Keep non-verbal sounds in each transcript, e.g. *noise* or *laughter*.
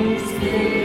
Please Spirit.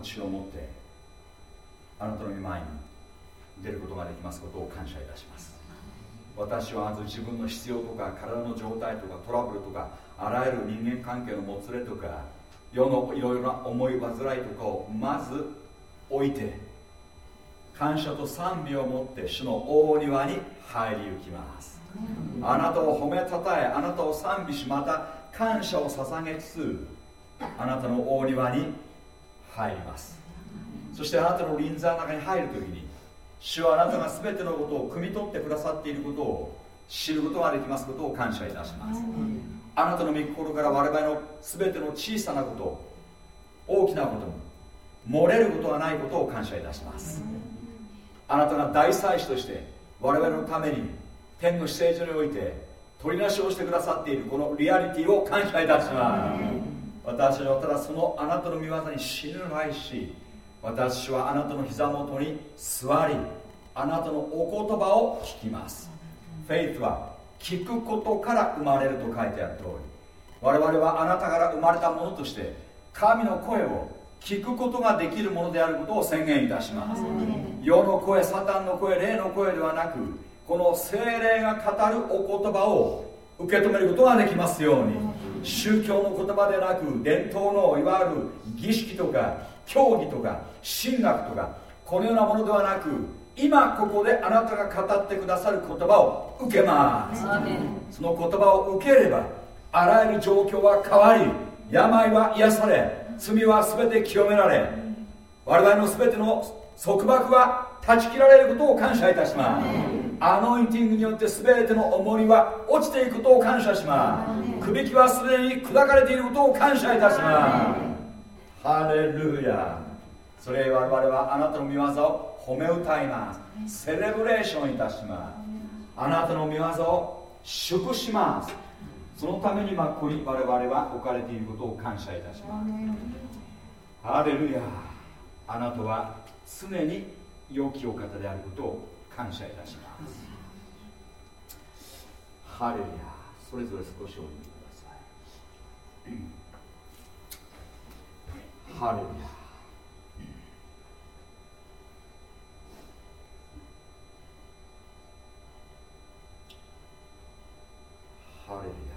の血を持ってあなたの御前に出ることができますことを感謝いたします。私はまず自分の必要とか体の状態とかトラブルとかあらゆる人間関係のもつれとか世のいろいろな思い煩いとかをまず置いて感謝と賛美を持って主の大庭に入り行きます。あなたを褒めたたえあなたを賛美しまた感謝を捧げつつあなたの大庭に入ります。そしてあなたの臨座の中に入るときに主はあなたが全てのことを汲み取ってくださっていることを知ることができますことを感謝いたします。あなたの御心から我々の全ての小さなこと大きなことも漏れることがないことを感謝いたします。あなたが大祭司として我々のために天の姿勢所において取りなしをしてくださっているこのリアリティを感謝いたします私はただそのあなたの御業に死ぬないし私はあなたの膝元に座りあなたのお言葉を聞きます。フェイスは聞くことから生まれると書いてある通り。我々はあなたから生まれたものとして神の声を聞くことができるものであることを宣言いたします。世の声サタンの声霊の声ではなくこの精霊が語るお言葉を受け止めることができますように宗教の言葉でなく伝統のいわゆる儀式とか教義とか神学とかこのようなものではなく今ここであなたが語ってくださる言葉を受けます。その言葉を受ければあらゆる状況は変わり病は癒され罪は全て清められ我々の全ての束縛は断ち切られることを感謝いたします。アノインティングによって全ての重荷は落ちていくことを感謝します。くびきはすでに砕かれていることを感謝いたします。ハレルヤ。それ我々はあなたの見業を褒め歌います。セレブレーションいたします。あなたの見業を祝します。そのためにここに我々は置かれていることを感謝いたします。ハレルヤ。あなたは常に良きお方であることを感謝いたします。ハレルヤそれぞれ少しお読みください。ハレルヤ。ハレルヤ。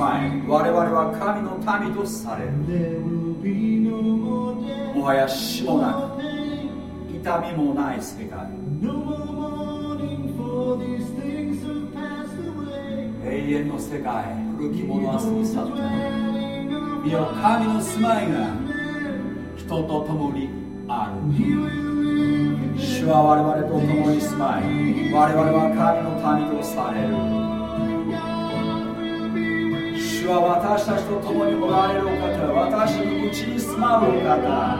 我々は神の民とされる。もはや死もなく痛みもない世界。永遠の世界古きものは過ぎ去った身よ神の住まいが人と共にある。主は我々と共に住まい我々は神の民とされる。まうお方「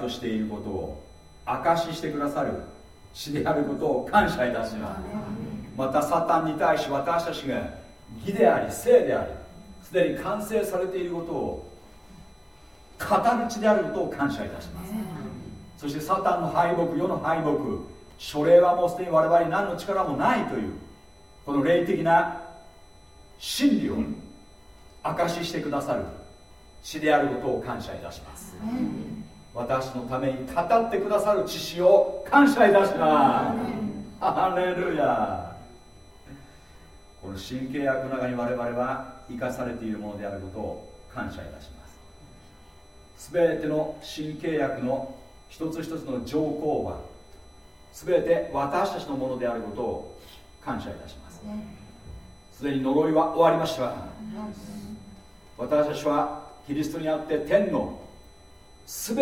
としていることを証ししてくださる死であることを感謝いたします。またサタンに対し私たちが義であり聖でありすでに完成されていることを語る地であることを感謝いたします。そしてサタンの敗北世の敗北書類はもうすでに我々に何の力もないというこの霊的な真理を証ししてくださる血であることを感謝いたします私のために語ってくださる知識を感謝いたします。ハレルヤ。この神経薬の中に我々は生かされているものであることを感謝いたします。全ての神経薬の一つ一つの条項は全て私たちのものであることを感謝いたします。すでに呪いは終わりました。私たちはキリストにあって天の全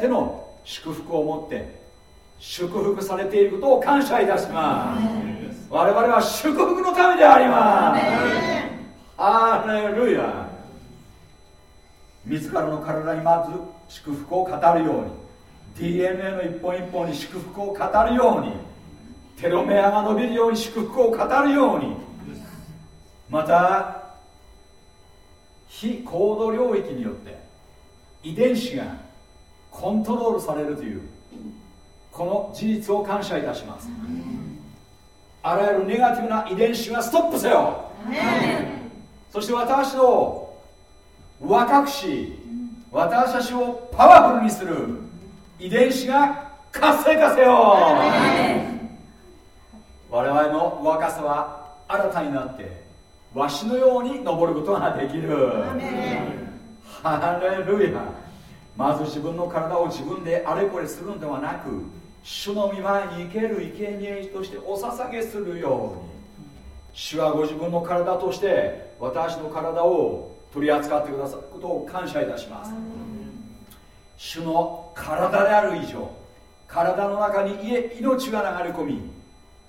ての祝福を持って祝福されていることを感謝いたします。我々は祝福のためであります。アレルヤ自らの体にまず祝福を語るように DNA の一本一本に祝福を語るようにテロメアが伸びるように祝福を語るようにまた非高度領域によって遺伝子がコントロールされるというこの事実を感謝いたします。あらゆるネガティブな遺伝子がストップせよ。そして私を若くし私たちをパワフルにする遺伝子が活性化せよ。我々の若さは新たになってわしのように登ることができる。ハレルヤまず自分の体を自分であれこれするのではなく主の御前に生ける生贄としてお捧げするように。主はご自分の体として私の体を取り扱ってくださることを感謝いたします。主の体である以上体の中に命が流れ込み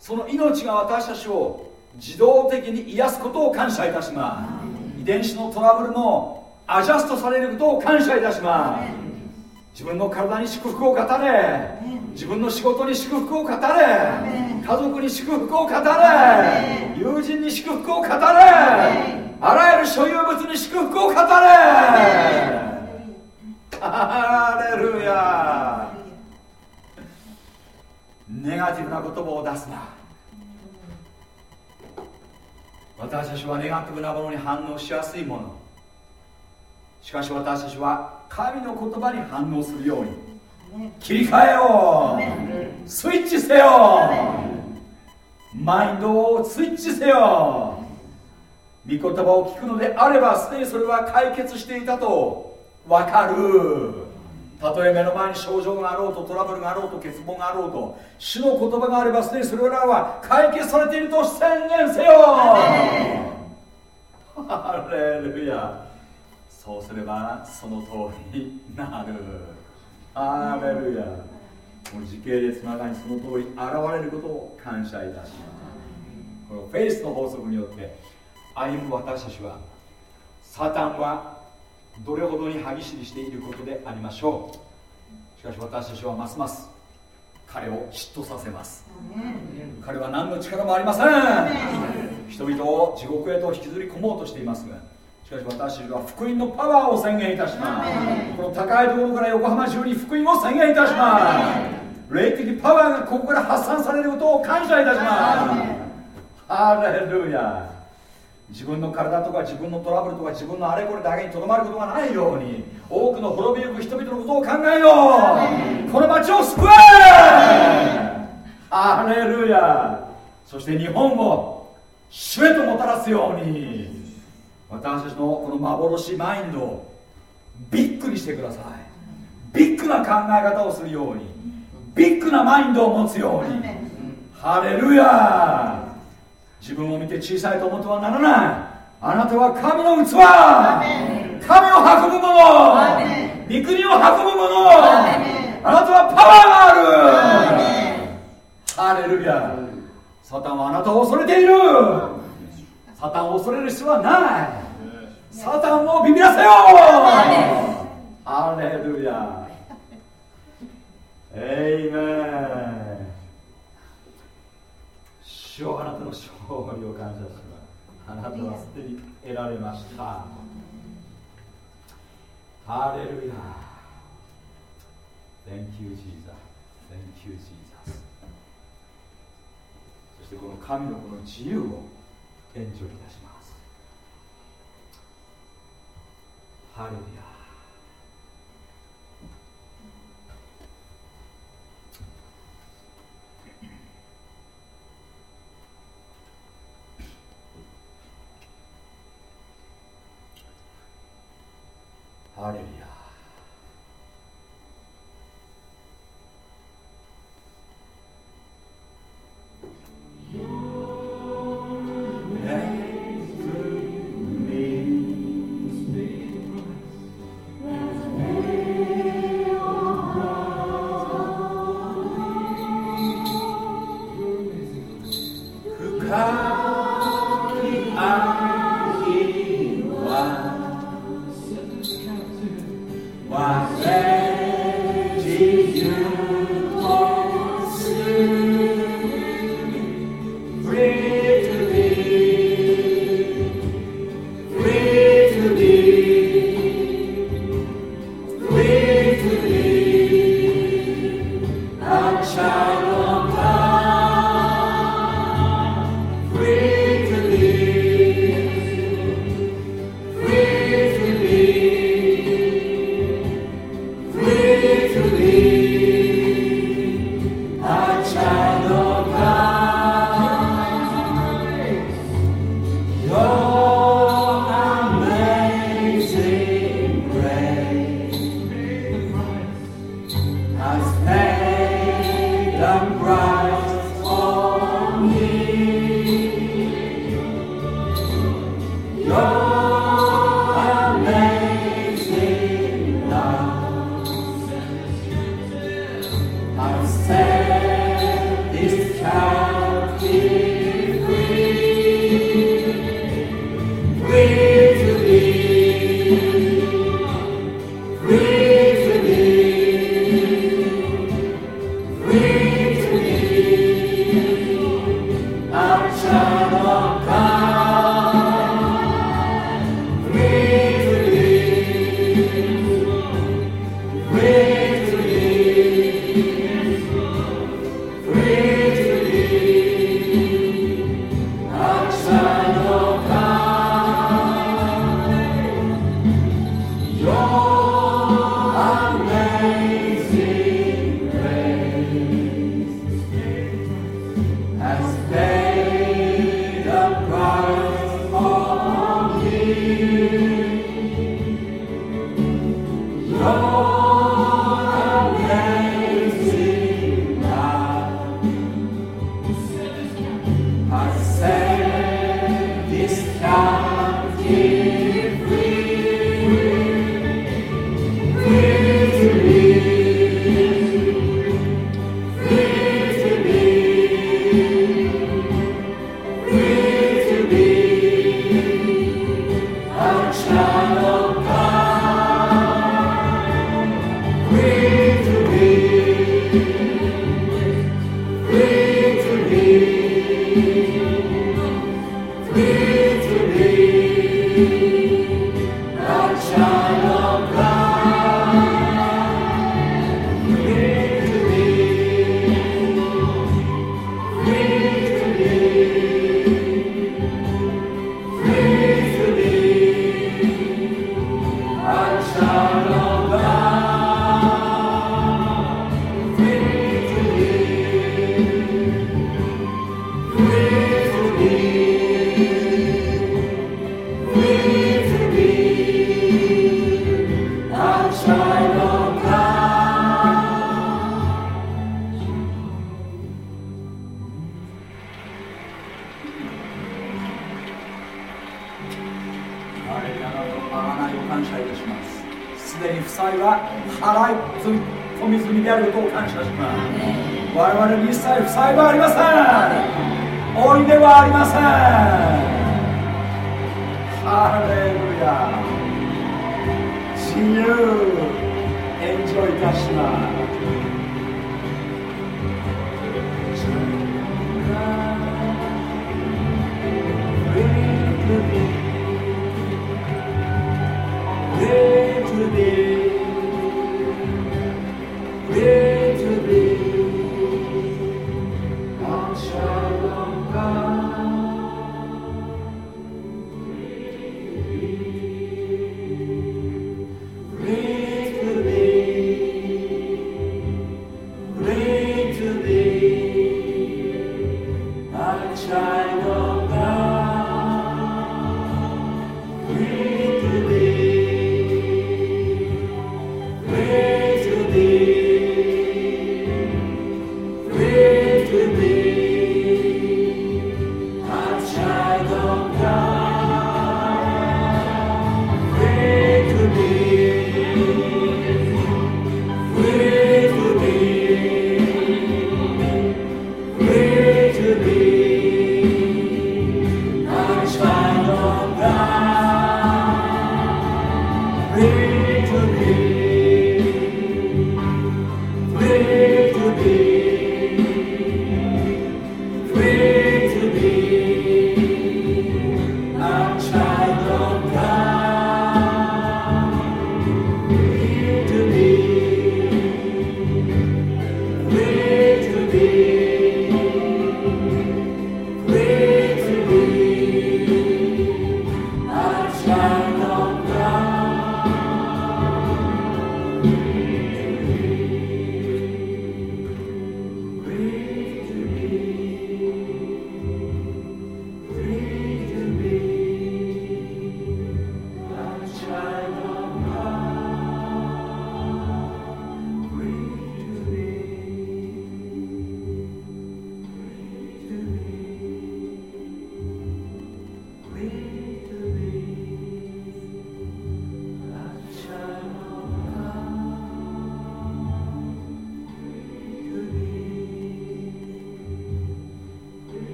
その命が私たちを自動的に癒すことを感謝いたします。遺伝子のトラブルもアジャストされることを感謝いたします。自分の体に祝福を語れ。自分の仕事に祝福を語れ。家族に祝福を語れ。友人に祝福を語れ。あらゆる所有物に祝福を語れ。ハレルヤネガティブな言葉を出すな。私たちはネガティブなものに反応しやすいものしかし私たちは神の言葉に反応するように切り替えよう。スイッチせよ。マインドをスイッチせよ。御言葉を聞くのであればすでにそれは解決していたと分かる。たとえ目の前に症状があろうとトラブルがあろうと欠乏があろうと主の言葉があればすでにそれらは解決されていると宣言せよ。ハレルヤそうすればその通りになる。ハレルヤこの時系列の中にその通り現れることを感謝いたします。このフェイスの法則によって歩む私たちはサタンはどれほどに歯ぎしりしていることでありましょう。しかし私たちはますます彼を嫉妬させます。彼は何の力もありません。人々を地獄へと引きずり込もうとしていますがしかし私は福音のパワーを宣言いたします。この高いところから横浜中に福音を宣言いたします。霊的パワーがここから発散されることを感謝いたします。ハレルヤ。自分の体とか自分のトラブルとか自分のあれこれだけにとどまることがないように多くの滅びゆく人々のことを考えよう。この町を救え。アレルヤ。そして日本を主へともたらすように私たちのこの幻マインドをビッグにしてください。ビッグな考え方をするように。ビッグなマインドを持つように。ハレルヤ自分を見て小さいと思ってはならない。あなたは神の器。神を運ぶもの。御国を運ぶもの。あなたはパワーがある。ハレルヤサタンはあなたを恐れている。サタンを恐れる必要はないサタンをビビらせよ!アレルヤエイメン主よあなたの勝利を感謝します。あなたはすでに得られました。ハレルヤ Thank you, Jesus. Thank you, Jesus. そしてこの神のこの自由を援助いたします。ハ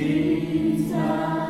Jesus.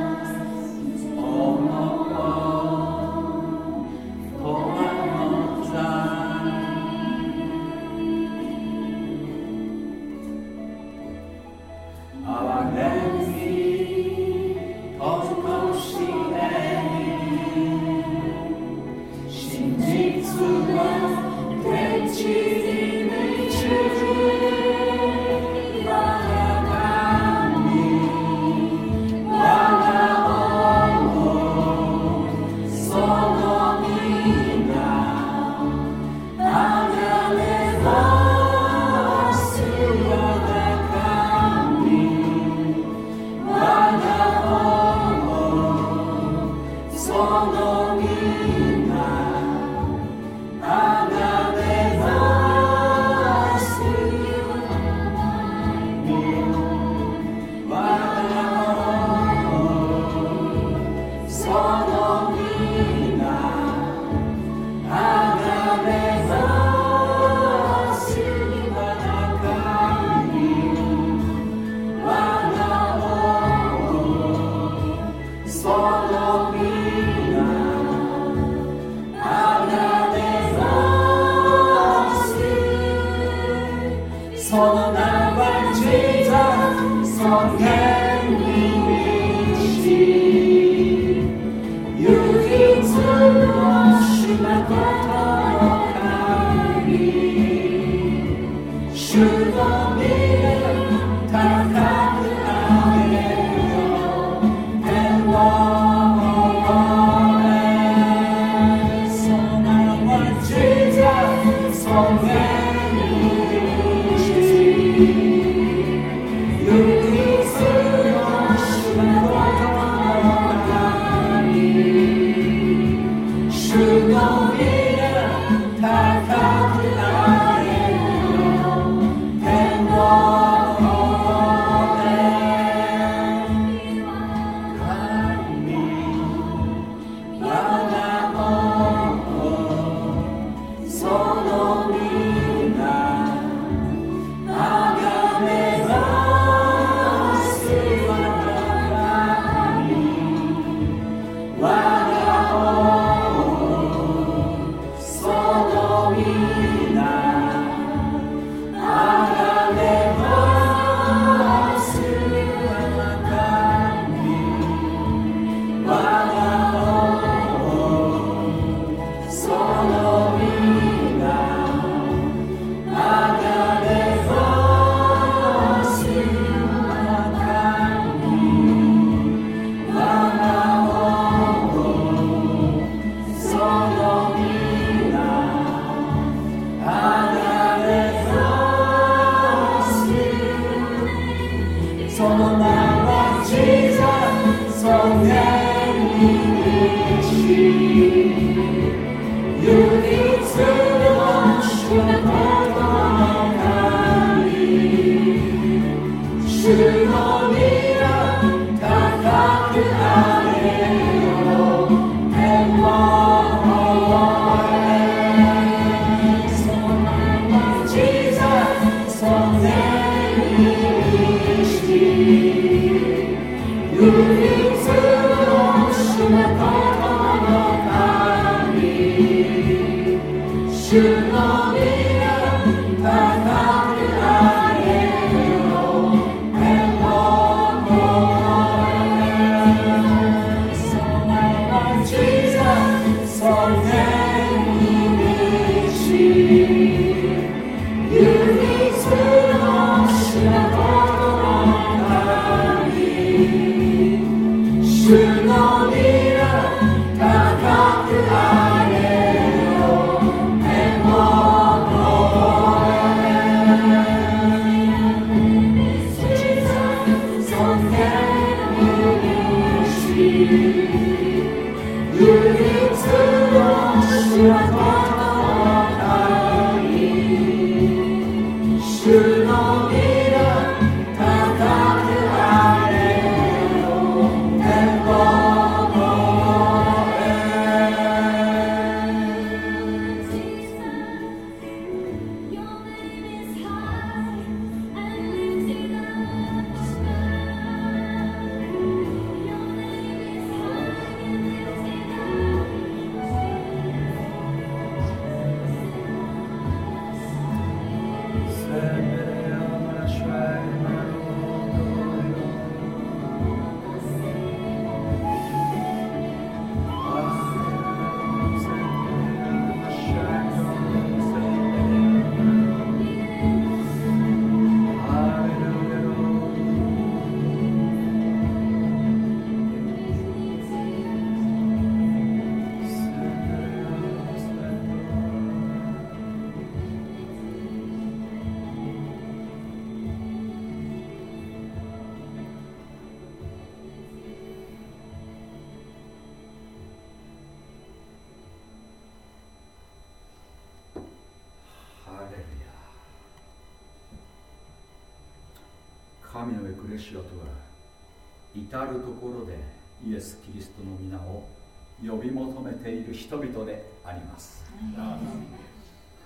ている人々であります。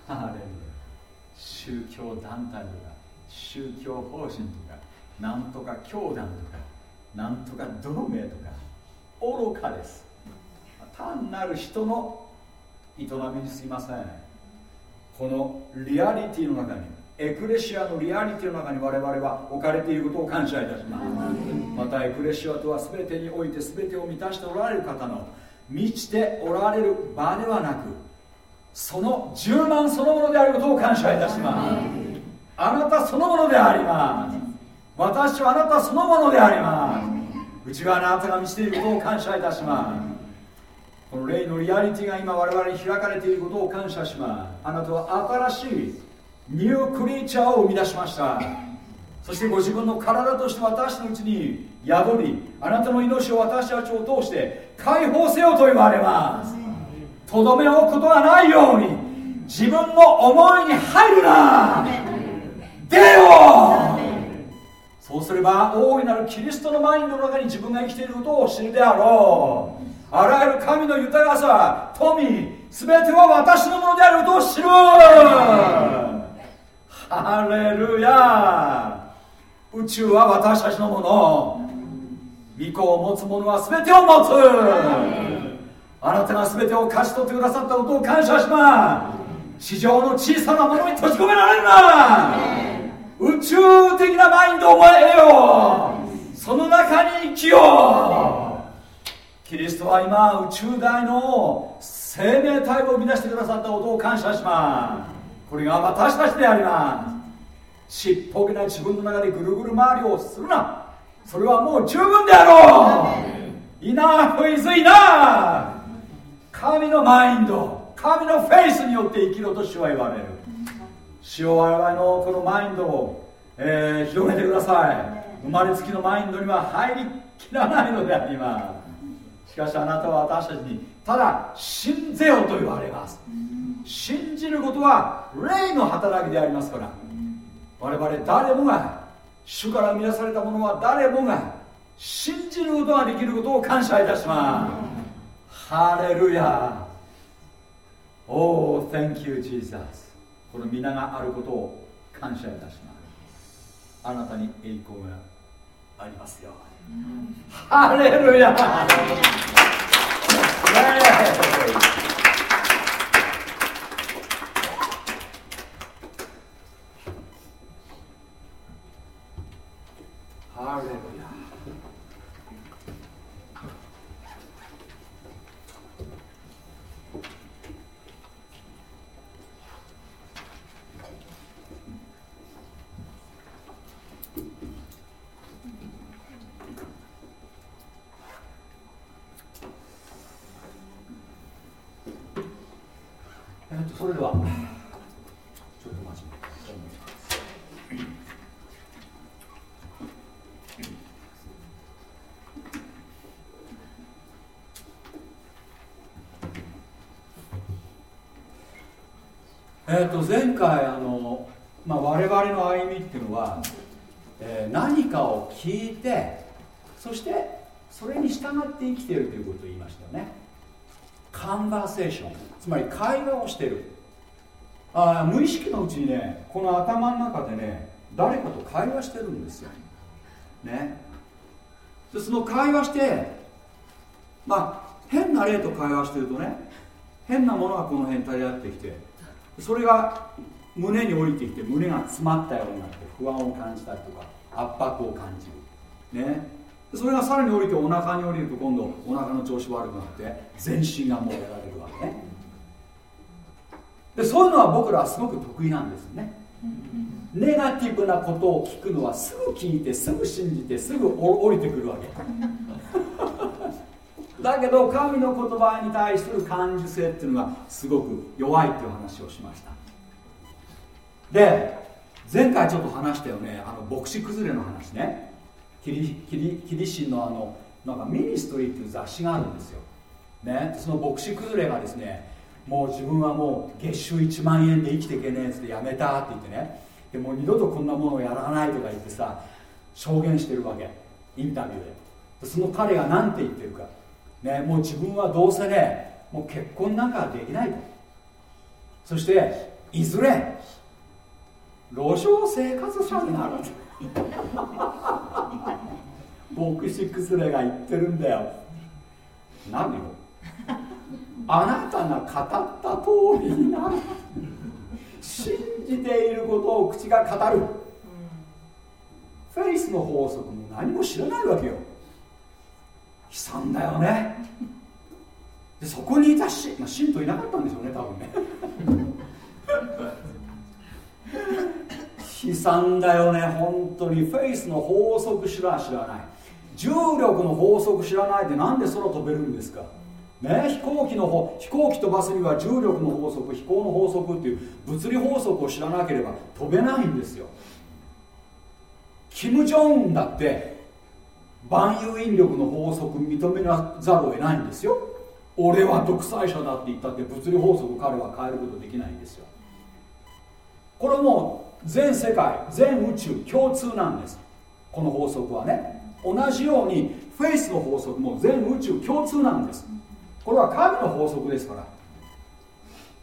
ハレル宗教団体とか宗教法人とかなんとか教団とかなんとか同盟とか愚かです。単なる人の営みにすいません。このリアリティの中にエクレシアのリアリティの中に我々は置かれていることを感謝いたします。またエクレシアとは全てにおいて全てを満たしておられる方の満ちておられる場ではなくその充満そのものであることを感謝いたします。あなたそのものであります。私はあなたそのものであります。内側にあなたが満ちていることを感謝いたします。この霊のリアリティが今我々に開かれていることを感謝します。あなたは新しいニュークリーチャーを生み出しました。そしてご自分の体として私のうちに宿りあなたの命を私たちを通して解放せよと言われます。とどめを置くことがないように自分の思いに入るな。出よそうすれば大いなるキリストのマインドの中に自分が生きていることを知るであろう。あらゆる神の豊かさ富全ては私のものであることを知る。ハレルヤ宇宙は私たちのもの。御子を持つ者は全てを持つ。あなたが全てを勝ち取ってくださったことを感謝します。地上の小さなものに閉じ込められるな宇宙的なマインドを覚えよその中に生きよう。キリストは今宇宙大の生命体を生み出してくださったことを感謝します。これが私たちでありますちっぽけな自分の中でぐるぐる回りをするな。それはもう十分であろう。イナーフイズイナー神のマインド神のフェイスによって生きろと主は言われる。主を我々のこのマインドを、えー、広げてください。生まれつきのマインドには入りきらないのであります。しかしあなたは私たちにただ信ぜよと言われます。信じることは霊の働きでありますから我々誰もが主から生み出されたものは誰もが信じることができることを感謝いたします。ハレルヤ Oh, thank you, Jesus. この皆があることを感謝いたします。あなたに栄光がありますよハレルヤハレルヤそれではちょっと待ちえー、と前回あの、まあ、我々の歩みっていうのは、えー、何かを聞いてそしてそれに従って生きているということを言いましたよね。カンバーセーションつまり会話をしてる。あ無意識のうちにねこの頭の中でね誰かと会話してるんですよ。ね。でその会話してまあ変な例と会話してるとね変なものがこの辺漂ってきてそれが胸に降りてきて胸が詰まったようになって不安を感じたりとか圧迫を感じる。ね。それがさらに降りてお腹に降りると今度お腹の調子悪くなって全身がもうやられるわけね。でそういうのは僕らはすごく得意なんですよね。ネガティブなことを聞くのはすぐ聞いてすぐ信じてすぐ降りてくるわけ。だけど神の言葉に対する感受性っていうのがすごく弱いっていう話をしました。で前回ちょっと話したよねあの牧師崩れの話ね。キリキリキリシンのあのなんかミニストリーっていう雑誌があるんですよ、ね、その牧師崩れがですねもう自分はもう月収1万円で生きていけねえっつってやめたって言ってね。でもう二度とこんなものをやらないとか言ってさ証言してるわけ。インタビューでその彼が何て言ってるか、ね、もう自分はどうせねもう結婚なんかできないと。そしていずれ路上生活者になる。牧師薬が言ってるんだよ。何よあなたが語った通りになる。信じていることを口が語る。フェイスの法則も何も知らないわけよ悲惨だよね。でそこにいたし、まあ、信徒いなかったんでしょうね多分ね。*laughs* 悲惨だよね本当に。フェイスの法則すら知らない。重力の法則知らないでなんで空飛べるんですか。ね、飛行機の方飛行機飛ばすには重力の法則飛行の法則っていう物理法則を知らなければ飛べないんですよ。キム・ジョンだって万有引力の法則認めざるを得ないんですよ。俺は独裁者だって言ったって物理法則彼は変えることできないんですよ。これも全世界全宇宙共通なんです。この法則はね。同じようにフェイスの法則も全宇宙共通なんです。これは神の法則ですから。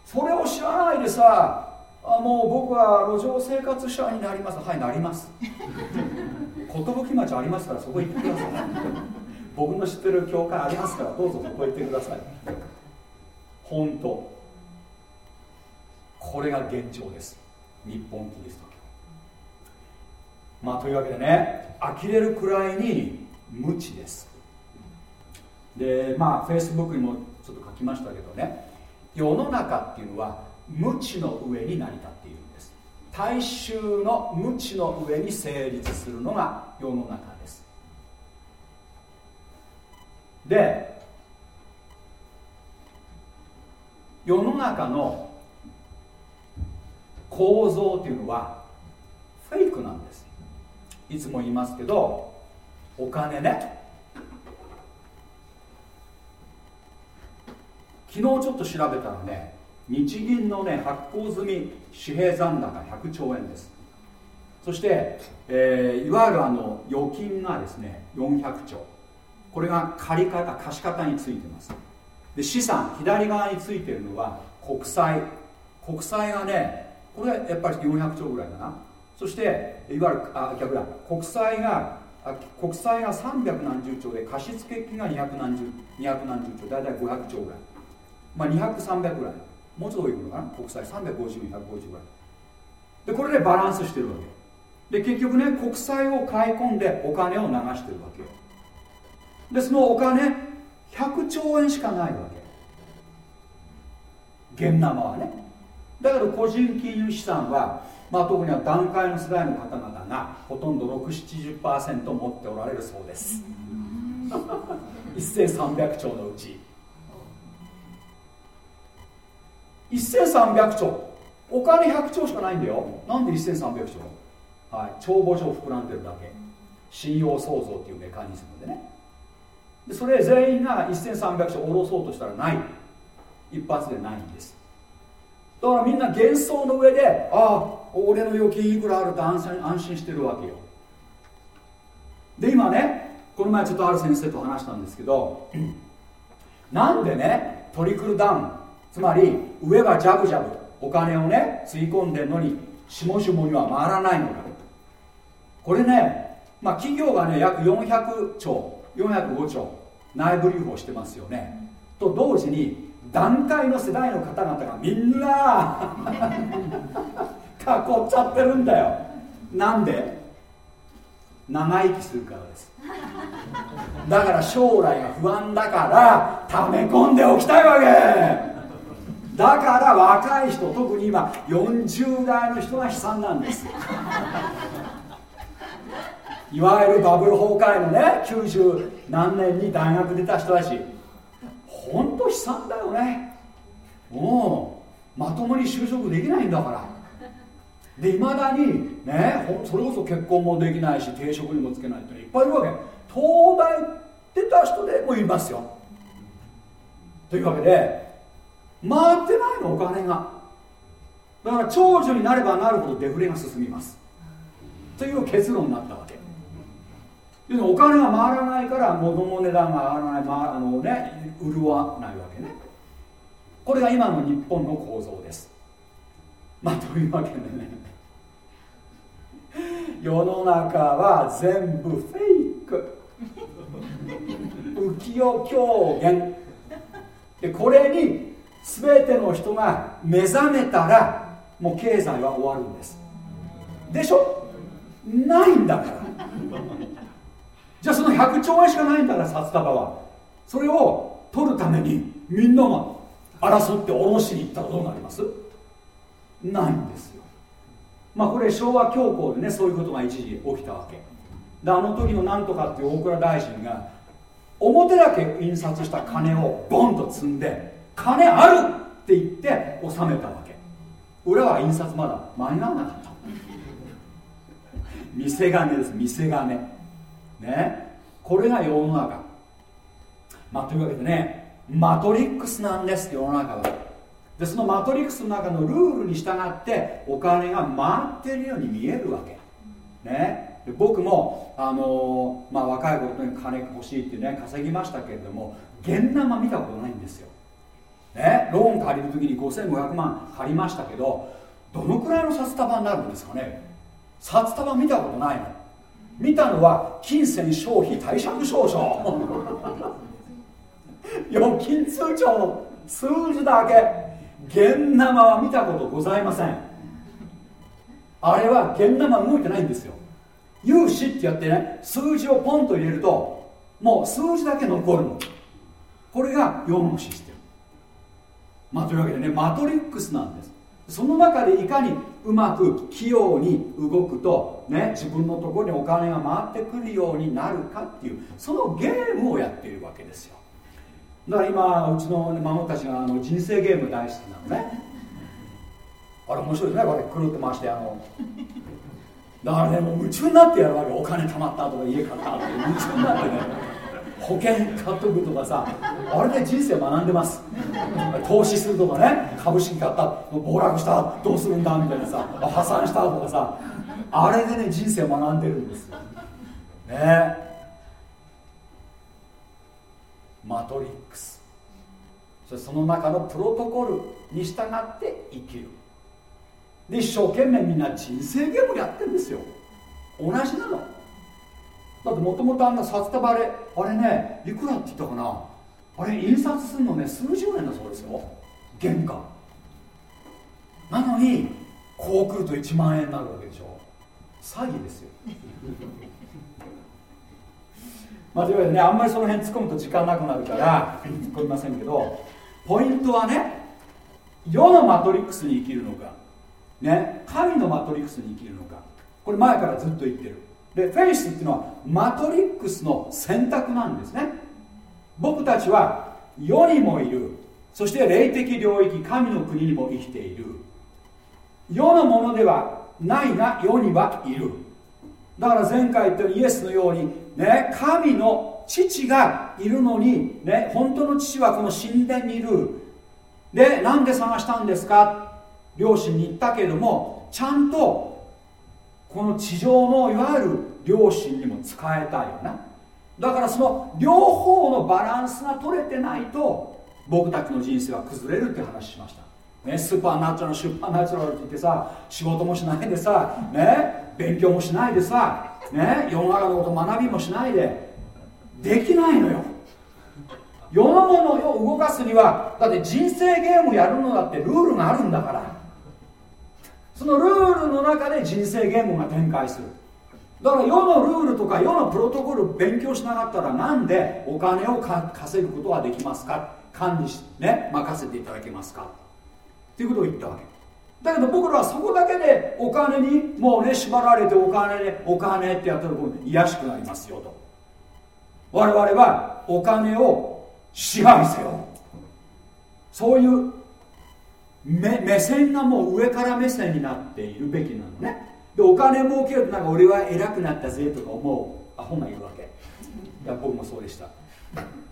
それを知らないでさあもう僕は路上生活者になります。はいなります。寿町ありますからそこ行ってください。僕の知ってる教会ありますからどうぞそこ行ってください。本当これが現状です。日本キリスト教。まあというわけでね呆れるくらいに無知です。でまあフェイスブックにもちょっと書きましたけどね。世の中っていうのは無知の上に成り立って大衆の無知の上に成立するのが世の中です。で世の中の構造っていうのはフェイクなんです。いつも言いますけどお金ね。昨日ちょっと調べたらね日銀のね発行済み紙幣残高100兆円です。そして、えー、いわゆるあの預金がですね400兆。これが借り方貸方についてます。で資産左側についてるのは国債。国債がねこれやっぱり400兆ぐらいだな。そしていわゆるあ逆だ。国債が国債が300何十兆で貸付金が200何十200何十兆大体500兆ぐらい。まあ、200、300ぐらい。もうちょっと多いのかな？国債。350、150ぐらいでこれでバランスしてるわけ。で結局ね国債を買い込んでお金を流してるわけよ。でそのお金100兆円しかないわけ。現生はね。だけど個人金融資産は、まあ、特には段階の世代の方々がほとんど670%持っておられるそうです。*laughs* 1300兆のうち1300兆。お金100兆しかないんだよ。なんで1300兆？はい。帳簿上膨らんでるだけ。信用創造っていうメカニズムでね。でそれ全員が1300兆下ろそうとしたらない。一発でないんです。だからみんな幻想の上でああ俺の預金いくらあると安心安心してるわけよ。で今ねこの前ちょっとある先生と話したんですけどなんでねトリクルダウンつまり上がジャブジャブお金をねつぎ込んでるのに下々には回らないのかこれね、まあ、企業がね約400兆405兆内部留保してますよね。と同時に段階の世代の方々がみんな *laughs* 囲っちゃってるんだよ。なんで？長生きするからです。だから将来が不安だから溜め込んでおきたいわけ。だから若い人特に今40代の人が悲惨なんです。*laughs* いわゆるバブル崩壊のね90何年に大学出た人たち。本当悲惨だよね。もうまともに就職できないんだから。でいまだにねそれこそ結婚もできないし定職にもつけないっていっぱいいるわけ。東大出た人でもいますよ。というわけで回ってないのお金が。だから長寿になればなるほどデフレが進みます。という結論になったわけ。お金が回らないから物の値段が上がらない、まあ、あのね潤わないわけね。これが今の日本の構造です。まあというわけでね。世の中は全部フェイク。浮世狂言。でこれに全ての人が目覚めたらもう経済は終わるんです。でしょ？ないんだから。じゃあその100兆円しかないんだから札束は。それを取るためにみんなが争って下ろしに行ったらどうなります？ないんですよ。まあこれ昭和恐慌でねそういうことが一時起きたわけ。であの時のなんとかっていう大蔵大臣が表だけ印刷した金をボンと積んで金あるって言って納めたわけ。裏は印刷まだ間に合わなかった。見せ金です見せ金。ね？これが世の中。まあというわけでねマトリックスなんです世の中は。でそのマトリックスの中のルールに従ってお金が回ってるように見えるわけ。ね？で僕も、あのー、まあ、若い頃に金欲しいってね稼ぎましたけれども現生見たことないんですよ、ね、ローン借りる時に5500万借りましたけどどのくらいの札束になるんですかね？札束見たことないの。見たのは金銭消費貸借証書。*laughs* 預金通帳の数字だけ。現生は見たことございません。あれは現生動いてないんですよ。融資ってやってね数字をポンと入れるともう数字だけ残るの。これが世のシステム。まあというわけでねマトリックスなんです。その中でいかにうまく器用に動くと、ね、自分のところにお金が回ってくるようになるかっていうそのゲームをやっているわけですよ。だから今うちの孫たちがあの人生ゲーム大好きなのね。あれ面白いですね。これ狂ってましてあのだからねもう夢中になってやるわけ。お金貯まったとか家買ったって夢中になってね。保険買っとくとかさあれで人生学んでます。投資するとかね株式買った暴落したどうするんだみたいなさ破産したとかさあれでね人生学んでるんですよ。ね。マトリックス。そその中のプロトコルに従って生きる。で一生懸命みんな人生ゲームやってるんですよ。同じなの。だってもともとあんな札束あれあれねいくらって言ったかな？あれ印刷するのね数十年だそうですよ。原価。なのにこう来ると1万円になるわけでしょ。詐欺ですよ。まあ、というわけでね。あんまりその辺突っ込むと時間なくなるから突っ込みませんけどポイントはね世のマトリックスに生きるのか、ね、神のマトリックスに生きるのか。これ前からずっと言ってる。でフェイスっていうのはマトリックスの選択なんですね。僕たちは世にもいる。そして霊的領域神の国にも生きている。世のものではないが世にはいる。だから前回言ったようにイエスのようにね神の父がいるのにね本当の父はこの神殿にいる。でなんで探したんですか？両親に言ったけれどもちゃんとこの地上のいわゆる両親にも使えたいよな。だからその両方のバランスが取れてないと僕たちの人生は崩れるって話しました。ね、スーパーナチュラルスーパーナチュラルって言ってさ仕事もしないでさ、ね、勉強もしないでさ、ね、世の中のこと学びもしないでできないのよ。世のものを動かすにはだって人生ゲームやるのだってルールがあるんだから。そのルールの中で人生ゲームが展開する。だから世のルールとか世のプロトコル勉強しなかったらなんでお金を稼ぐことができますか？管理しね任せていただけますか？っていうことを言ったわけ。だけど僕らはそこだけでお金にもうね縛られてお金でお金ってやったら癒しくなりますよと。我々はお金を支配せよ。そういう目目線がもう上から目線になっているべきなのね。でお金儲けるとなんか俺は偉くなったぜとか思う。アホがいるわけ。いや僕もそうでした。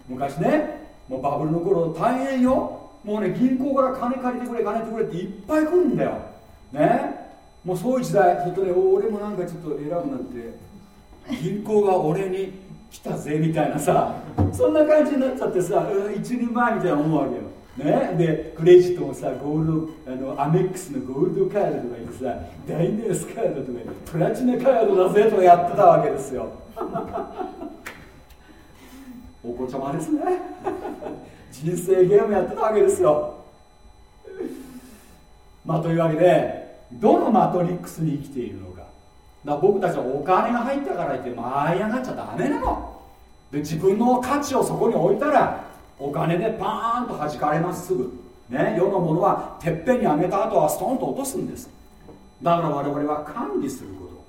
昔ねもうバブルの頃大変よ。もうね銀行から金借りてくれ金てくれっていっぱい来るんだよ。ね。もうそういう時代。ちょっとね俺もなんかちょっと偉くなって銀行が俺に来たぜみたいなさそんな感じになっちゃってさ一人前みたいな思うわけよ。ね、でクレジットもさゴールドあのアメックスのゴールドカードとか言ってさダイネースカードとかプラチナカードだぜとかやってたわけですよ。*laughs* お子ちゃまですね。人生ゲームやってたわけですよ。まあというわけでどのマトリックスに生きているのか。だ僕たちはお金が入ったから言って舞い上がっちゃダメなの。で自分の価値をそこに置いたらお金でパーンと弾かれますすぐ。ね世のものはてっぺんに上げた後はストンと落とすんです。だから我々は管理すること。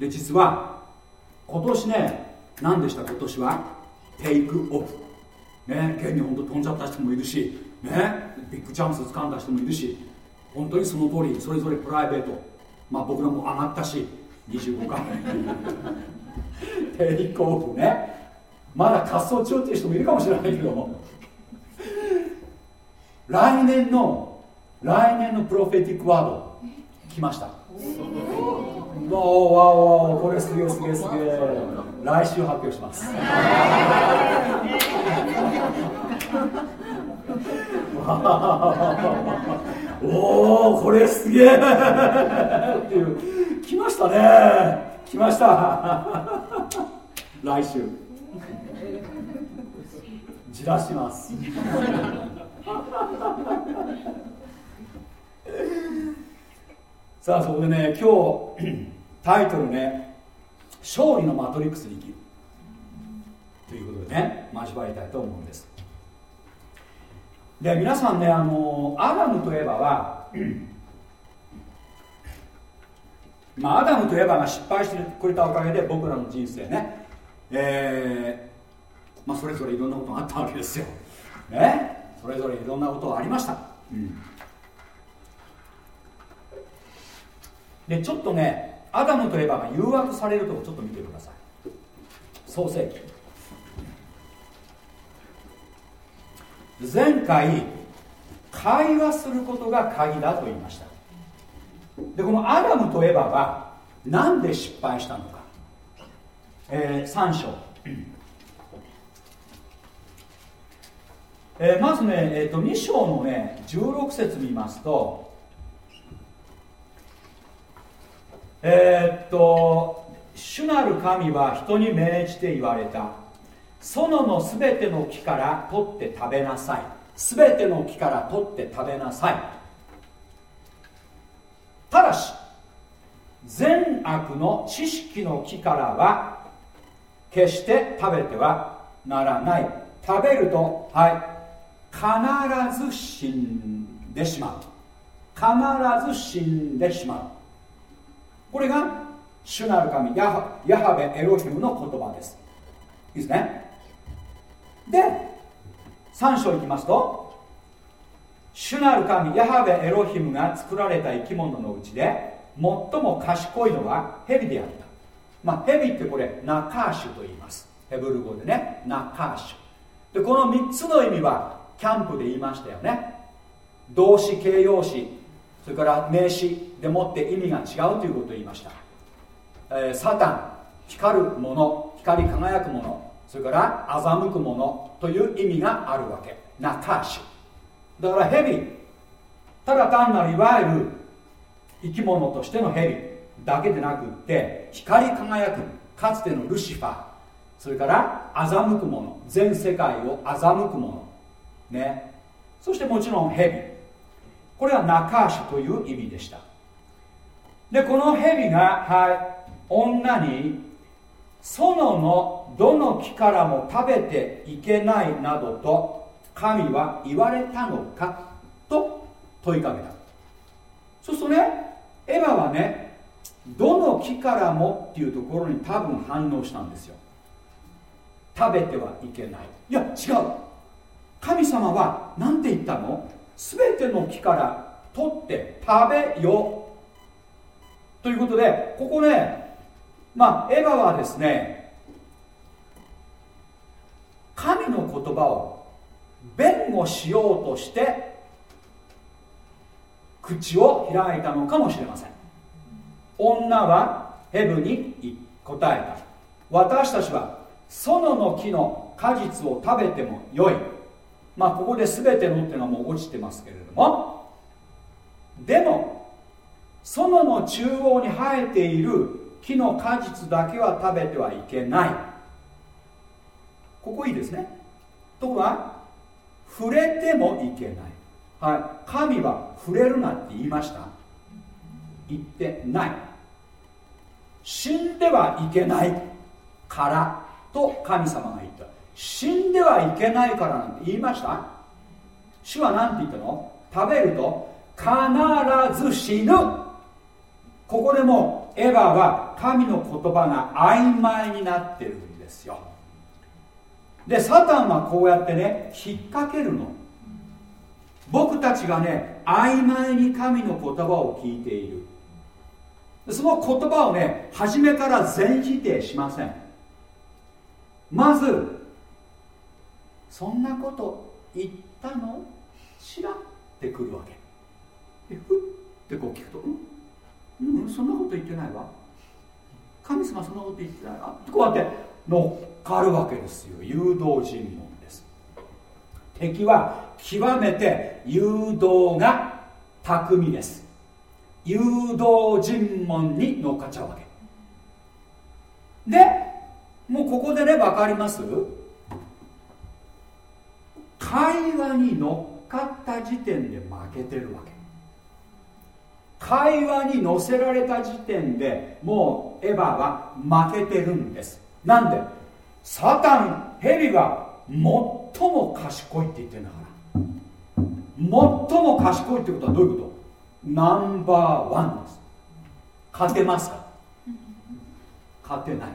で実は今年ね何でした？今年は？テイクオフ。ね現に本当飛んじゃった人もいるしねビッグチャンス掴んだ人もいるし本当にその通りそれぞれプライベート。まあ僕らも上がったし25回。*laughs* テイクオフね。まだ滑走中っていう人もいるかもしれないけども。来年の来年のプロフェティックワード来ました。わおわおわおこれすげえすげえすげえ来週発表します。おおこれすげえっていう。来ましたね。来ました。来週。じらします。さあそこでね今日タイトルね勝利のマトリックスに生き。るということでね交わりたいと思うんです。で皆さんねあのアダムとエバはまあアダムとエバが失敗してくれたおかげで僕らの人生ねえー、まあそれぞれいろんなことがあったわけですよ。ね？それぞれいろんなことがありました、うん。でちょっとねアダムとエバが誘惑されるとこちょっと見てください。創世記。前回会話することが鍵だと言いました。でこのアダムとエバは何で失敗したのか、えー、3章、えー、まずね、えーと、と2章のね16節見ますとえー、っと主なる神は人に命じて言われた。園のすべての木から取って食べなさい。すべての木から取って食べなさい。ただし善悪の知識の木からは決して食べてはならない。食べるとはい必ず死んでしまう。必ず死んでしまう。これが主なる神ヤハヤハベエロヒムの言葉です。いいですね？で3章いきますと主なる神ヤハベエロヒムが作られた生き物のうちで最も賢いのはヘビであった。まあヘビってこれナカーシュと言います。ヘブル語でねナカーシュ。でこの3つの意味はキャンプで言いましたよね。動詞形容詞それから名詞でもって意味が違うということを言いました、えー、サタン光るもの光り輝くものそれから欺くものという意味があるわけ。ナカーシュだからヘビただ単なるいわゆる生き物としてのヘビだけでなくって光り輝くかつてのルシファーそれから欺くもの全世界を欺くものね。そしてもちろんヘビこれはナカーシュという意味でした。でこの蛇が、はい、女に園のどの木からも食べていけないなどと神は言われたのかと問いかけた。そうするとねエヴァはねどの木からもっていうところに多分反応したんですよ。食べてはいけない。いや違う。神様は何て言ったの？全ての木から取って食べよ。ということでここねまあエヴァはですね神の言葉を弁護しようとして口を開いたのかもしれません。女はヘブに答えた。私たちは園の木の果実を食べてもよい。まあここで全てのっていうのはもう落ちてますけれどもでも園の中央に生えている木の果実だけは食べてはいけない。ここいいですね。とは触れてもいけない。はい。神は触れるなって言いました。言ってない。死んではいけないからと神様が言った。死んではいけないからなんて言いました？主は何て言ったの？食べると必ず死ぬ。ここでもエヴァは神の言葉が曖昧になってるんですよ。でサタンはこうやってね引っ掛けるの。僕たちがね曖昧に神の言葉を聞いている。その言葉をね初めから全否定しません。まずそんなこと言ったの？ちらってくるわけ。でふってこう聞くとうん？うんそんなこと言ってないわ。神様そんなこと言ってないわ。ってこうやって乗っかるわけですよ。誘導尋問です。敵は極めて誘導が巧みです。誘導尋問に乗っかっちゃうわけ。でもうここでね分かります？会話に乗っかった時点で負けてるわけ。会話に乗せられた時点でもうエヴァは負けてるんです。なんで？サタンヘビが最も賢いって言ってんだから。最も賢いってことはどういうこと？ナンバーワンです。勝てますか？勝てない。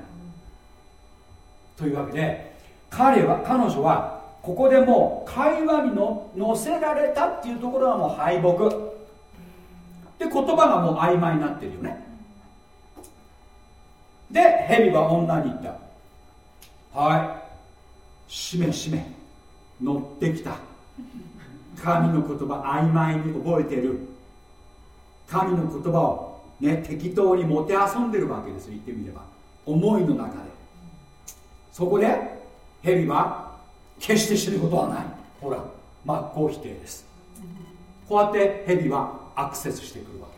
というわけで彼は彼女はここでもう会話にの乗せられたっていうところはもう敗北。で言葉がもう曖昧になってるよね。で蛇は女に言った。はい。しめしめ。乗ってきた。神の言葉曖昧に覚えてる。神の言葉をね適当にもてあそんでるわけです言ってみれば。思いの中で。そこで蛇は決して知ることはない。ほら真っ向否定です。こうやって蛇はアクセスしてくるわけ。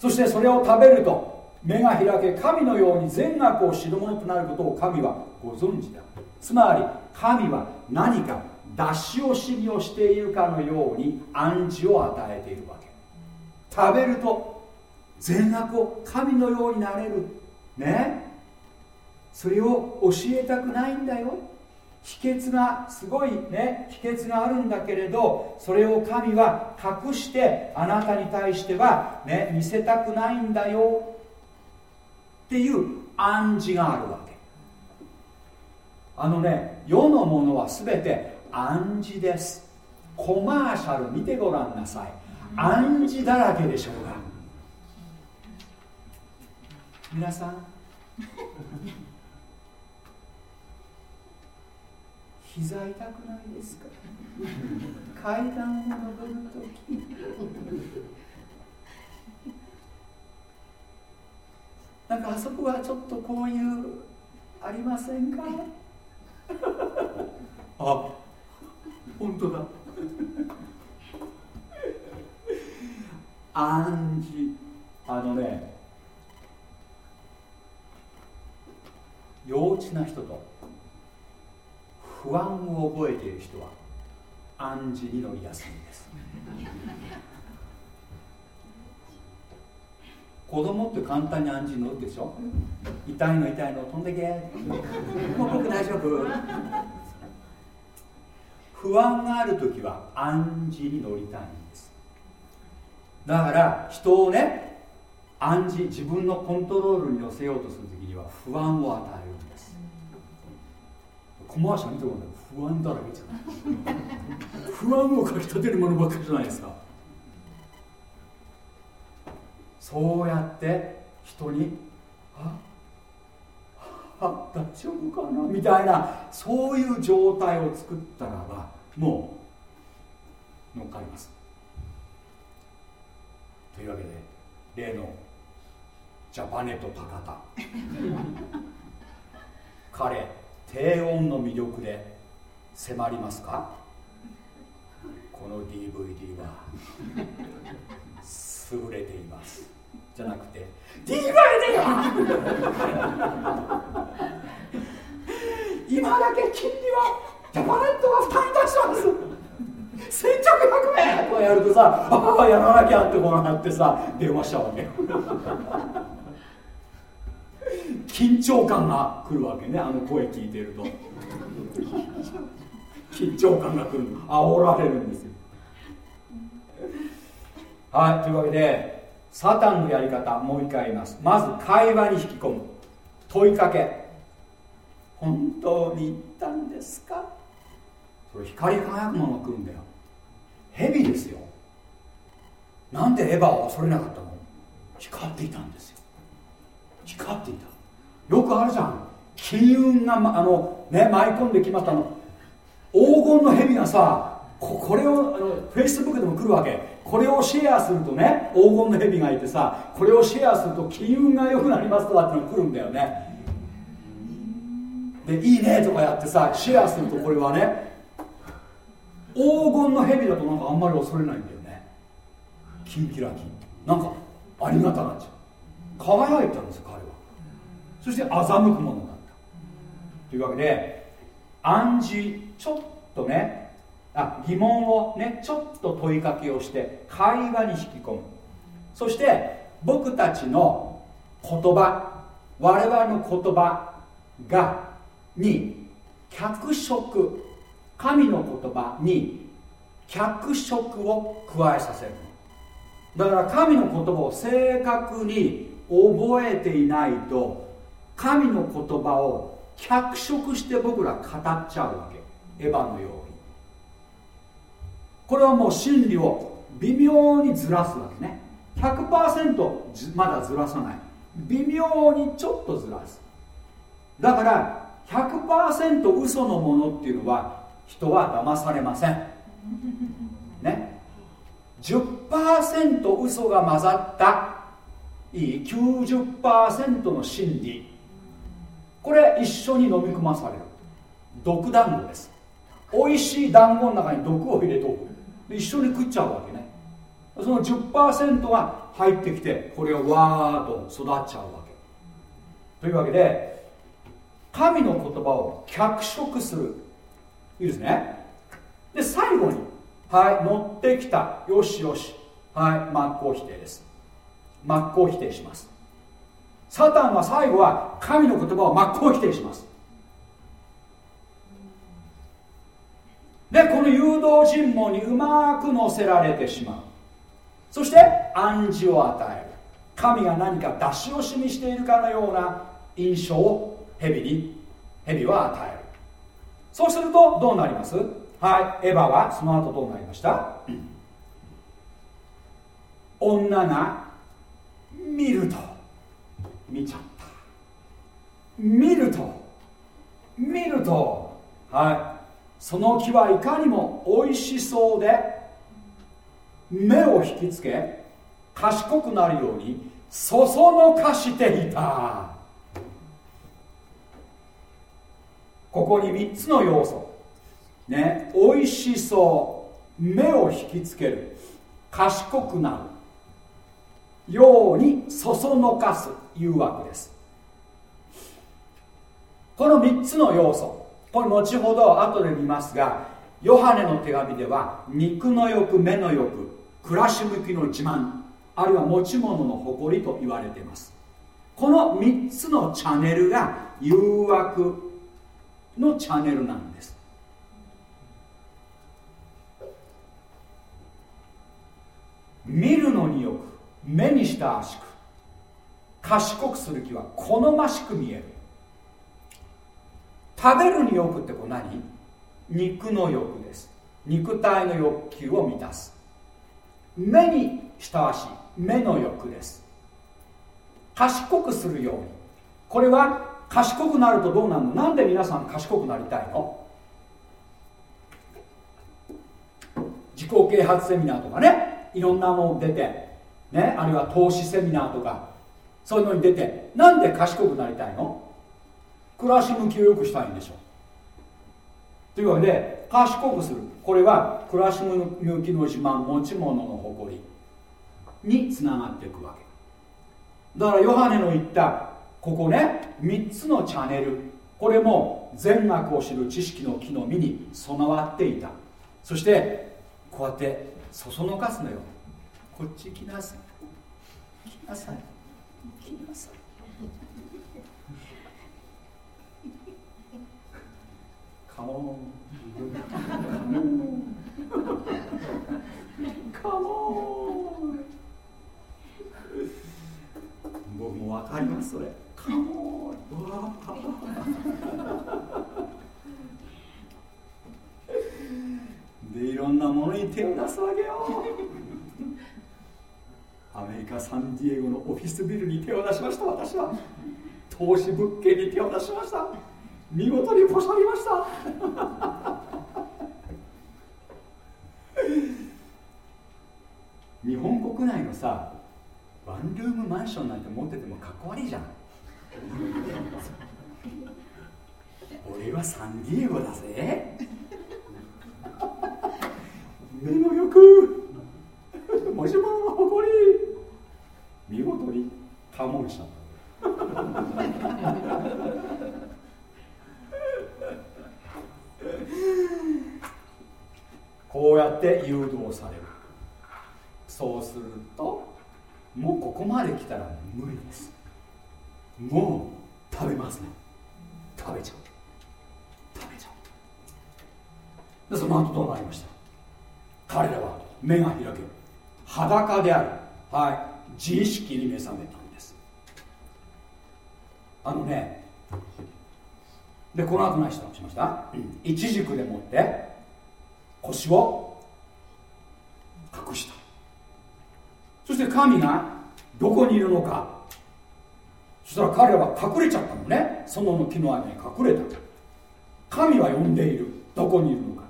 そしてそれを食べると目が開け神のように善悪を知る者となることを神はご存知だ。つまり神は何か出し惜しみをしているかのように暗示を与えているわけ。食べると善悪を神のようになれる。ね？それを教えたくないんだよ。秘訣がすごいね。秘訣があるんだけれどそれを神は隠してあなたに対してはね見せたくないんだよ。っていう暗示があるわけ。あのね世のものは全て暗示です。コマーシャル見てごらんなさい。暗示だらけでしょうが。皆さん。膝痛くないですか？階段を上るとき。なんかあそこはちょっとこういうありませんか？あ本当だ。暗示。あのね。幼稚な人と不安を覚えている人は暗示に乗りやすいです。子供って簡単に暗示に乗るでしょ？痛いの痛いの飛んでけ。もう僕大丈夫。不安がある時は暗示に乗りたいんです。だから人をね暗示自分のコントロールに寄せようとする時には不安を与える。コマーシャル見ても不安だらけじゃない *laughs* 不安をかき立てるものばっかりじゃないですか。そうやって人にああ大丈夫かな？みたいなそういう状態を作ったらばもう乗っかります。というわけで例のジャパネット高田彼低音の魅力で迫りますか？この DVD は優れています。じゃなくて DVD は今だけ金利はジャパネットが負担いたします。先着100名。とかやるとさああやらなきゃってこうなってさ電話しちゃうわけ緊張感が来るわけね。あの声聞いてると。緊張感が来る。煽られるんですよ。はいというわけでサタンのやり方もう一回言います。まず会話に引き込む。問いかけ。本当に言ったんですか？それ光り輝くものが来るんだよ。蛇ですよ。なんでエヴァを恐れなかったの？光っていたんですよ。光っていた。よくあるじゃん。金運が、ま、あのね舞い込んできましたの。黄金の蛇がさこれをあのフェイスブックでも来るわけ。これをシェアするとね黄金の蛇がいてさこれをシェアすると金運が良くなりますとかってのが来るんだよね。でいいねとかやってさシェアするとこれはね黄金の蛇だとなんかあんまり恐れないんだよね。キンキラキンなんかありがたなっちゃう。輝いたんですよそして欺くものだったというわけで暗示ちょっとねあ疑問をねちょっと問いかけをして会話に引き込む。そして僕たちの言葉我々の言葉がに脚色。神の言葉に脚色を加えさせる。だから神の言葉を正確に覚えていないと神の言葉を脚色して僕ら語っちゃうわけ。エヴァのように。これはもう真理を微妙にずらすわけね。100%まだずらさない。微妙にちょっとずらす。だから100%嘘のものっていうのは人は騙されません。ね。10%嘘が混ざったいい？90%の真理。これ一緒に飲み込まされる。毒団子です。美味しい団子の中に毒を入れておく。で一緒に食っちゃうわけね。その10%が入ってきてこれをわーっと育っちゃうわけ。というわけで神の言葉を脚色する。いいですね。で最後にはい乗ってきた。よしよし。はい真っ向否定です。真っ向否定します。サタンは最後は神の言葉を真っ向否定します。でこの誘導尋問にうまく乗せられてしまう。そして暗示を与える。神が何か出し惜しみしているかのような印象を蛇に蛇は与える。そうするとどうなります？はいエヴァはその後どうなりました？女が見ると見ちゃった。見ると。見ると。はい。その木はいかにも美味しそうで目を引きつけ賢くなるようにそそのかしていた。ここに3つの要素。ね。美味しそう。目を引きつける。賢くなる。ようにそそのかす。誘惑です。この3つの要素これ後ほど後で見ますがヨハネの手紙では肉の欲目の欲暮らし向きの自慢あるいは持ち物の誇りと言われています。この3つのチャンネルが誘惑のチャンネルなんです。見るのによく目にしたしく賢くする気は好ましく見える。食べるによくってこれ何？肉の欲です。肉体の欲求を満たす。目に親しい。目の欲です。賢くするように。これは賢くなるとどうなるの？なんで皆さん賢くなりたいの？自己啓発セミナーとかね。いろんなもの出て。ね。あるいは投資セミナーとか。そういうのに出てなんで賢くなりたいの？暮らし向きを良くしたいんでしょというわけで賢くする。これは暮らし向きの自慢持ち物の誇りにつながっていくわけ。だからヨハネの言ったここね3つのチャンネル。これも善悪を知る知識の木の実に備わっていた。そしてこうやってそそのかすのよ。こっち来なさい。来なさい。カモン。カモン。僕も分かりますそれカモン。でいろんなものに手を出すわけよアメリカ・サンディエゴのオフィスビルに手を出しました私は。投資物件に手を出しました。見事にポシャりました。*laughs* 日本国内のさワンルームマンションなんて持っててもかっこ悪いじゃん。俺はサンディエゴだぜ。*laughs* 目の欲もしもの誇り見事にカモンしたこうやって誘導される。そうするともうここまで来たら無理です。もう食べますね。食べちゃう。食べちゃう。でその後どうなりました？彼らは目が開ける。裸である。はい。自意識に目覚めたんです。あのねでこの後何したしました？一軸でもって腰を隠した。そして神がどこにいるのか。そしたら彼らは隠れちゃったのね。園の木の間に隠れた。神は呼んでいる。どこにいるのか。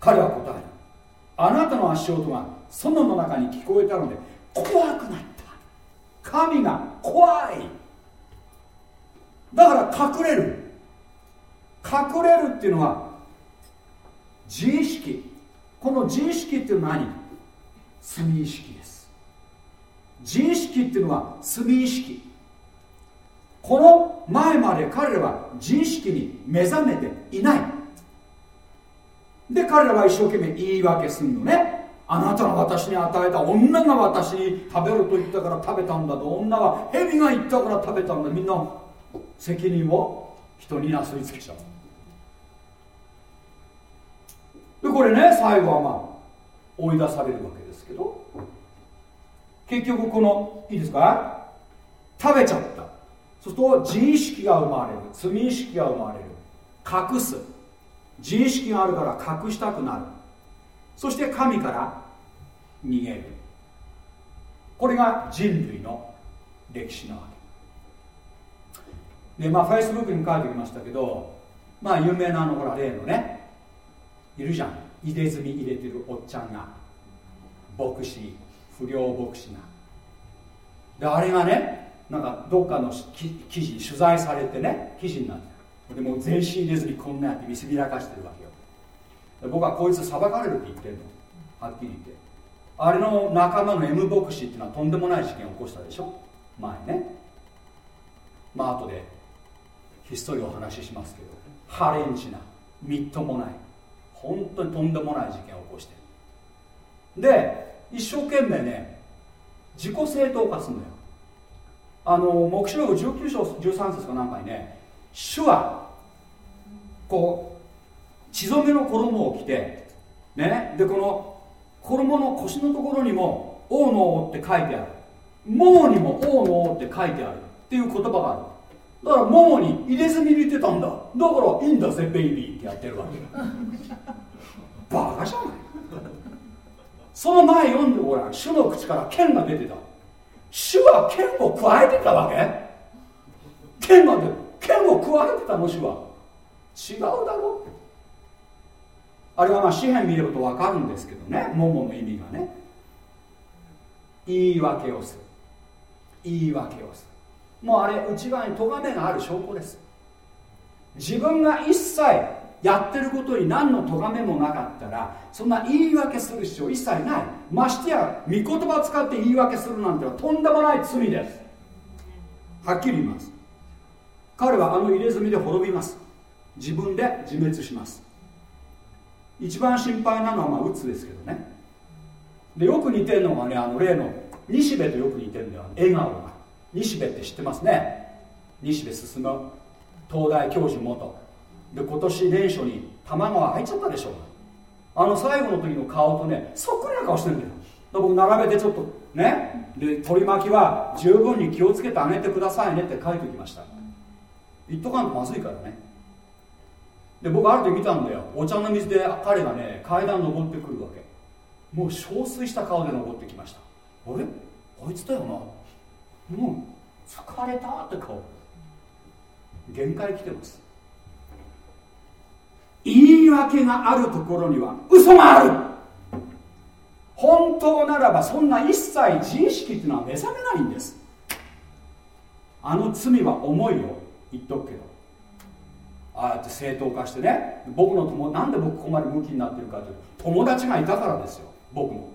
彼は答えるあなたの足音が園の中に聞こえたので怖くなった。神が怖い。だから隠れる。隠れるっていうのは自意識。この自意識っていうのは何？罪意識です。自意識っていうのは罪意識。この前まで彼らは自意識に目覚めていない。で彼らは一生懸命言い訳するのね。あなたが私に与えた女が私に食べると言ったから食べたんだと女は蛇が言ったから食べたんだみんな責任を人になすりつけちゃう。でこれね最後はまあ追い出されるわけですけど結局このいいですか？食べちゃった。そうすると自意識が生まれる。罪意識が生まれる。隠す。自意識があるから隠したくなる。そして神から逃げる。これが人類の歴史なわけ。でまあフェイスブックに書いてきましたけどまあ有名なあのほら例のねいるじゃん。入れ墨入れてるおっちゃんが。牧師不良牧師が。であれがねなんかどっかの記事取材されてね記事になって。でも全身入れずにこんなやって見せびらかしてるわけよ。僕はこいつ裁かれるって言ってるの。はっきり言って。あれの仲間の M 牧師っていうのはとんでもない事件を起こしたでしょ。前ね。まあ後でひっそりお話ししますけど。ハレンチな。みっともない。本当にとんでもない事件を起こして。で一生懸命ね自己正当化するのよ。あの黙示録19章13節かなんかにね主はこう血染めの衣を着てねでこの衣の腰のところにも「王の王」って書いてある「ももにも王の王」って書いてある。っていう言葉がある。だからももに入れ墨入れてたんだ。だからいいんだぜベイビーってやってるわけ。バカじゃない。その前読んでごらん。主の口から剣が出てた。主は剣を加えてたわけ。剣が出剣を加えてたの主は違うだろ。あれはまあ紙幣見ればと分かるんですけどね。桃の意味がね。言い訳をする。言い訳をする。もうあれ内側に咎めがある証拠です。自分が一切やってることに何の咎めもなかったらそんな言い訳する必要一切ない。ましてや御言葉を使って言い訳するなんてはとんでもない罪です。はっきり言います。彼はあの入れ墨で滅びます。自分で自滅します。一番心配なのはまあうつですけどね。でよく似てるのがねあの例の西部とよく似てるんだよ。笑顔が。西部って知ってますね。西部進む。東大教授元。で今年年初に卵が入っちゃったでしょう。あの最後の時の顔とねそっくりな顔してるんだよ。僕並べてちょっとね。で取り巻きは十分に気をつけてあげてくださいねって書いておきました。言っとかんとまずいからね。で僕ある時見たんだよ。お茶の水で彼がね階段登ってくるわけ。もう憔悴した顔で登ってきました。あれ？あいつだよな。もう疲れたって顔。限界来てます。言い訳があるところには嘘がある。本当ならばそんな一切自意識っていうのは目覚めないんです。あの罪は重いよ。言っとくけど。ああやって正当化してね。僕の友なんで僕ここまでムキになってるかというと友達がいたからですよ。僕も。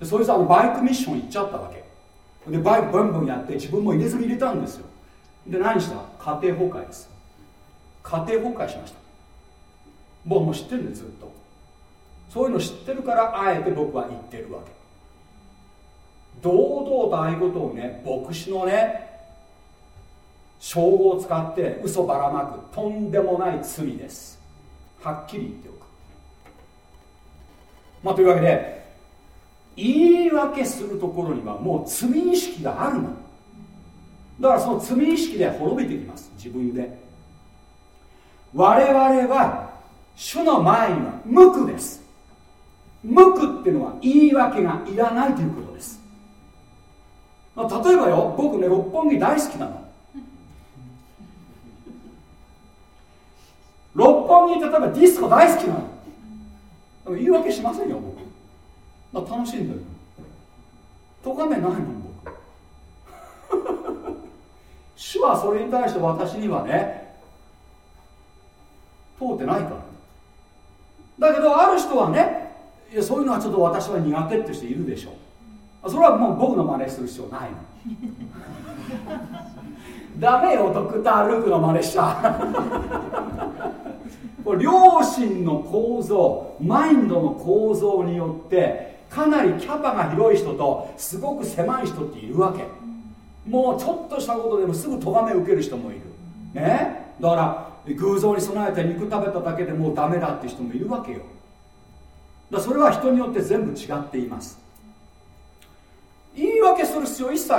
でそいつあのバイクミッション行っちゃったわけ。でバイクブンブンやって自分も入れずに入れたんですよ。で何した？家庭崩壊です。家庭崩壊しました。僕も知ってるんでずっと。そういうの知ってるからあえて僕は言ってるわけ。堂々とああいうことをね牧師のね称号を使って嘘ばらまくとんでもない罪です。はっきり言っておく。まあというわけで言い訳するところにはもう罪意識があるの。だからその罪意識で滅びてきます。自分で。我々は主の前には無垢です。無垢っていうのは言い訳がいらないということです。例えばよ僕ね六本木大好きなの。六本木例えばディスコ大好きなの。言い訳しませんよ僕。楽しんでるとがめないもん僕。主はそれに対して私にはね通ってないから。だけどある人はねいやそういうのはちょっと私は苦手って人いるでしょ。うそれはもう僕の真似する必要ないの。*laughs* ダメよドクター・ルークの真似しちゃ。これ良心の構造マインドの構造によってかなりキャパが広い人とすごく狭い人っているわけ。もうちょっとしたことでもすぐ咎め受ける人もいる。ね？だから偶像に備えて肉食べただけでもうダメだって人もいるわけよ。だそれは人によって全部違っています。言い訳する必要一切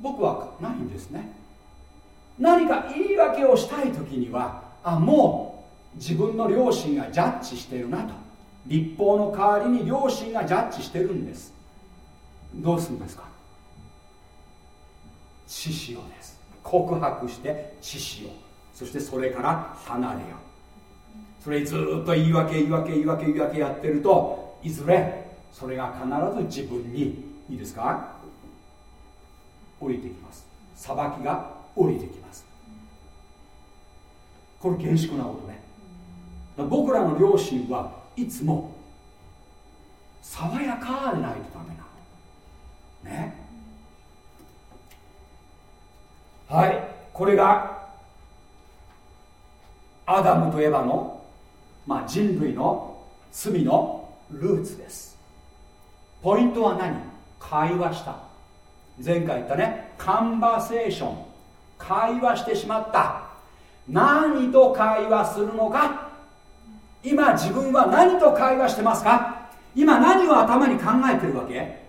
僕はないんですね。何か言い訳をしたい時にはあもう自分の両親がジャッジしてるなと。立法の代わりに両親がジャッジしてるんです。どうするんですか？血潮です。告白して血潮そしてそれから離れよう。それずっと言い訳言い訳言い訳言い訳やってるといずれそれが必ず自分にいいですか？降りてきます。裁きが降りてきます。これ厳粛なことね。僕らの両親はいつも爽やかでないとダメなの。ね。はい。これがアダムとエヴァの、まあ、人類の罪のルーツです。ポイントは何？会話した。前回言ったね。カンバセーション。会話してしまった。何と会話するのか？今自分は何と会話してますか？今何を頭に考えてるわけ？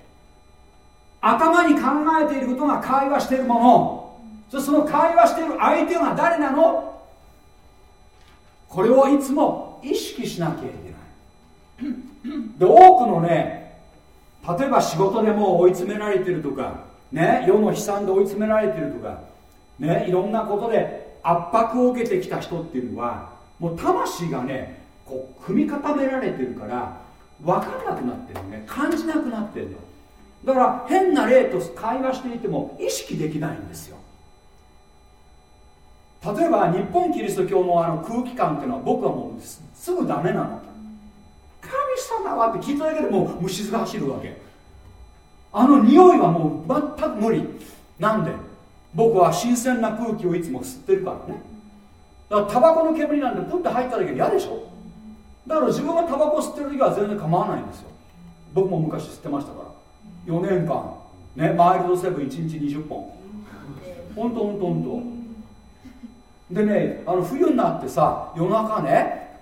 頭に考えていることが会話しているもの。その会話している相手が誰なの？これをいつも意識しなきゃいけない。で多くのね例えば仕事でもう追い詰められてるとかね世の悲惨で追い詰められてるとかねいろんなことで圧迫を受けてきた人っていうのはもう魂がねこう踏み固められてるから分かんなくなってるね。感じなくなってるの。だから変な霊と会話していても意識できないんですよ。例えば日本キリスト教のあの空気感っていうのは僕はもうすぐダメなの。神様はって聞いただけでもう虫が走るわけ。あの匂いはもう全く無理。なんで？僕は新鮮な空気をいつも吸ってるからね。だからタバコの煙なんてプッて入っただけで嫌でしょ。だから自分がタバコ吸ってる時は全然構わないんですよ。僕も昔吸ってましたから。4年間。ねマイルドセブン1日20本。ほんとほんとほんとでねあの冬になってさ夜中ね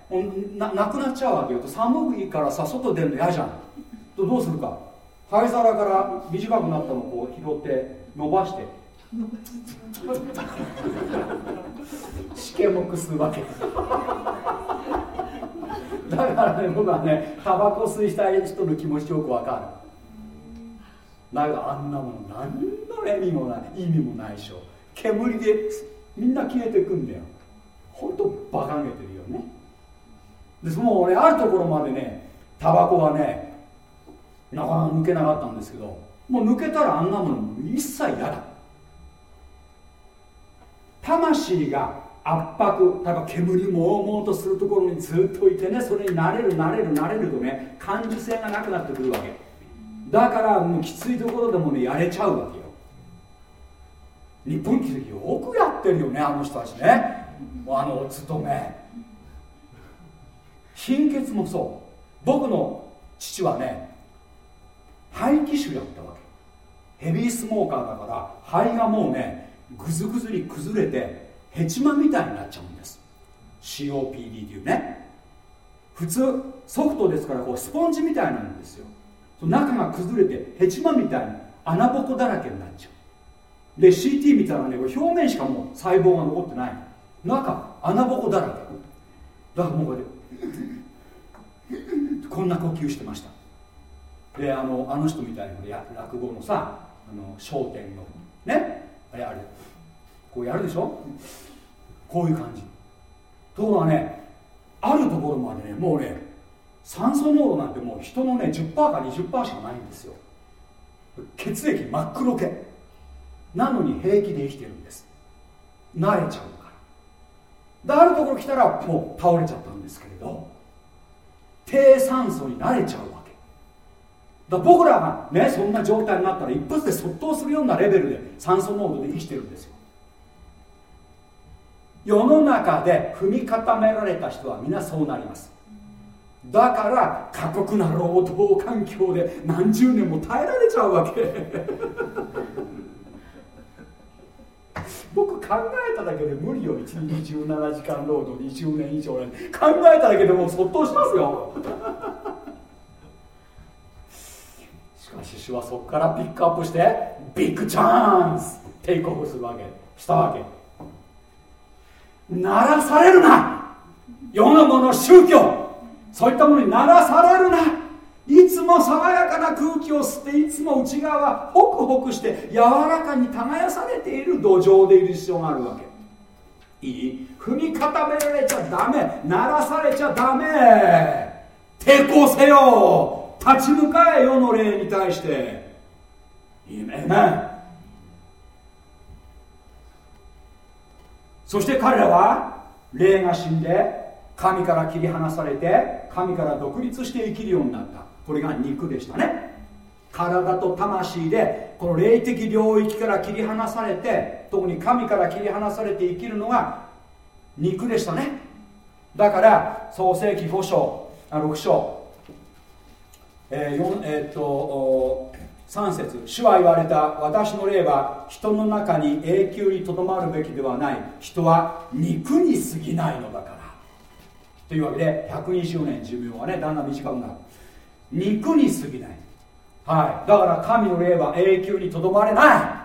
ななくなっちゃうわけよ。と寒いからさ外出るの嫌じゃん。とどうするか。灰皿から短くなったのをこう拾って伸ばして。*laughs* しけもくすわけだからね僕はねタバコ吸いたい人の気持ちよくわかる。だけどあんなもの何の意味もない意味もないでしょ。煙でみんな消えていくんだよ。ほんと馬鹿げてるよね。でその俺あるところまでねタバコがねなかなか抜けなかったんですけどもう抜けたらあんなもの一切嫌だ。魂が圧迫例えば煙もうもうとするところにずっといてねそれに慣れる慣れる慣れるとね感受性がなくなってくるわけ。だからもうきついところでもねやれちゃうわけよ。日本記よくやってるよねあの人たちね。あのお勤め貧血もそう。僕の父はね肺気腫やったわけ。ヘビースモーカーだから肺がもうねぐずぐずに崩れてヘチマみたいになっちゃうんです。COPD っていうね。普通ソフトですからこうスポンジみたいなんですよ。中が崩れてヘチマみたいに穴ぼこだらけになっちゃう。で CT 見たらね表面しかもう細胞が残ってない。中穴ぼこだらけ。だからもうこれこんな呼吸してました。であのあの人みたいな落語のさあの商店のねあれあれ。こうやるでしょ？こういう感じ。ところがねあるところまでねもうね酸素濃度なんてもう人のね10%か20%しかないんですよ。血液真っ黒け。なのに平気で生きてるんです。慣れちゃうから。であるところ来たらもう倒れちゃったんですけれど低酸素に慣れちゃうわけ。だ僕らがねそんな状態になったら一発で即答するようなレベルで酸素濃度で生きてるんですよ。世の中で踏み固められた人は皆そうなります。だから過酷な労働環境で何十年も耐えられちゃうわけ。僕考えただけで無理よ1日17時間労働20年以上考えただけでもうそっとしますよ。しかし主はそこからピックアップしてビッグチャンステイクオフするわけ。したわけ。鳴らされるな。世のもの宗教。そういったものに鳴らされるな。いつも爽やかな空気を吸っていつも内側はホクホクして柔らかに耕されている土壌でいる必要があるわけ。いい。踏み固められちゃダメ。鳴らされちゃダメ。抵抗せよ。立ち向かえ世の霊に対して。いいねそして彼らは霊が死んで神から切り離されて神から独立して生きるようになった。これが肉でしたね。体と魂でこの霊的領域から切り離されて特に神から切り離されて生きるのが肉でしたね。だから創世紀5章あ6章えーえー、っと3節主は言われた私の霊は人の中に永久にとどまるべきではない。人は肉に過ぎないのだから。というわけで120年寿命はねだんだん短くなる。肉に過ぎない。はい。だから神の霊は永久にとどまれな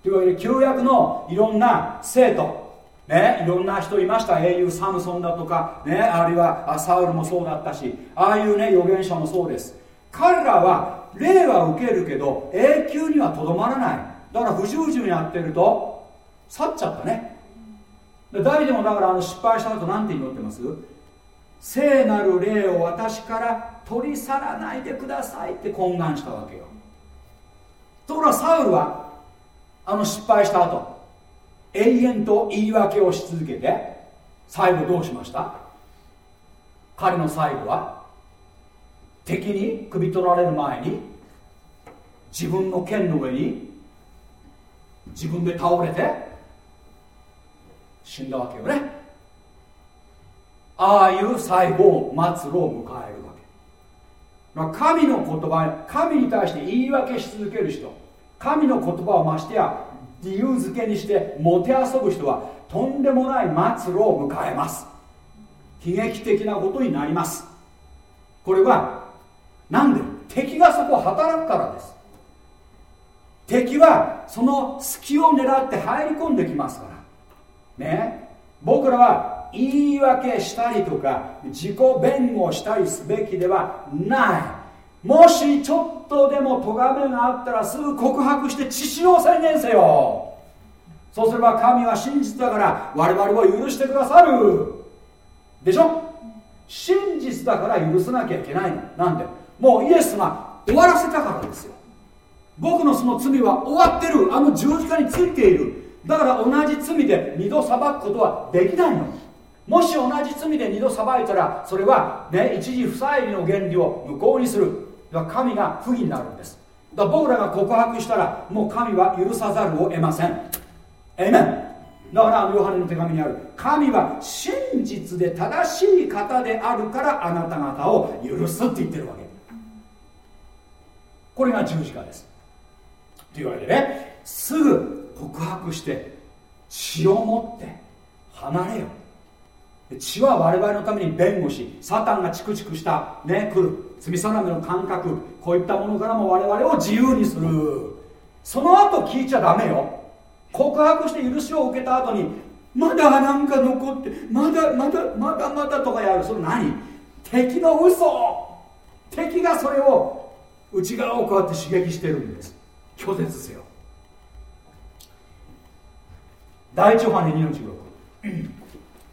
い。というわけで旧約のいろんな生徒ね、いろんな人いました。英雄サムソンだとか、ね、あるいはサウルもそうだったしああいうね預言者もそうです。彼らは霊は受けるけど永久にはとどまらない。だから不従順やってると去っちゃったね。で大でもだからあの失敗した後何て祈ってます？聖なる霊を私から取り去らないでくださいって懇願したわけよ。ところがサウルはあの失敗した後永遠と言い訳をし続けて最後どうしました？彼の最後は敵に首取られる前に自分の剣の上に自分で倒れて死んだわけよね。ああいう最後を末路を迎えるわけ。神の言葉神に対して言い訳し続ける人神の言葉をましてや理由付けにしてもてあそぶ人はとんでもない末路を迎えます。悲劇的なことになります。これはなんで？敵がそこを働くからです。敵はその隙を狙って入り込んできますから。ね？僕らは言い訳したりとか自己弁護したりすべきではない。もしちょっとでも咎めがあったらすぐ告白して血潮を宣言せよ。そうすれば神は真実だから我々を許してくださる。でしょ？真実だから許さなきゃいけないの。なんで？もうイエスが終わらせたからですよ。僕のその罪は終わってる。あの十字架についている。だから同じ罪で二度裁くことはできないの。もし同じ罪で二度裁いたらそれはね一時不再理の原理を無効にする。神が不義になるんです。だから僕らが告白したらもう神は許さざるを得ません。エメンだからヨハネの手紙にある。神は真実で正しい方であるからあなた方を許すって言ってるわけ。これが十字架です。というわけでねすぐ告白して血を持って離れよ。血は我々のために弁護しサタンがチクチクしたね来る。罪定めの感覚こういったものからも我々を自由にする。その後聞いちゃダメよ。告白して許しを受けた後にまだなんか残ってまだまだまだまだとかやる。それ何？敵の嘘。敵がそれを内側をこうやって刺激してるんです。拒絶せよ。第一ヨハネ2の16 *clears throat*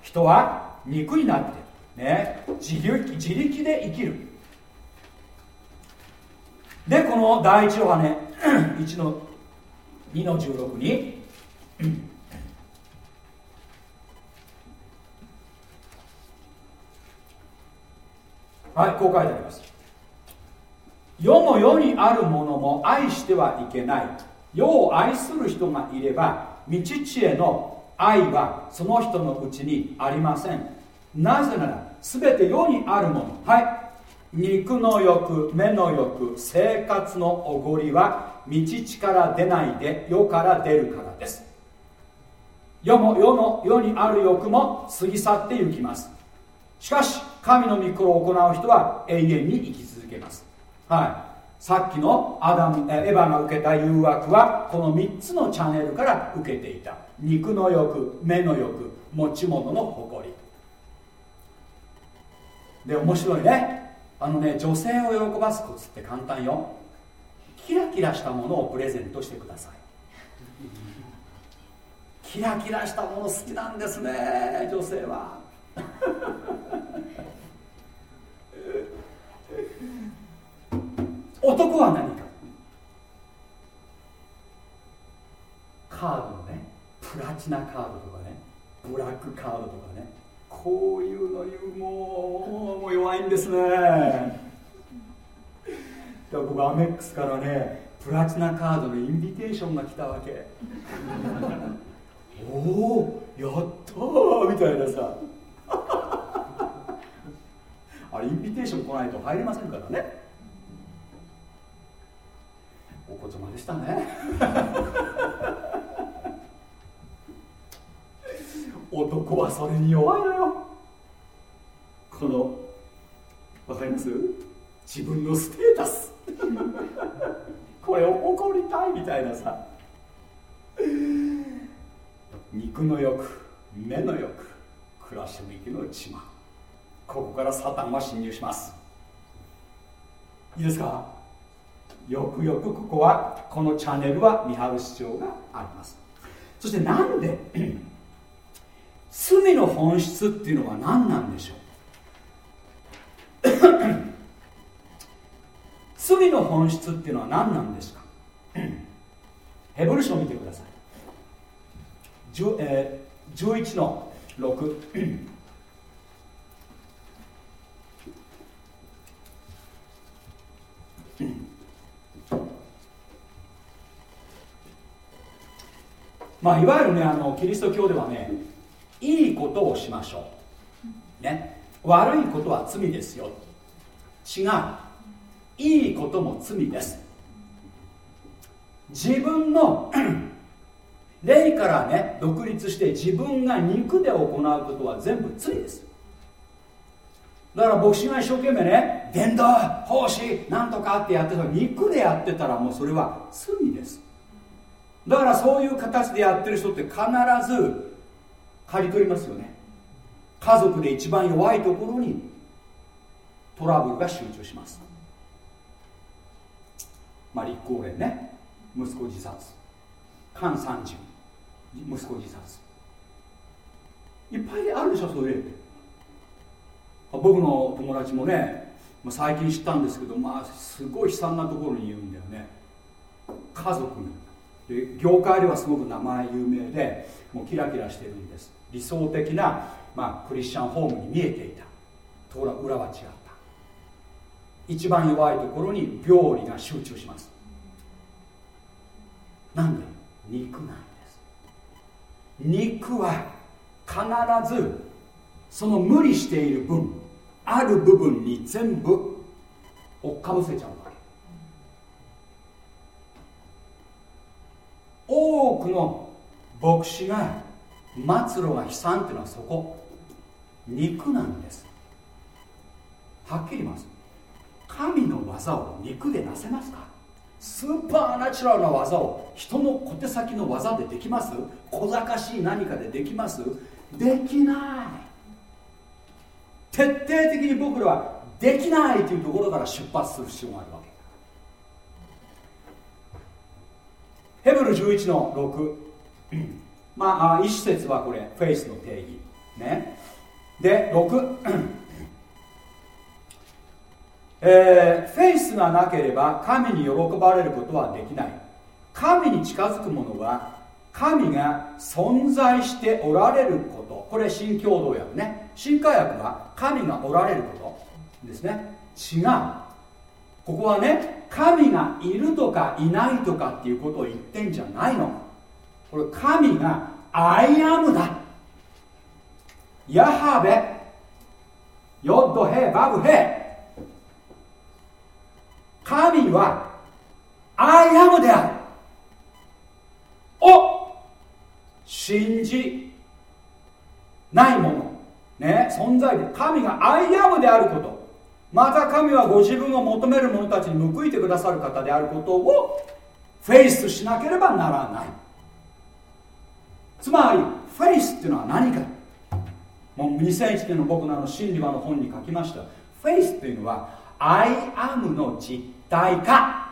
人は肉になって。ね。自力自力で生きる。でこの第一ヨハネ *clears throat* 1の2の16に。*clears throat* はいこう書いてあります。世も世にあるものも愛してはいけない。世を愛する人がいれば道知恵の愛はその人のうちにありません。なぜなら全て世にあるもの。はい。肉の欲目の欲生活のおごりは道地から出ないで世から出るからです。世も世の世にある欲も過ぎ去ってゆきます。しかし神の御心を行う人は永遠に生き続けます。はい。さっきのアダムエヴァが受けた誘惑はこの3つのチャンネルから受けていた。肉の欲目の欲持ち物の誇り。で面白いね。あのね女性を喜ばすコツって簡単よ。キラキラしたものをプレゼントしてください。キラキラしたもの好きなんですね女性は。男は何か。カードのね。プラチナカードとかね。ブラックカードとかね。こういうのにもうもう弱いんですね。だから僕アメックスからねプラチナカードのインビテーションが来たわけ。おおやったーみたいなさ。あれインビテーション来ないと入れませんからね。お言葉でしたね。*laughs* 男はそれに弱いのよ。このわかります？自分のステータス。*laughs* これを誇りたいみたいなさ。肉の欲目の欲暮らし向きの一万ここからサタンは侵入します。いいですか？よくよくここはこのチャンネルは見張る必要があります。そしてなんで *clears throat* 罪の本質っていうのは何なんでしょう？*clears throat* 罪の本質っていうのは何なんですか？*clears throat* ヘブル書を見てください、えー、11の6まあ、いわゆるねあのキリスト教ではねいいことをしましょう、ね、悪いことは罪ですよ。違う。いいことも罪です。自分の *clears throat* 霊からね独立して自分が肉で行うことは全部罪です。だから牧師が一生懸命ね伝道奉仕なんとかってやってたら肉でやってたらもうそれは罪です。だからそういう形でやってる人って必ず刈り取りますよね。家族で一番弱いところにトラブルが集中します。まあ立候連ね。息子自殺。菅三十。息子自殺。いっぱいあるでしょそういう例って。僕の友達もね最近知ったんですけどまあすごい悲惨なところにいるんだよね。家族で業界ではすごく名前有名でもうキラキラしてるんです。理想的な、まあ、クリスチャンホームに見えていた。ところが裏は違った。一番弱いところに病理が集中します。なんで？肉なんです。肉は必ずその無理している分ある部分に全部追っかぶせちゃう。多くの牧師が末路が悲惨っていうのはそこ。肉なんです。はっきり言います。神の技を肉でなせますか？スーパーナチュラルな技を人の小手先の技でできます？小賢しい何かでできます？できない。徹底的に僕らはできないというところから出発する必要があるわけヘブル11の6まあ一節はこれフェイスの定義。ね。で6えー、フェイスがなければ神に喜ばれることはできない。神に近づく者は神が存在しておられること。これ新共同訳ね。新化訳は神がおられることですね。違う。ここはね神がいるとかいないとかっていうことを言ってんじゃないの。これ神が I am だ。ヤハウェ。ヨッドヘバブヘ神は I am である。を信じないもの。ね存在で。神が I am であること。また神はご自分を求める者たちに報いてくださる方であることをフェイスしなければならない。つまりフェイスっていうのは何か。もう2001年の僕のあの真理はの本に書きました。フェイスっていうのはアイアムの実体化。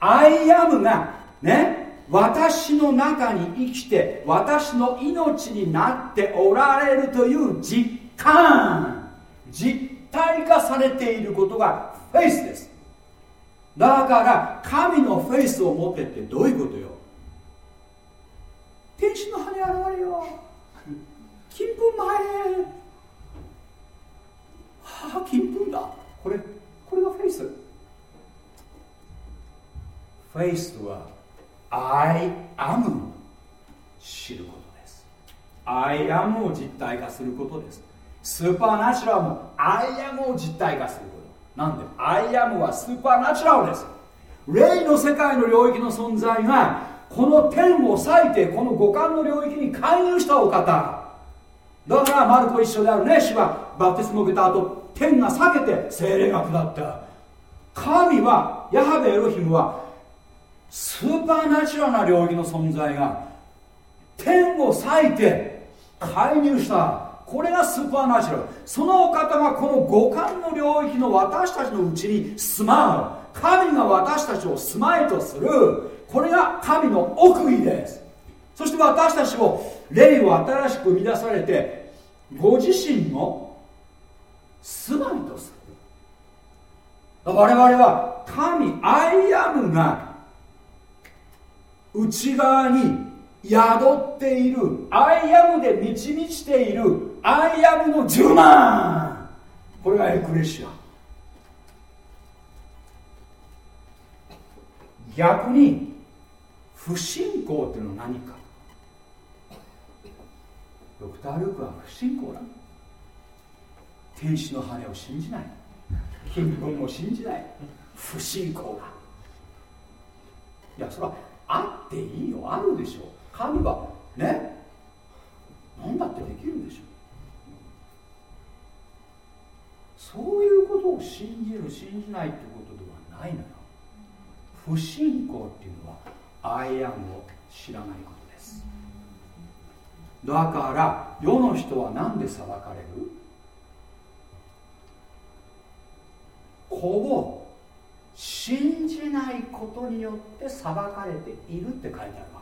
I am がね私の中に生きて私の命になっておられるという実感。実体化されていることがフェイスです。だから神のフェイスを持ってってどういうことよ。天使の羽現れよ。金粉前はあ金粉だ。これこれがフェイス。フェイスは I am を知ることです。I am を実体化することです。スーパーナチュラルも I am を実体化すること。なんで I am はスーパーナチュラルです。霊の世界の領域の存在がこの天を裂いてこの五感の領域に介入したお方。だからマルコ一緒であるね主はバプテスモを受けた後天が裂けて精霊が下った。神はヤハベエロヒムはスーパーナチュラルな領域の存在が天を裂いて介入した。これがスーパーナチュラル。そのお方がこの五感の領域の私たちのうちに住まう。神が私たちを住まいとする。これが神の奥義です。そして私たちを霊を新しく生み出されてご自身の住まいとする。我々は神 I am が内側に宿っている。 I am で満ち満ちている。アイアムの10万これがエクレシア。逆に不信仰っていうのは何か。ドクター・ルークは不信仰だ。天使の羽を信じない。金文も信じない。不信仰がいやそれはあっていいよ。あるでしょ神はね。何だってできるでしょそういうことを信じる信じないってことではないのよ。不信仰っていうのはアイアムを知らないことです。だから世の人は何で裁かれる？子を信じないことによって裁かれているって書いてあるわけ。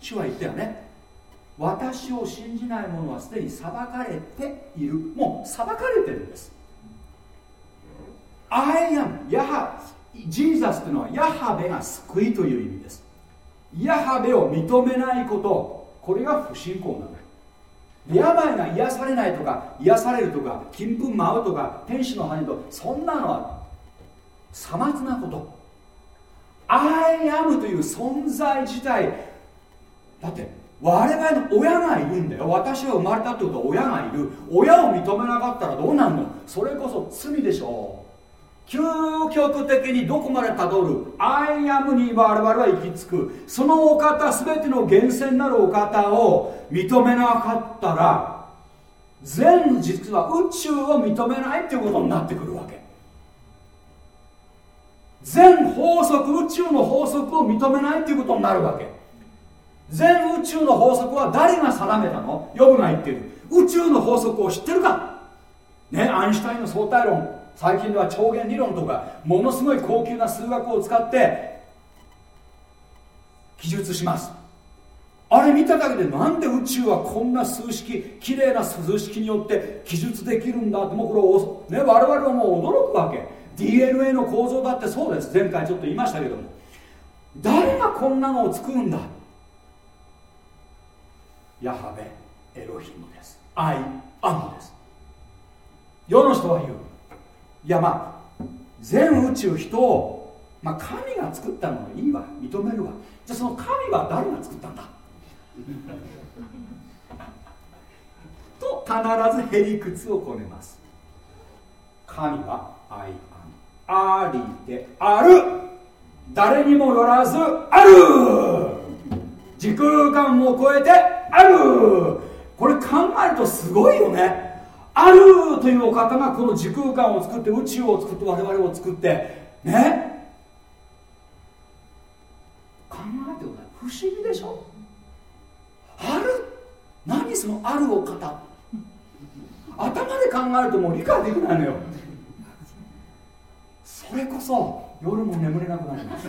主は言ったよね。私を信じない者はすでに裁かれている。もう裁かれてるんです。I am ヤハジーザスというのはヤハベが救いという意味です。ヤハベを認めないことこれが不信仰なの病が癒されないとか癒されるとか金粉舞うとか天使の羽とそんなのはさまつなこと。I am という存在自体だって我々の親がいるんだよ。私が生まれたってことは親がいる。親を認めなかったらどうなるの？それこそ罪でしょう。究極的にどこまでたどる？アイアムに我々は行き着く。そのお方全ての源泉なるお方を認めなかったら全実は宇宙を認めないっていうことになってくるわけ。全法則宇宙の法則を認めないっていうことになるわけ。全宇宙の法則は誰が定めたの？ヨブが言ってる。宇宙の法則を知ってるか？ねアインシュタインの相対論。最近では超弦理論とかものすごい高級な数学を使って記述します。あれ見ただけでなんで宇宙はこんな数式綺麗な数式によって記述できるんだってもうこれ、ね、我々はもう驚くわけ。DNA の構造だってそうです。前回ちょっと言いましたけども。誰がこんなのを作るんだ？ヤハベエロヒムです。アイアムです。世の人は言う。いやまあ全宇宙人を、まあ、神が作ったのはいいわ。認めるわ。じゃあその神は誰が作ったんだ？*laughs* と必ずへりくつをこねます。神は愛ありである。誰にもよらずある。時空間を超えてある。これ考えるとすごいよね。あるというお方がこの時空間を作って宇宙を作って我々を作ってね。考えてください。不思議でしょ？ある。何そのあるお方。頭で考えるともう理解できないのよ。それこそ夜も眠れなくなります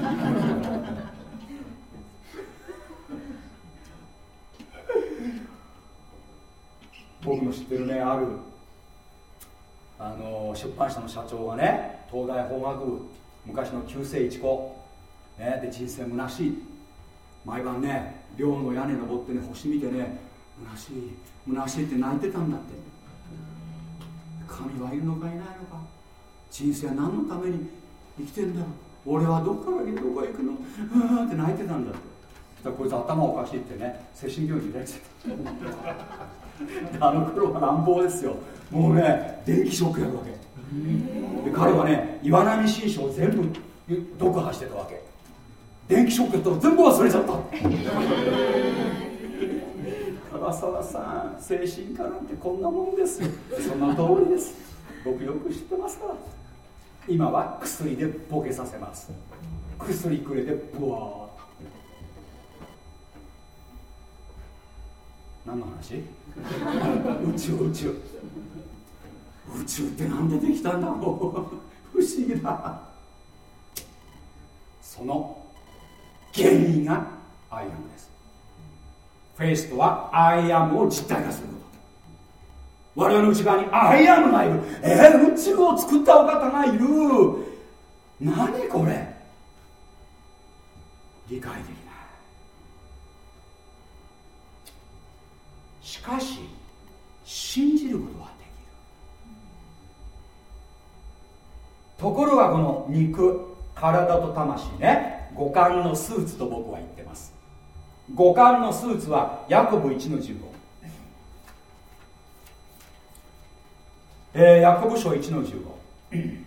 僕の知ってるねある。あの出版社の社長がね東大法学部昔の旧世一高、ね、で人生虚しい。毎晩ね寮の屋根登ってね星見てね虚しい虚しいって泣いてたんだって。神はいるのかいないのか。人生は何のために生きてんだろう。俺はどこからどこへ行くの。うーって泣いてたんだって。そしたらこいつ頭おかしいってね精神病院に入れてた。*laughs* あの頃は乱暴ですよ。もうね電気ショックやるわけ。で彼はね岩波新書を全部読破してたわけ。電気ショックやったら全部忘れちゃった。唐沢さん精神科なんてこんなもんですよ。そんな通りです。僕よく知ってますから。今は薬でボケさせます。薬くれてブワー。何の話？宇宙宇宙。宇宙って何でできたんだろう。*laughs* 不思議だ。その原因が I am です。フェイスとはアイアムを実体化すること。我々の内側に I am がいる。えー、宇宙を作ったお方がいる。何これ。理解できないしかし信じることはできる。ところがこの肉体と魂ね五感のスーツと僕は言ってます。五感のスーツはヤコブ1の15えー、ヤコブ書1の15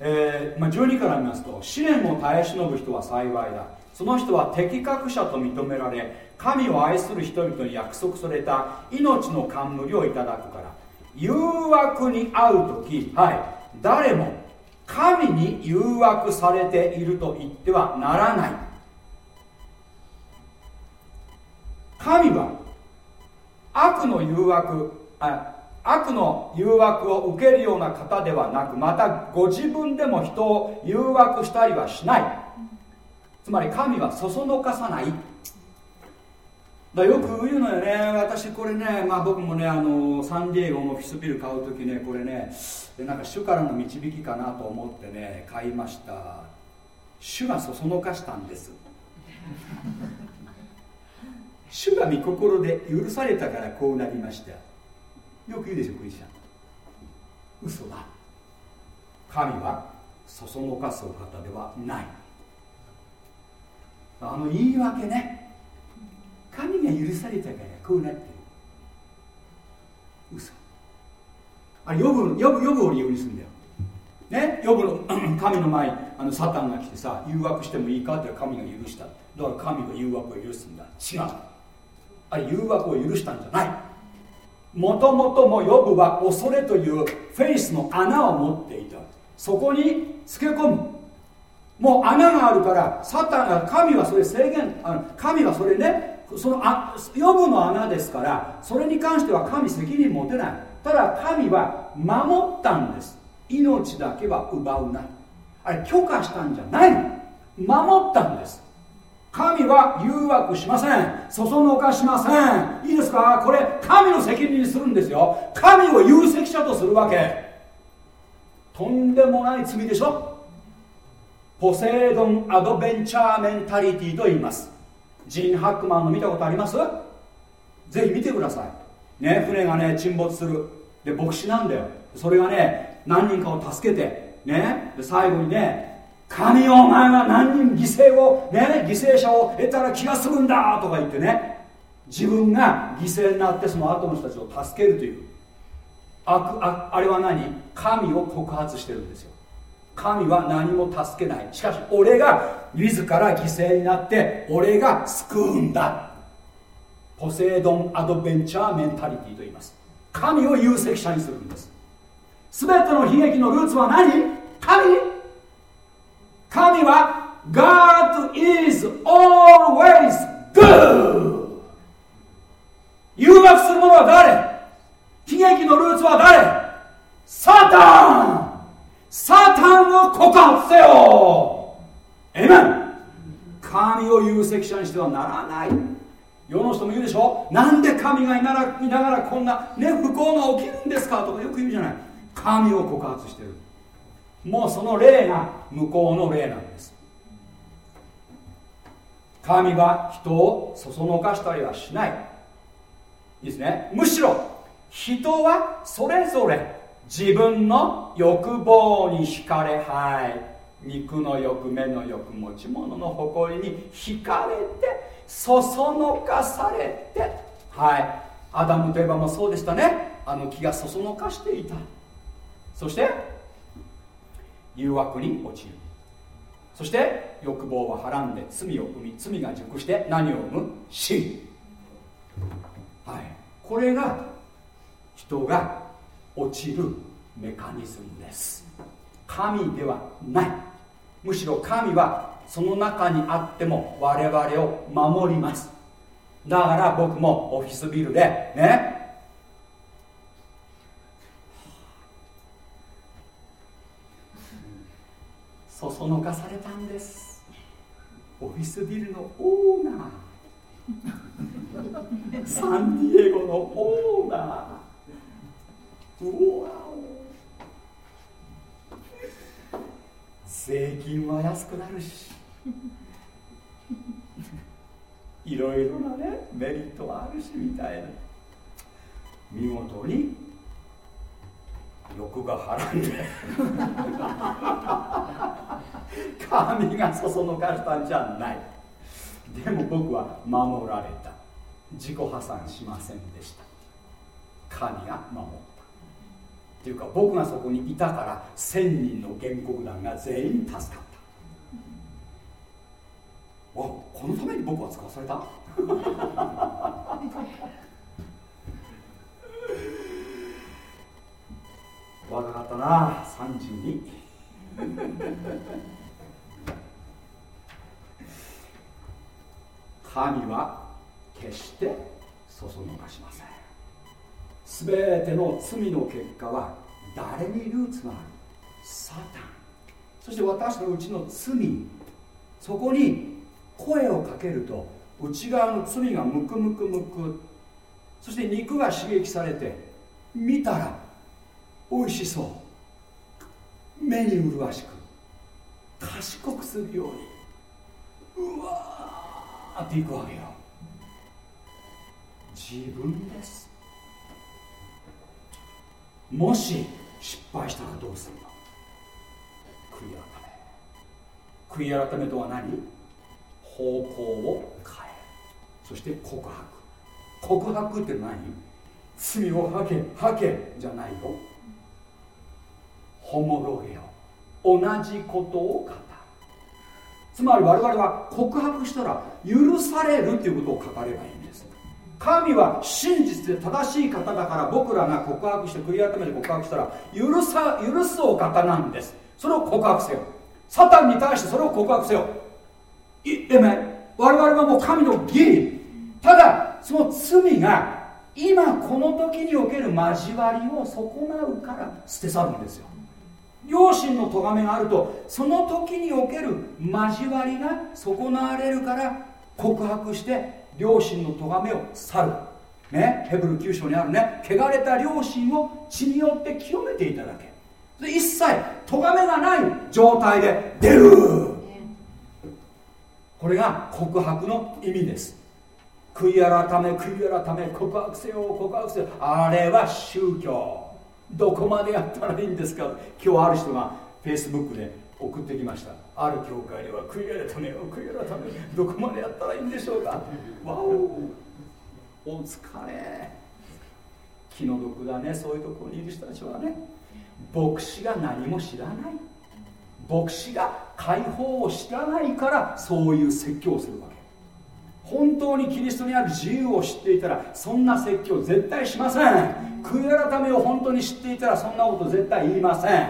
えーまあ、12から見ますと試練を耐え忍ぶ人は幸いだ。その人は適格者と認められ神を愛する人々に約束された命の冠をいただくから。誘惑に遭う時はい誰も神に誘惑されていると言ってはならない。神は悪の誘惑あ悪の誘惑を受けるような方ではなくまたご自分でも人を誘惑したりはしない。つまり神はそそのかさない。だよく言うのよね。私これね、まあ、僕もねあのサンディエゴのオフィスビル買う時ねこれねでなんか主からの導きかなと思ってね買いました。主がそそのかしたんです。*laughs* 主が御心で許されたからこうなりました。よく言うでしょクリスチャン。嘘だ。神はそそのかすお方ではない。あの言い訳ね。神が許されたからこうなってる。嘘。あれ呼ぶ呼ぶ呼ぶを理由にするんだよ。ね？呼ぶの *clears throat* 神の前にあのサタンが来てさ誘惑してもいいかって神が許しただから神が誘惑を許すんだ。違う。あれ誘惑を許したんじゃない。もともともヨブは恐れというフェイスの穴を持っていた。そこにつけ込む。もう穴があるからサタンが神はそれ制限あの神はそれねそのあヨブの穴ですからそれに関しては神責任持てない。ただ神は守ったんです。命だけは奪うな。あれ許可したんじゃない守ったんです。神は誘惑しません。そそのかしません。いいですか？これ神の責任にするんですよ。神を有責者とするわけ。とんでもない罪でしょ？ポセイドンアドベンチャーメンタリティと言います。ジン・ハックマンの見たことあります？ぜひ見てください。ね船がね沈没する。で牧師なんだよ。それがね何人かを助けてねで最後にね神お前は何人犠牲をね犠牲者を得たら気が済むんだとか言ってね自分が犠牲になってその後の人たちを助けるというあああれは何？神を告発してるんですよ。神は何も助けない。しかし俺が自ら犠牲になって俺が救うんだ。ポセイドンアドベンチャーメンタリティと言います。神を有責者にするんです。全ての悲劇のルーツは何？神。神は God is always good 誘惑する者は誰？悲劇のルーツは誰？サタン。サタンを告発せよ。エメン。神を有責者にしてはならない。世の人も言うでしょ？なんで神がいならいながらこんな、ね、不幸が起きるんですか？とかよく言うじゃない。神を告発してる。もうその霊が向こうの霊なんです。神は人をそそのかしたりはしない。いいですね。むしろ人はそれぞれ自分の欲望に惹かれはい。肉の欲目の欲持ち物の誇りに惹かれてそそのかされて。はい。アダムといえばもそうでしたね。あの気がそそのかしていた。そして誘惑に陥る。そして欲望ははらんで罪を生み罪が熟して何を生む？死。はい。これが人が落ちるメカニズムです。神ではない。むしろ神はその中にあっても我々を守ります。だから僕もオフィスビルでねそそのかされたんです。オフィスビルのオーナー。*laughs* サンディエゴのオーナー。うわお税金は安くなるし。いろいろなねメリットはあるしみたいな。見事に欲がはらんで。神がそそのかしたんじゃない。でも僕は守られた。自己破産しませんでした。神が守った。っていうか僕がそこにいたから1000人の原告団が全員助かった。わこのために僕は使わされた？若かったな32 *laughs* 神は決してそそのかしません。全ての罪の結果は誰にルーツがある。サタン。そして私のうちの罪。そこに声をかけると内側の罪がムクムクムク。そして肉が刺激されて見たら美味しそう。目に麗しく賢くするようにうわーっていくわけよ。自分です。もし失敗したらどうするの？悔い改め。悔い改めとは何？方向を変える。そして告白。告白って何？罪を吐け吐けじゃないよ。ホモロゲオ同じことを語る。つまり我々は告白したら許されるっていうことを語ればいいんです。神は真実で正しい方だから僕らが告白して悔い改めて告白したら許さ許すお方なんです。それを告白せよ。サタンに対してそれを告白せよ。いえめ我々はもう神の義。理ただその罪が今この時における交わりを損なうから捨て去るんですよ。両親の咎めがあるとその時における交わりが損なわれるから告白して両親の咎めを去る。ねヘブル9章にあるね。汚れた両親を血によって清めていただけ。で一切咎めがない状態で出る。これが告白の意味です。悔い改め悔い改め告白せよ告白せよ。あれは宗教。どこまでやったらいいんですか？今日ある人がフェイスブックで送ってきました。ある教会では悔い改めよ悔い改めどこまでやったらいいんでしょうか？わおお疲れ。気の毒だねそういうところにいる人たちはね。牧師が何も知らない。牧師が解放を知らないからそういう説教をするわけ。本当にキリストにある自由を知っていたらそんな説教絶対しません。悔い改めを本当に知っていたらそんなこと絶対言いません。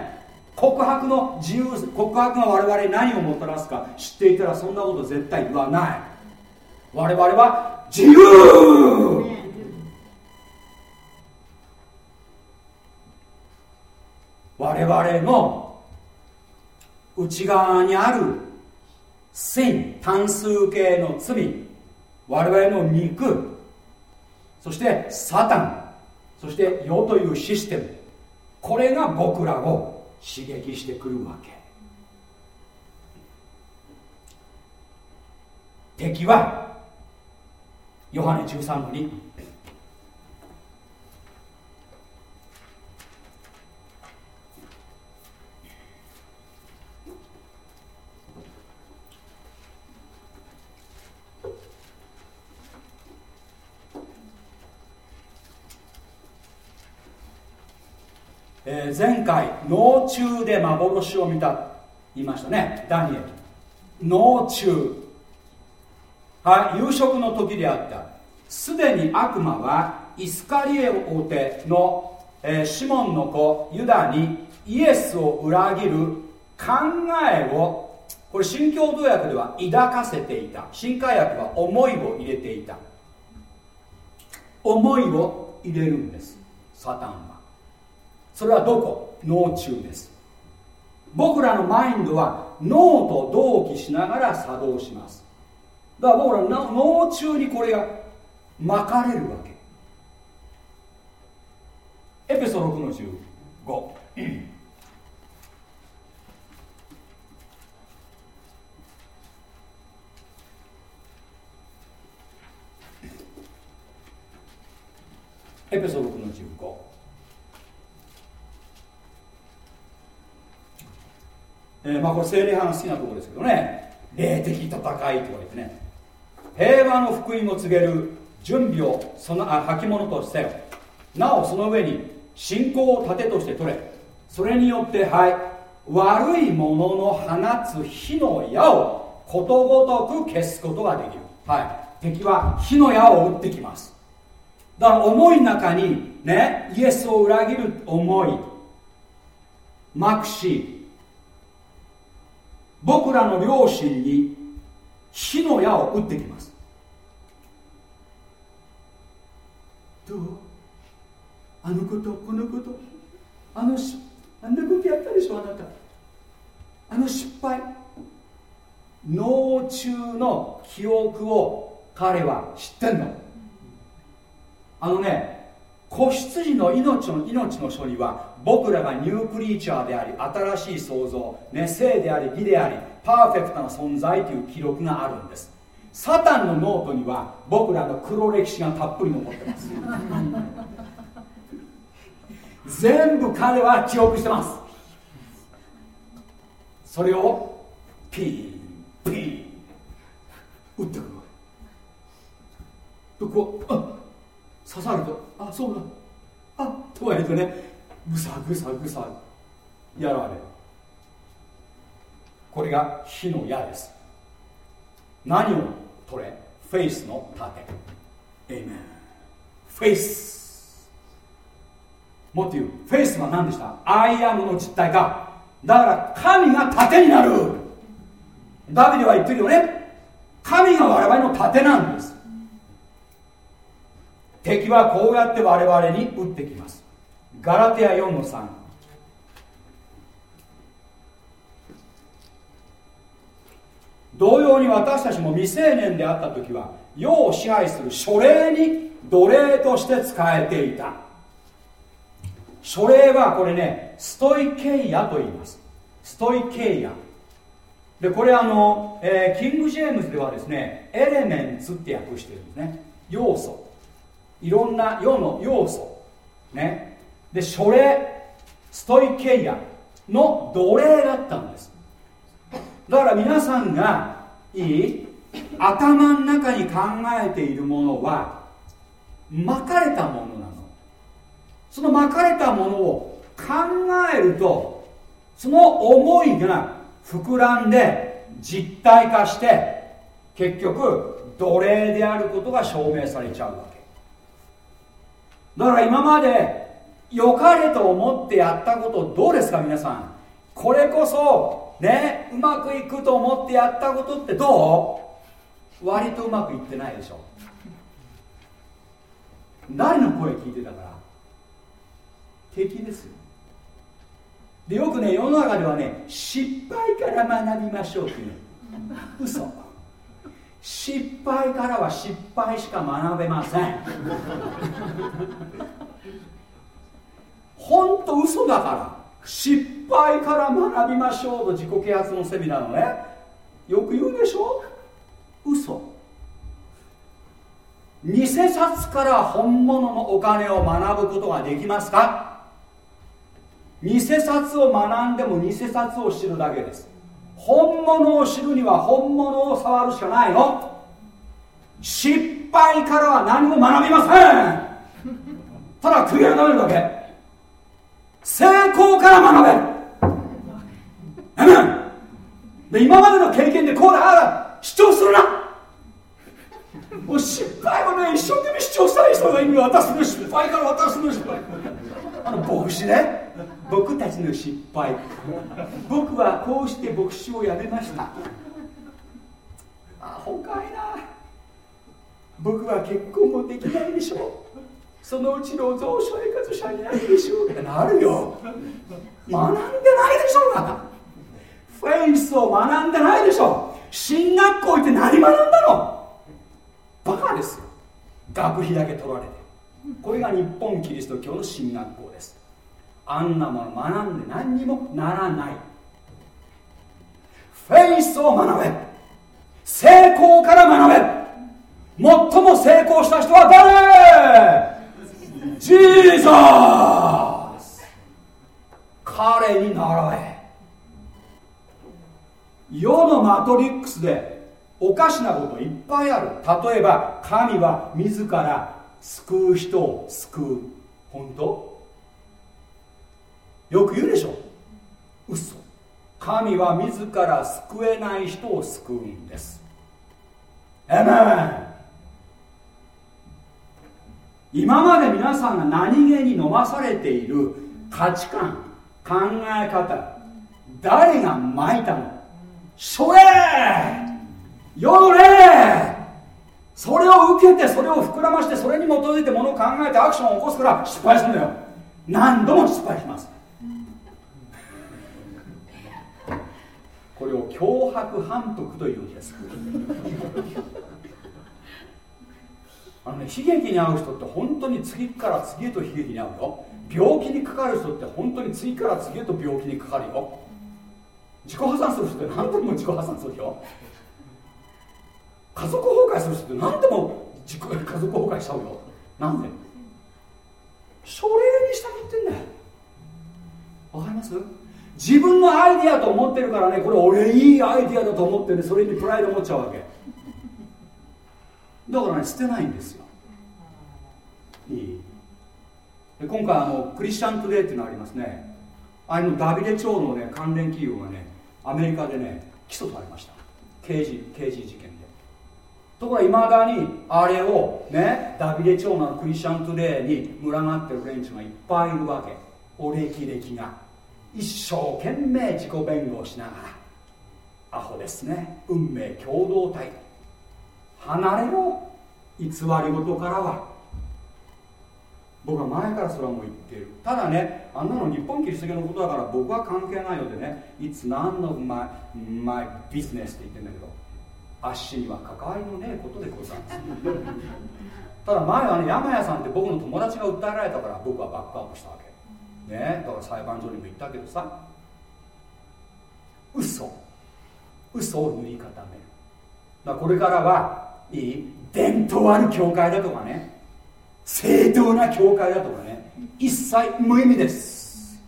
告白の自由告白が我々に何をもたらすか知っていたらそんなこと絶対言わない。我々は自由。我々の内側にある真単数形の罪。我々の肉そしてサタンそして世というシステムこれが僕らを刺激してくるわけ。敵はヨハネ13の2えー、前回脳中で幻を見た言いましたね。ダニエル。脳中。はい夕食の時であった。すでに悪魔はイスカリエオテの、えー、シモンの子ユダにイエスを裏切る考えをこれ新共同訳では抱かせていた。新海訳は思いを入れていた。思いを入れるんです。サタンは。それはどこ？脳中です。僕らのマインドは脳と同期しながら作動します。だから僕ら脳中にこれが巻かれるわけ。エペソ6の15、エペソ6の15えー、まあこれ精霊派の好きなところですけどね。霊的戦いとか言ってね。平和の福音を告げる準備をそのあ履物とせよ。なおその上に信仰を盾として取れ。それによってはい悪いものの放つ火の矢をことごとく消すことができる。はい。敵は火の矢を撃ってきます。だから思いの中にねイエスを裏切る思いまくし僕らの両親に火の矢を打ってきます。どう？あのことこのこと？あのしあんなことやったでしょあなた。あの失敗。脳中の記憶を彼は知ってんの。あのね子羊の命の命の書には僕らが new creature であり新しい創造、ね、生であり義でありパーフェクトな存在という記録があるんです。サタンのノートには僕らの黒歴史がたっぷり残ってます。*laughs* 全部彼は記憶してます。それをピンピン打ってくる。でこうあ刺さると。あそうだあとは言うとねぐさぐさぐさやられる。これが火の矢です。何を取れ？フェイスの盾。Amen. Faith。もっと言う。フェイスは何でした？ I am の実体化。だから神が盾になる。ダビデは言ってるよね。神が我々の盾なんです敵はこうやって我々に撃ってきます。ガラテヤ4の3同様に私たちも未成年であった時は世を支配する書類に奴隷として使えていた。書類はこれねストイケイヤと言います。ストイケイヤ。でこれあの、えー、キング・ジェームズではですねエレメンツって訳してるんですね。要素。いろんな世の要素。ね。で書類ストイケイアの奴隷だったんです。だから皆さんがいい頭の中に考えているものはまかれたものなの。そのまかれたものを考えるとその思いが膨らんで実体化して結局奴隷であることが証明されちゃうわけ。だから今まで良かれと思ってやったことどうですか皆さん？これこそねうまくいくと思ってやったことってどう？割とうまくいってないでしょ。誰の声聞いてたから？敵ですよ。でよくね世の中ではね失敗から学びましょうっていう嘘。失敗からは失敗しか学べません。ほんと嘘だから。失敗から学びましょうと自己啓発のセミナーのね。よく言うでしょ？嘘。偽札から本物のお金を学ぶことができますか？偽札を学んでも偽札を知るだけです。本物を知るには本物を触るしかないの。失敗からは何も学びません。*laughs* ただ悔い改めるだけ。成功から学べ。で今までの経験でこうだあら主張するな。もう失敗をね一生懸命主張したい人がいる私の失敗から私の失敗。あの牧師ね。僕たちの失敗。僕はこうして牧師を辞めました。あほかいな。僕は結婚もできないでしょう。そのうちの蔵書生活者になるでしょうってなるよ。学んでないでしょうが。フェイスを学んでないでしょう。進学校行って何学んだの。バカですよ。学費だけ取られて。これが日本キリスト教の進学校。あんなもの学んで何にもならない。フェイスを学べ。成功から学べ。最も成功した人は誰？ジーザース彼に習え。世のマトリックスでおかしなこといっぱいある。例えば神は自ら救う人を救う。本当？よく言うでしょ。嘘。神は自ら救えない人を救うんです。エメン今まで皆さんが何気に飲まされている価値観考え方誰がまいたの？それ世の霊それを受けてそれを膨らましてそれに基づいてものを考えてアクションを起こすから失敗するんだよ。何度も失敗します。これを脅迫反復というんです。*laughs* あのね悲劇に遭う人って本当に次から次へと悲劇に遭うよ。病気にかかる人って本当に次から次へと病気にかかるよ。自己破産する人って何でも自己破産するよ。家族崩壊する人って何でも自己家族崩壊しちゃうよ。なんで？それに従ってんだよ。わかります？自分のアイディアと思ってるからね。これ俺いいアイディアだと思ってね。それにプライド持っちゃうわけ。だからね捨てないんですよ。いい。で今回あのクリスチャントデーっていうのありますね。あのダビデ町のね関連企業がねアメリカでね起訴されました。刑事刑事事件で。ところがいまだにあれをねダビデ町のクリスチャントデーに群がってる連中がいっぱいいるわけ。お歴々が。一生懸命自己弁護をしながらアホですね。運命共同体。離れろ。偽り事からは。僕は前からそれはもう言ってる。ただねあんなの日本キリスト教のことだから僕は関係ないのでねいつ何のマイマイビジネスって言ってんだけど足には関わりのねえことでございます。*laughs* ただ前はね山谷さんって僕の友達が訴えられたから僕はバックアップしたわけ。ねだから裁判所にも行ったけどさ。嘘。嘘を塗り固める。だこれからはいい伝統ある教会だとかね。正当な教会だとかね。一切無意味です。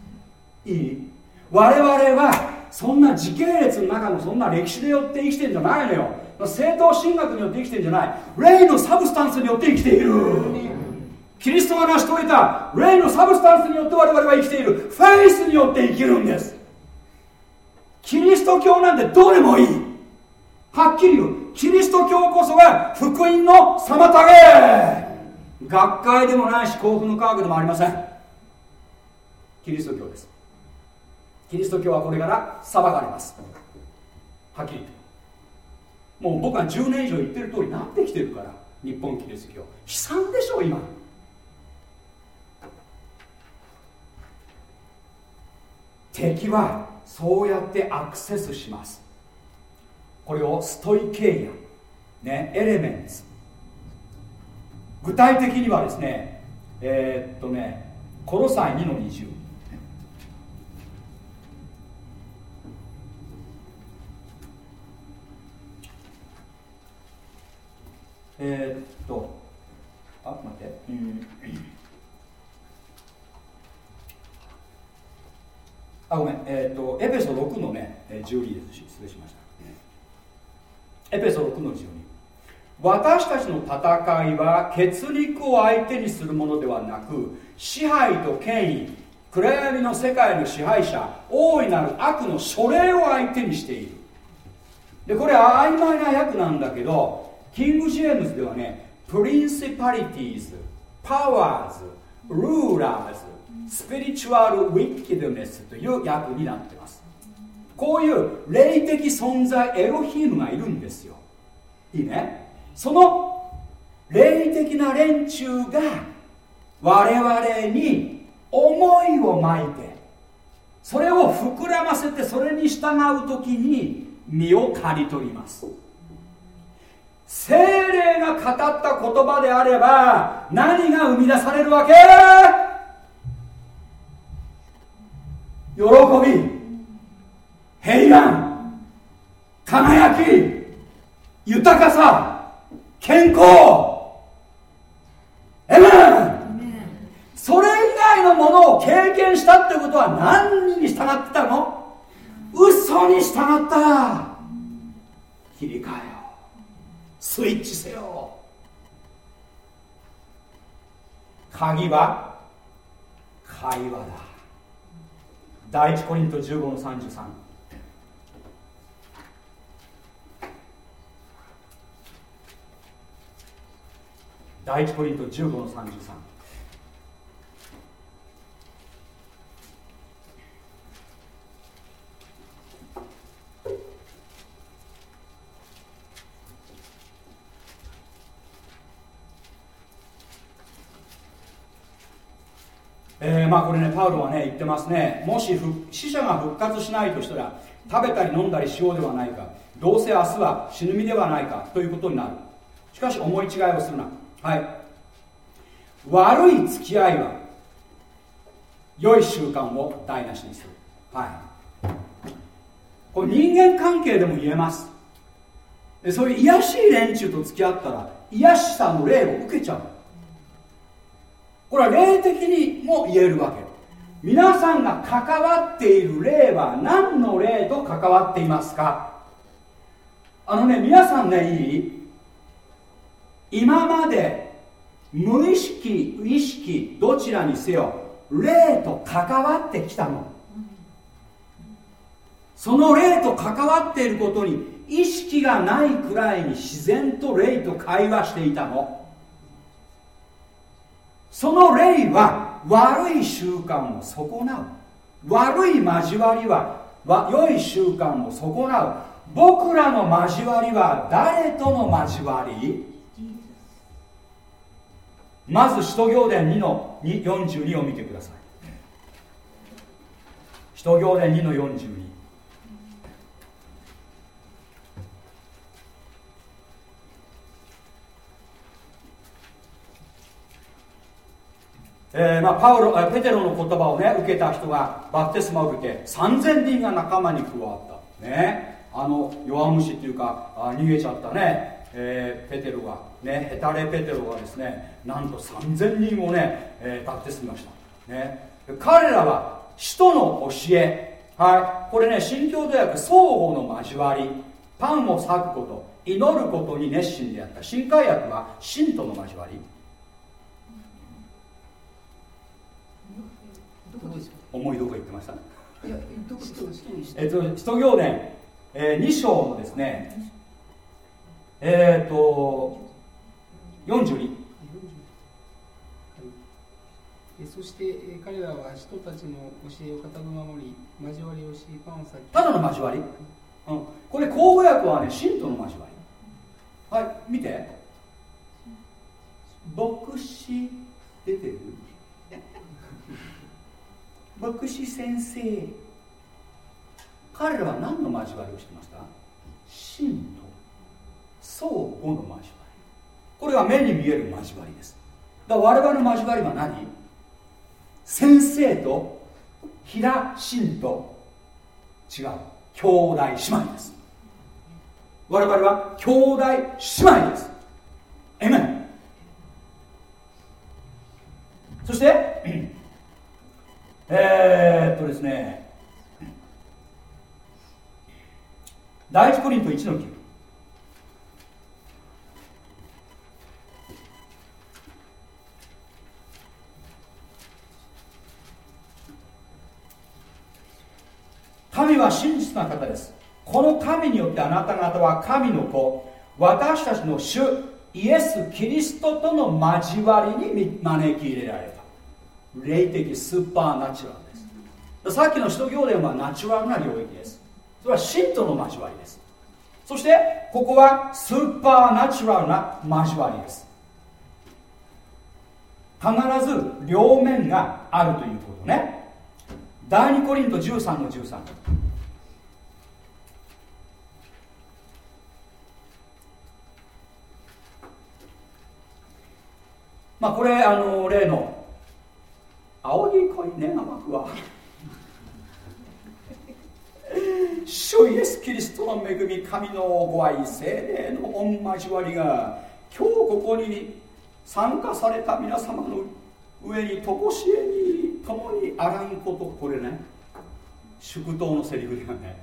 いい。我々はそんな時系列の中のそんな歴史でよって生きてんじゃないのよ。正当神学によって生きてんじゃない。霊の substance によって生きている。キリストが成し遂げた霊の substance によって我々は生きている。フェイスによって生きるんです。キリスト教なんてどうでもいい。はっきり言う。キリスト教こそが福音の妨げ。学会でもないし幸福の科学でもありません。キリスト教です。キリスト教はこれから裁かれます。はっきり言って。もう僕は10年以上言ってる通りなってきてるから日本キリスト教。悲惨でしょ今。敵はそうやってアクセスします。これをストイケイアねエレメンツ。具体的にはですねえー、っとねコロサイ2の20え、っとあ待って。うん。あごめん。えー、っとエペソ6のね12ですし失礼しました。エペソ6の12私たちの戦いは血肉を相手にするものではなく支配と権威暗闇の世界の支配者大いなる悪の諸霊を相手にしている。でこれ曖昧な訳なんだけどキング・ジェームズではね principalities powers rulers spiritual wickedness という訳になってます。こういう霊的存在エロヒームがいるんですよ。いいね？その霊的な連中が我々に思いをまいてそれを膨らませてそれに従う時に身を刈り取ります。精霊が語った言葉であれば何が生み出されるわけ？喜び平安輝き豊かさ健康。エメンそれ以外のものを経験したってことは何に従ってたの？嘘に従った。切り替えよスイッチせよ。鍵は会話だ第一コリント15の33第一コリント15の33えー、まあこれねパウロはね言ってますね。もし死者が復活しないとしたら食べたり飲んだりしようではないか。どうせ明日は死ぬ身ではないか。ということになる。しかし思い違いをするな。はい。悪い付き合いは良い習慣を台無しにする。はい。これ人間関係でも言えます。そういう癒しい連中と付き合ったら癒しさの霊を受けちゃう。これは霊的にも言えるわけ。皆さんが関わっている霊は何の霊と関わっていますか？あのね皆さんねいい？今まで無意識意識どちらにせよ霊と関わってきたの。その霊と関わっていることに意識がないくらいに自然と霊と会話していたの。その霊は悪い習慣を損なう。悪い交わりは良い習慣を損なう。僕らの交わりは誰との交わり？まず使徒行伝2の42を見てください。使徒行伝2の42えーまあ、パウロペテロの言葉をね受けた人がバプテスマを受けて3000人が仲間に加わった。ね。あの弱虫っていうかあ逃げちゃったね、えー、ペテロがねヘタレペテロがですねなんと3000人をね、えー、バプテスマした。ね。彼らは使徒の教え。はい。これね新教土訳相互の交わり。パンを裂くこと祈ることに熱心であった新海訳は信徒の交わり。思いどこ言ってました？いやどこえっと使徒行伝、えー、2章のですね。えっ、ー、と42そして彼らは人たちの教えを固く守り交わりをしパンを裂き。ただの交わり、うん、これ口語訳はね信徒の交わり。はい見て。牧師出てる？牧師先生。彼らは何の交わりをしてました？真と相互の交わり。これが目に見える交わりです。だから我々の交わりは何？先生と平真と違う。兄弟姉妹です。我々は兄弟姉妹です。エメンそしてえー、っとですね。第一コリント1の9神は真実な方です。この神によってあなた方は神の子。私たちの主イエス・キリストとの交わりに招き入れられた。霊的スーパーナチュラル。さっきの使徒行伝はナチュラルな領域です。それは信徒の交わりです。そしてここはスーパーナチュラルな交わりです。必ず両面があるということね。第2コリント13の13まあこれあの例の青い恋ね甘くは。主イエス・キリストの恵み神のご愛精霊の御交わりが今日ここに参加された皆様の上にとこしえに共にあらんことこれね。祝祷のセリフだよね。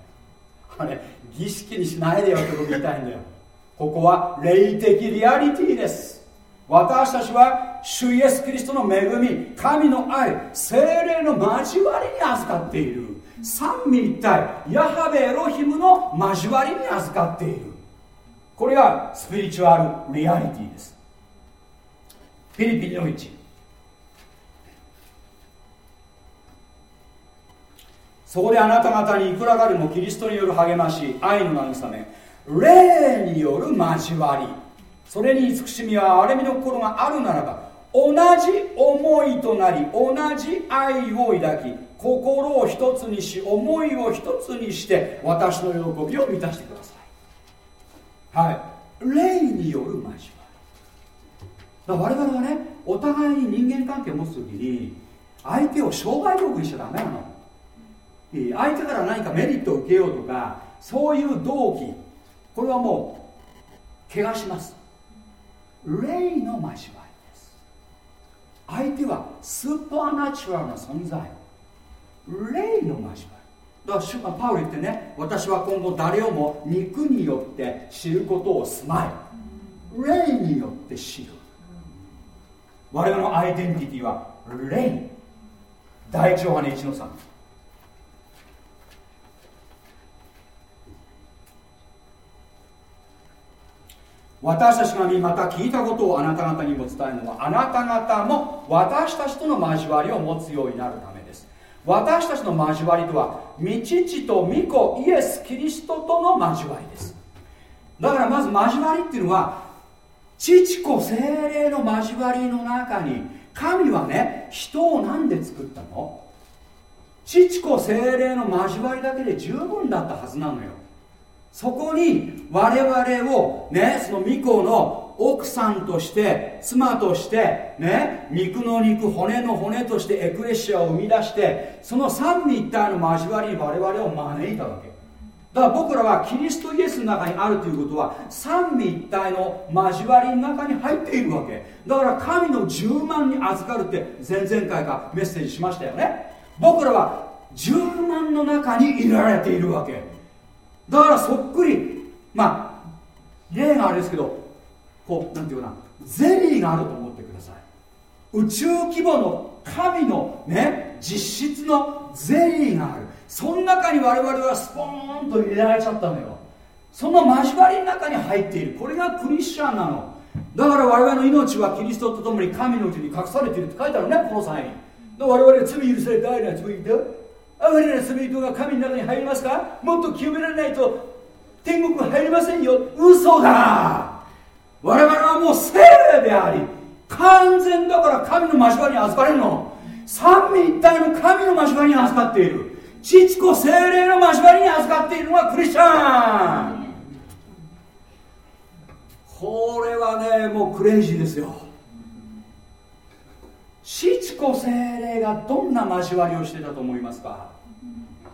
あれ儀式にしないでよってこと言いたいんだよ。ここは霊的リアリティです。私たちは主イエス・キリストの恵み神の愛精霊の交わりに預かっている。三位一体ヤハベエロヒムの交わりに預かっている。これがスピリチュアルリアリティです。フィリピンの1そこであなた方にいくらかでもキリストによる励まし愛の慰め霊による交わり。それに慈しみは荒れみの心があるならば同じ思いとなり同じ愛を抱き心を一つにし思いを一つにして私の喜びを満たしてください。はい。霊による交わり。だ我々はねお互いに人間関係を持つ時に相手を商売道具にしちゃダメなの。相手から何かメリットを受けようとかそういう動機。これはもう怪我します。霊の交わりです。相手はスーパーナチュラルな存在。霊の交わり。だから主パウル言ってね私は今後誰をも肉によって知ることをすまい。霊によって知る。我々のアイデンティティは霊第一ヨハネ1の3私たちが見また聞いたことをあなた方にも伝えるのはあなた方も私たちとの交わりを持つようになるため。私たちの交わりとは御父と御子イエス・キリストとの交わりです。だからまず交わりっていうのは父子精霊の交わりの中に神はね人を何で作ったの？父子精霊の交わりだけで十分だったはずなのよ。そこに我々をねその御子の奥さんとして妻としてね肉の肉骨の骨としてエクレシアを生み出してその三位一体の交わりに我々を招いたわけ。だから僕らはキリストイエスの中にあるということは三位一体の交わりの中に入っているわけ。だから神の10万に預かるって前々回かメッセージしましたよね。僕らは10万の中にいられているわけ。だからそっくりまあ例があれですけどこうなんていうかなゼリーがあると思ってください。宇宙規模の神のね実質のゼリーがある。その中に我々はスポーンと入れられちゃったのよ。その交わりの中に入っている。これがクリスチャンなの。だから我々の命はキリストと共に神のうちに隠されているって書いてあるねこの際に我々罪許された愛な罪人。哀れな罪人が神の中に入りますか？もっと清められないと天国入りませんよ。嘘だ！我々はもう聖であり完全だから神の交わりに預かれるの。三位一体の神の交わりに預かっている。父子精霊の交わりに預かっているのがクリスチャン。これはねもうクレイジーですよ。父子精霊がどんな交わりをしてたと思いますか？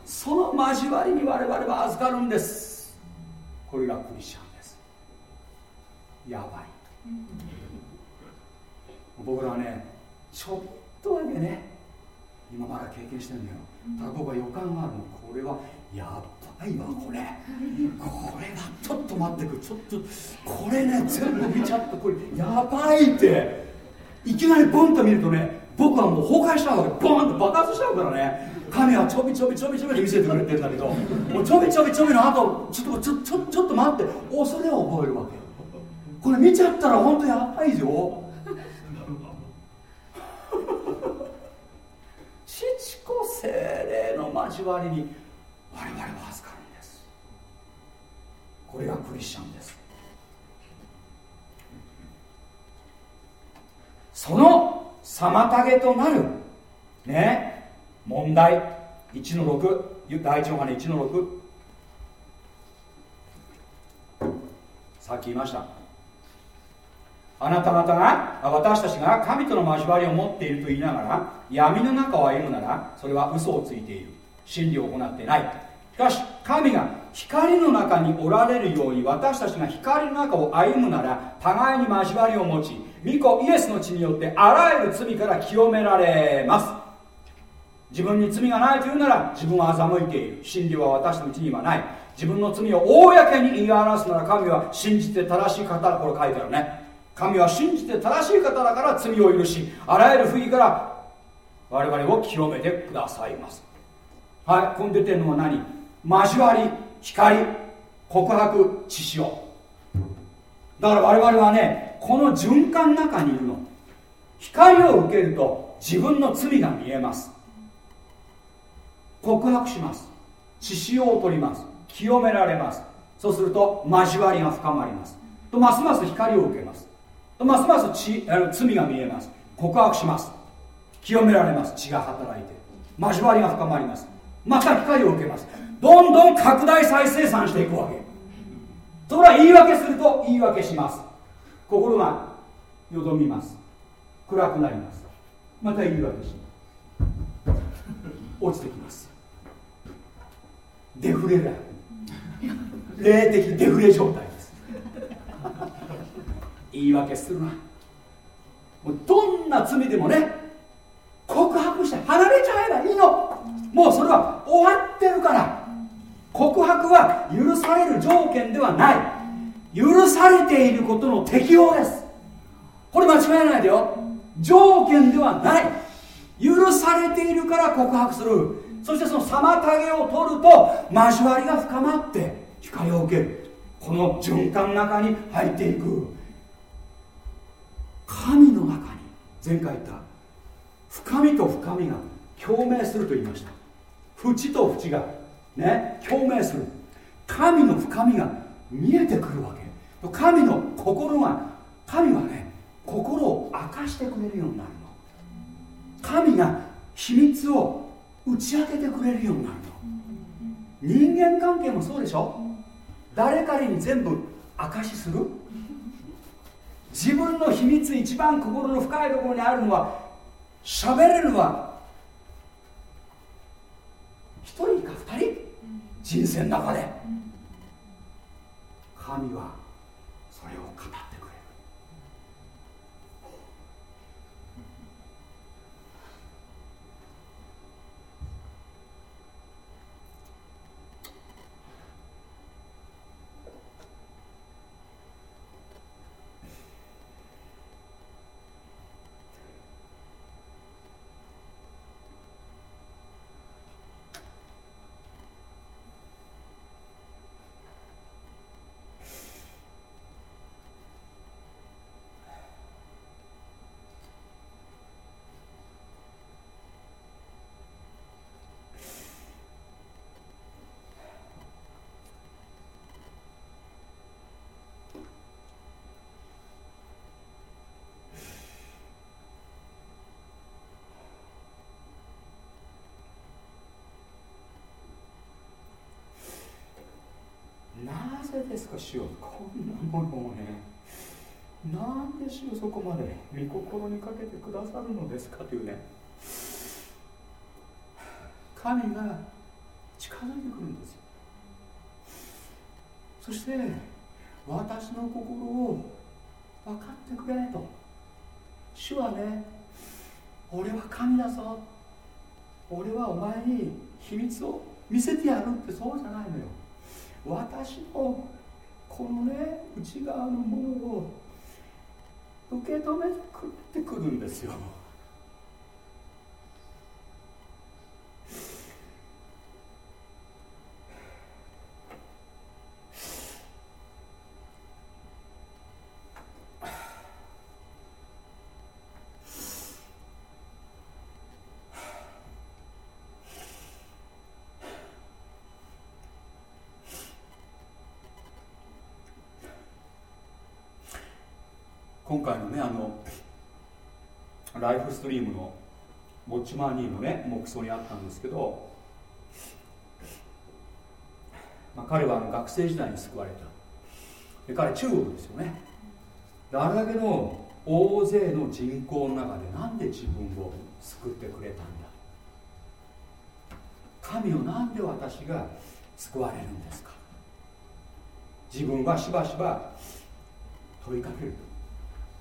その交わりに我々は預かるんです。これがクリスチャン。やばい。僕らはねちょっとだけね今まだ経験してるんだよ。ただ僕は予感があるの。これはやばいわこれ。これはちょっと待ってく。ちょっとこれね全部見ちゃってこれやばいって。いきなりボンと見るとね僕はもう崩壊しちゃうわけ。ボンと爆発しちゃうからね。神はちょびちょびちょびちょびで見せてくれてるんだけどもうちょびちょびちょびの後ちょっとちょちょちょっと待って。恐れを覚えるわけこれ見ちゃったら本当やばいよ父子精霊の交わりに我々は預かるんです。これがクリスチャンです。その妨げとなるね問題。1の6第一ヨハネ1の6さっき言いました。あなた方が私たちが神との交わりを持っていると言いながら闇の中を歩むならそれは嘘をついている。真理を行ってない。しかし神が光の中におられるように私たちが光の中を歩むなら互いに交わりを持ち御子イエスの血によってあらゆる罪から清められます。自分に罪がないというなら自分は欺いている。真理は私のうちにはない。自分の罪を公に言い表すなら神は信じて正しい方これ書いてあるね。神は信じて正しい方だから罪を許しあらゆる不義から我々を清めてくださいます。はいここに出てるのは何？交わり光告白血潮だから我々はねこの循環の中にいるの。光を受けると自分の罪が見えます。告白します。血潮を取ります。清められます。そうすると交わりが深まります。とますます光を受けます。ますます血罪が見えます。告白します。清められます。血が働いて。交わりが深まります。また光を受けます。どんどん拡大再生産していくわけ。それは言い訳すると言い訳します。心がよどみます。暗くなります。また言い訳します。落ちてきます。デフレだ。霊的デフレ状態です。言い訳するな。もうどんな罪でもね告白して離れちゃえばいいの。もうそれは終わってるから。告白は許される条件ではない。許されていることの適用です。これ間違えないでよ。条件ではない。許されているから告白する。そしてその妨げを取ると交わりが深まって光を受ける。この循環の中に入っていく。神の中に前回言った深みと深みが共鳴すると言いました。縁と縁がね共鳴する。神の深みが見えてくるわけ。神の心が神はね心を明かしてくれるようになるの。神が秘密を打ち明けてくれるようになるの。人間関係もそうでしょ。誰かに全部明かしする。自分の秘密一番心の深いところにあるのは喋れるのは一人か二人？人生の中で。神はそれを語ってなぜですか主よこんなものをね。なんで主よそこまで御心にかけてくださるのですかというね。神が近づいてくるんですよ。そして私の心を分かってくれと。主はね俺は神だぞ。俺はお前に秘密を見せてやるってそうじゃないのよ。私のこのね内側のものを受け止めてくれてくるんですよ今回のねあのライフストリームのウォッチマーニーのね目想にあったんですけどまあ、彼はあの学生時代に救われた。で彼中国ですよね。あれだけの大勢の人口の中でなんで自分を救ってくれたんだ。神をなんで私が救われるんですか。自分はしばしば問いかける。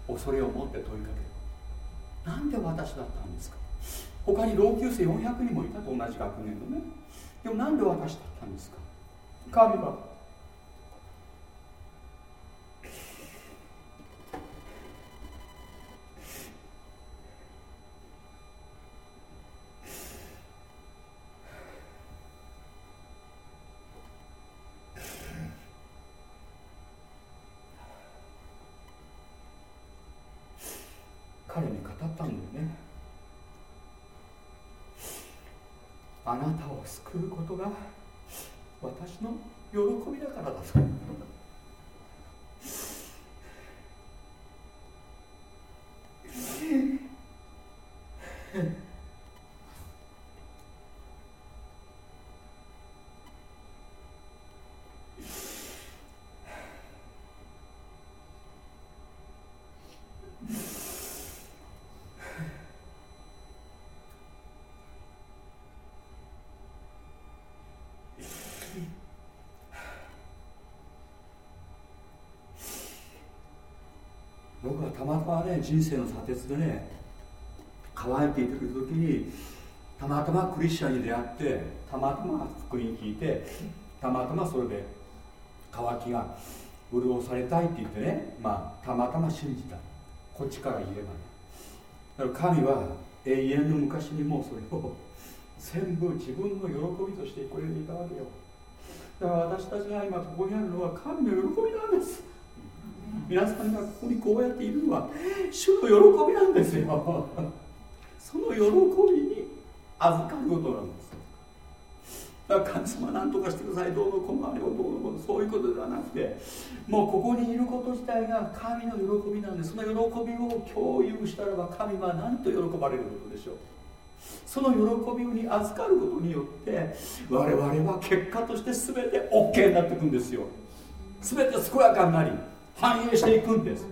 恐れを持って問いかける。なんで私だったんですか？他に老朽生400人もいたと同じ学年のね。でもなんで私だったんですか？神は彼に語ったんだよねあなた救うことが私の喜びだからだと僕はたまたまね人生の砂鉄でね乾いていてくる時にたまたまクリスチャンに出会ってたまたま福音聞いてたまたまそれで乾きが潤されたいって言ってねまあたまたま信じた。こっちから言えばね。だから神は永遠の昔にもうそれを全部自分の喜びとしてこれにいたわけよ。だから私たちが今ここにあるのは神の喜びなんです。皆さんがここにこうやっているのは主の喜びなんですよ。*laughs* その喜びに預かることなんです。だから神様何とかしてください。どうのこのあれをどうのこのそういうことではなくてもうここにいること自体が神の喜びなんでその喜びを共有したらば神は何と喜ばれることでしょう。その喜びに預かることによって我々は結果として全て OK になっていくんですよ。全て健やかになり反映していくんです。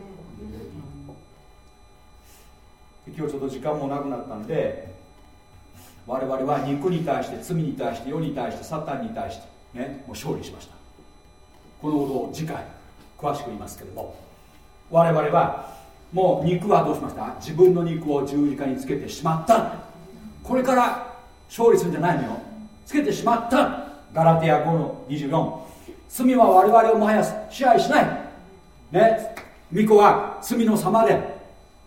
今日ちょっと時間もなくなったんで我々は肉に対して罪に対して世に対してサタンに対してねもう勝利しました。このことを次回詳しく言いますけども我々はもう肉はどうしました？自分の肉を十字架につけてしまった。これから勝利するんじゃないのよ。つけてしまった。ガラティア5の24罪は我々をもはや支配しない。ね。巫女は罪の様で。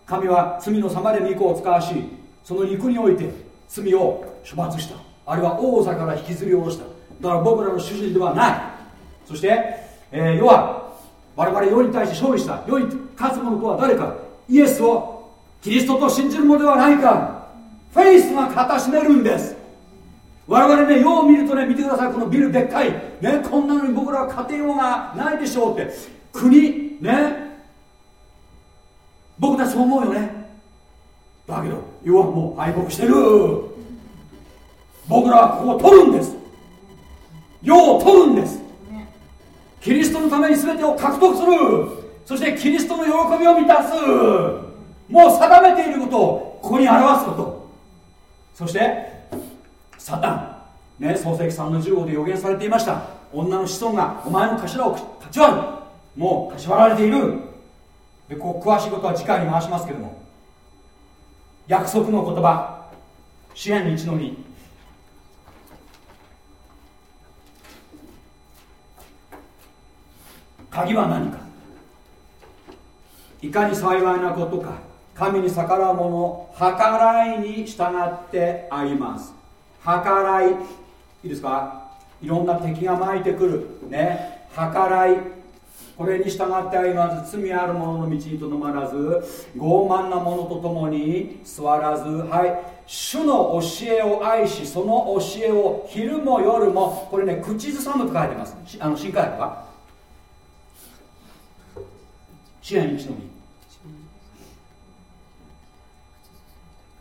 神は罪の様で巫女を使わしその肉において罪を処罰した。あるいは王座から引きずり下ろした。だから僕らの主人ではない。そして、えー、世は我々世に対して勝利した。世に勝つ者とは誰か。イエスをキリストと信じるのではないか。フェイスが固しめるんです。我々ね世を見るとね見てください。このビルでっかい。ねこんなのに僕らは勝てようがないでしょうって。国ね。僕たちそう思うよね。だけど要はもう敗北してる。僕らはここを取るんです。世を取るんです。キリストのために全てを獲得する。そしてキリストの喜びを満たす。もう定めていることをここに表すこと。そしてサタン。ね創世記3の15で予言されていました。女の子孫がお前の頭を勝ち割る。もう縛られている。でこう詳しいことは次回に回しますけども。約束の言葉。支援に一のに鍵は何か。いかに幸いなことか。神に逆らう者計らいに従ってあります。計らい。いいですか？いろんな敵が巻いてくる。ね。計らい。これに従って歩まず罪ある者の道にとどまらず傲慢な者と共に座らずはい主の教えを愛しその教えを昼も夜もこれね口ずさむと書いてます。あの新海訳は。支援一のみ。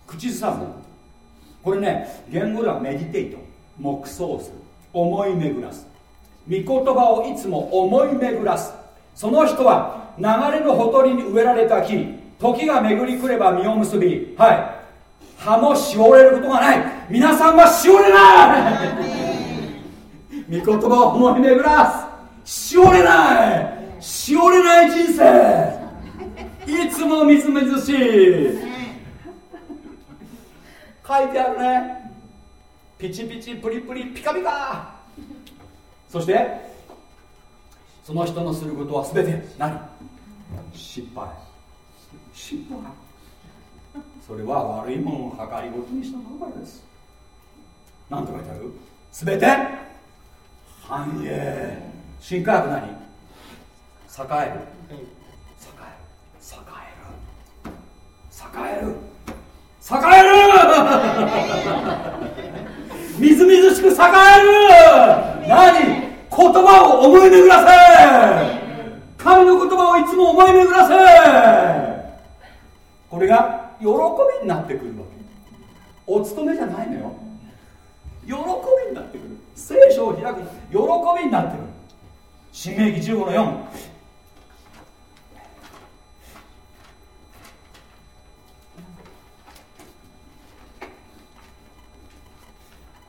口ずさむ。これね言語ではメディテイト。黙想する。思い巡らす。御言葉をいつも思い巡らす。その人は流れのほとりに植えられた木時が巡り来れば実を結びはい。葉もしおれることがない。皆さんはしおれない。御言葉を思い巡らす。しおれない。しおれない人生。いつもみずみずしい。書いてあるね。ピチピチプリプリピカピカ。そしてその人のすることは全て何失敗。失敗？それは悪いものを計りごとにしたばかりです。何と書いてある？全て？繁栄。新科学何？栄える。栄える。栄える。栄える。栄える！*laughs* みずみずしく栄える！何？言葉を思い。巡らせ神の言葉をいつも思い巡らせこれが喜びになってくるわけ。お勤めじゃないのよ。喜びになってくる。聖書を開く。喜びになってくる。新明記15の4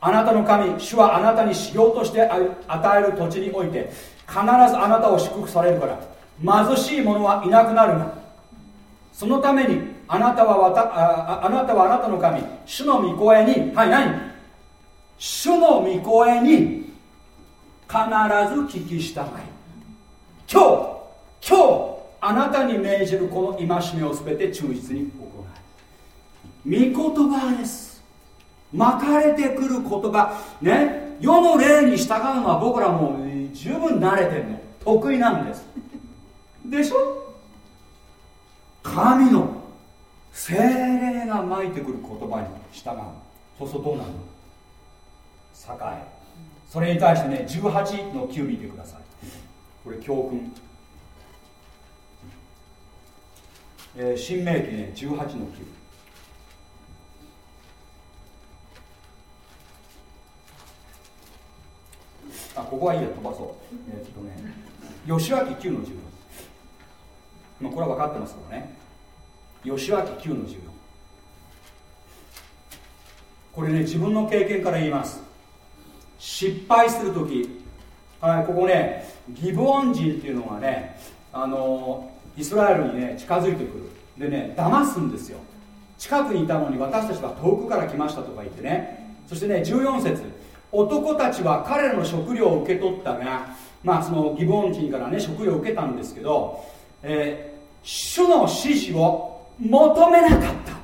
あなたの神主はあなたに修行として与える土地において必ずあなたを祝福されるから。貧しい者はいなくなるがそのためにあなたはわたああなたはあなたの神主の御声にはい何？主の御声に必ず聞き従い今日今日あなたに命じるこの戒めを全て忠実に行い御言葉です。巻かれてくる言葉。ね。世の霊に従うのは僕らもう十分慣れてるの。得意なんです。でしょ？神の精霊が巻いてくる言葉に従うそうするとどうなる？の栄え。それに対してね18の9見てください。これ教訓。えー、新明記ね18の9あここはいいや飛ばそう。えー、っとね吉脇9の14まあこれは分かってますけどね。吉脇9の14これね自分の経験から言います。失敗する時。はいここねギブオン人っていうのがねあのイスラエルにね近づいてくる。でね騙すんですよ。近くにいたのに私たちは遠くから来ましたとか言ってね。そしてね14節。男たちは彼らの食料を受け取ったがまあそのギブオン人からね食料を受けたんですけど、えー、主の指示を求めなかった。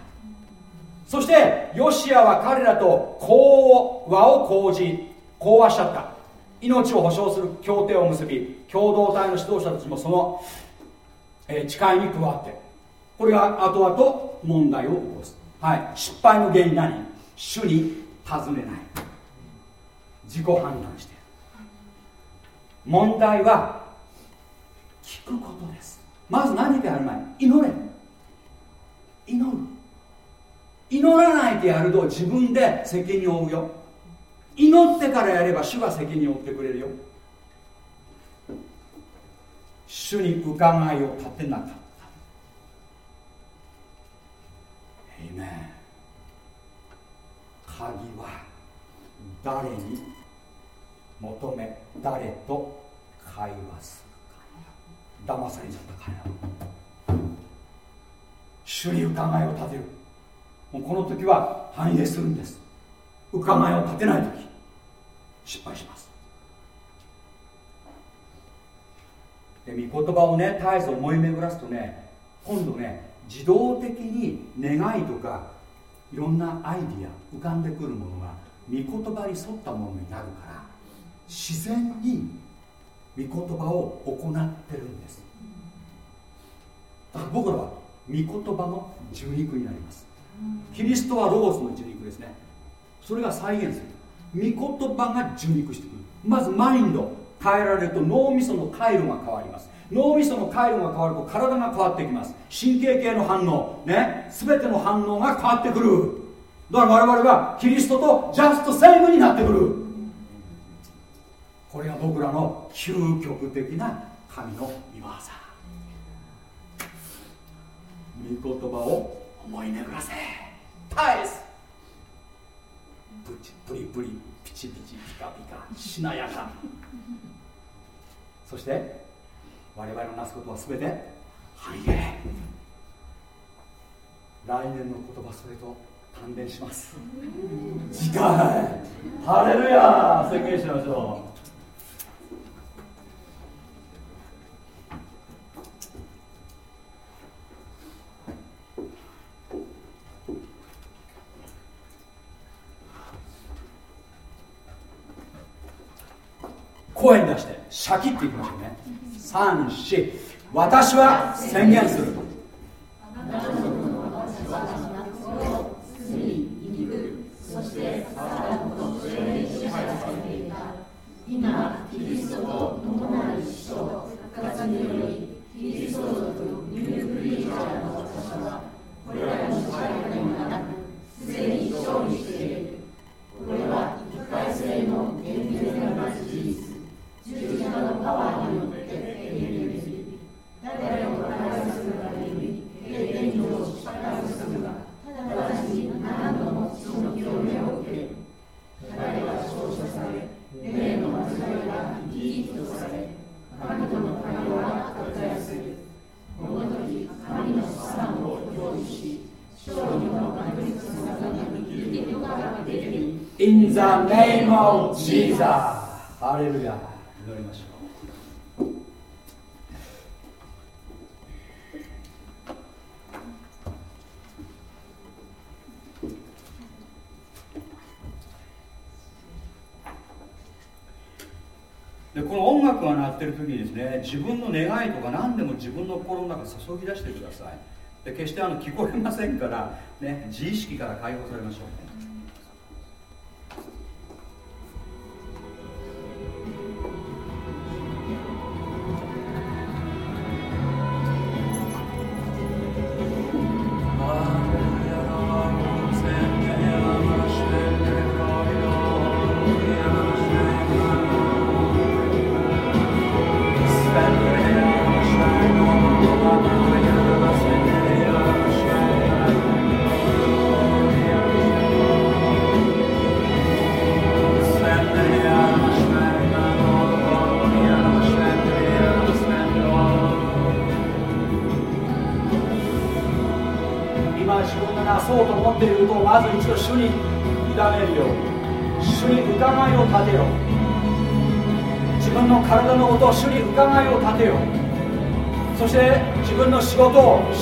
そしてヨシアは彼らと講和を講じ講和しちゃった。命を保証する協定を結び共同体の指導者たちもその、えー、誓いに加わってこれが後々問題を起こす、はい、失敗の原因何？主に尋ねない。自己判断して。る問題は聞くことです。まず何かやる前に祈れ。祈る。祈らないでやると自分で責任を負うよ。祈ってからやれば主が責任を負ってくれるよ。主に伺いを立てなかった。えいめ鍵は誰に？求め誰と会話するか。騙されちゃった彼ら。主に伺いを立てる。もうこの時は反映するんです。伺いを立てない時。失敗します。で御言葉をね絶えず思い巡らすとね今度ね自動的に願いとかいろんなアイディア浮かんでくるものが御言葉に沿ったものになるから自然に御言葉を行ってるんです。だから僕らは御言葉の受肉になります。キリストはロゴスの受肉ですね。それが再現す。る御言葉が受肉してくる。まずマインド変えられると脳みその回路が変わります。脳みその回路が変わると体が変わってきます。神経系の反応ね。全ての反応が変わってくる。だから我々はキリストとジャストセイムになってくる。これが僕らの究極的な神の御業。御言葉を思い巡らせ。絶えず。プチプリプリピチピチピカピカしなやか。そして我々のなすことは全て繁栄。来年の言葉それと関連します。*laughs* 次回。ハレルヤ宣言しましょう声に出してシャキっていきましょうね。34私は宣言する。今キリストと共なる死と復活によるキリストとニュークリーチャーの私はこれらの支配でもなくすでに勝利しているこれは一回性の厳密な事実十字架のパワーによって経験できる誰を返すために経験上失敗するがただし何度もその共鳴を受ける彼は照射され霊の間違いが生き生きとされ神との会話が活躍するこの時神の資産を享受し勝利の確率姿に生きることができる In the name of Jesus! ハレルヤ祈りましょうでこの音楽が鳴ってる時にですね自分の願いとか何でも自分の心の中注ぎ出してください。で決してあの聞こえませんから、ね、自意識から解放されましょう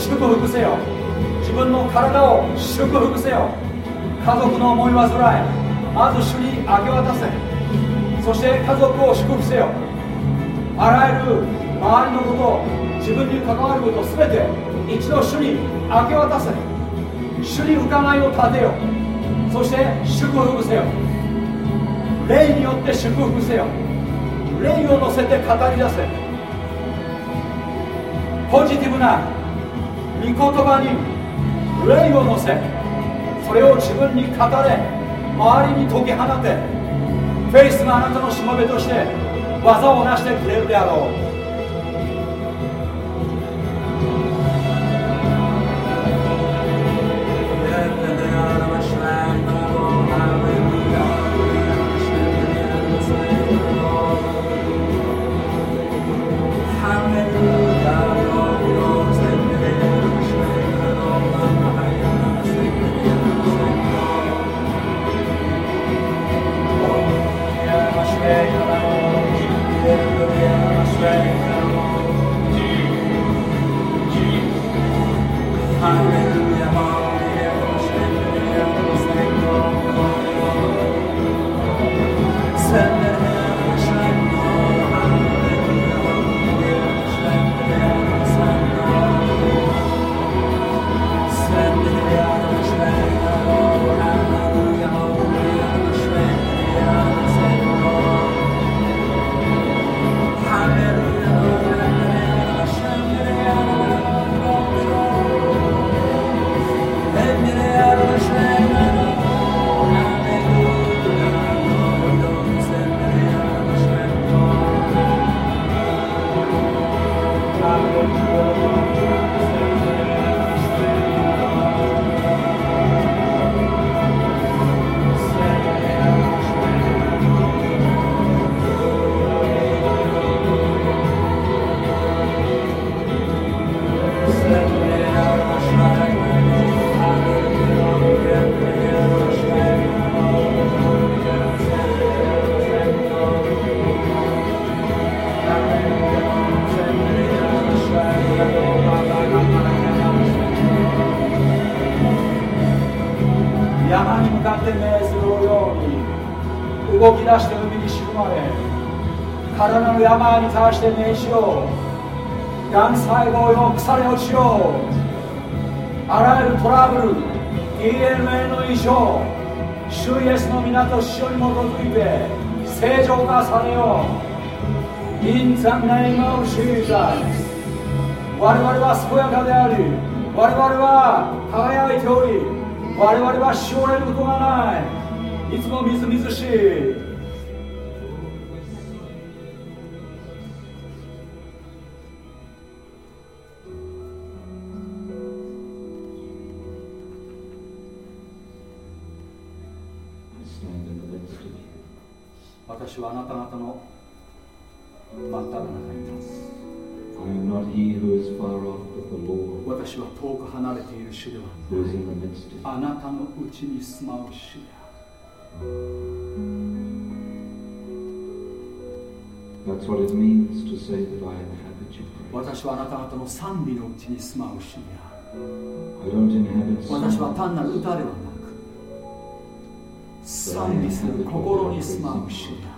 祝福せよ。自分の体を祝福せよ。家族の思い煩いまず主に明け渡せ。そして家族を祝福せよ。あらゆる周りのこと自分に関わること全て一度主に明け渡せ。主に伺いを立てよ。そして祝福せよ。霊によって祝福せよ。霊を乗せて語り出せ。ポジティブな言葉に霊を乗せそれを自分に語れ周りに解き放てフェイスがあなたのしもべとして技を成してくれるであろう。胞よ腐れ落ちようあらゆるトラブル DNA の異常主イエスの港主に基づいて正常化されよう。In the name of Jesus 我々は健やかであり我々は輝いており我々はしおれることがない。いつもみずみずしい。私はあなた方の真っただ中にいます。私は遠く離あなたのあなたの賛美のうちに住まう主である私は単なる歌ではなく賛美する心に住まう主である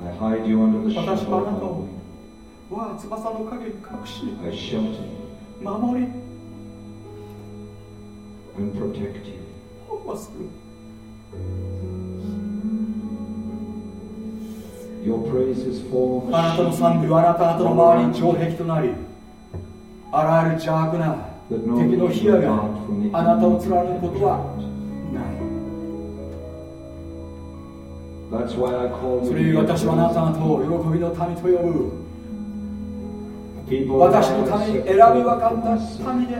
はい、私はあなたを我翼の影に隠し守り保護する。あなたの賛美はあなたの周りに城壁となりあらゆる邪悪な敵の火があなたを貫くことはそれゆえ私はななた方を喜びの民と呼ぶ私のために選び分かった民で。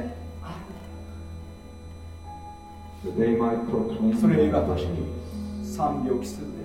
それゆえ私に賛美を期す。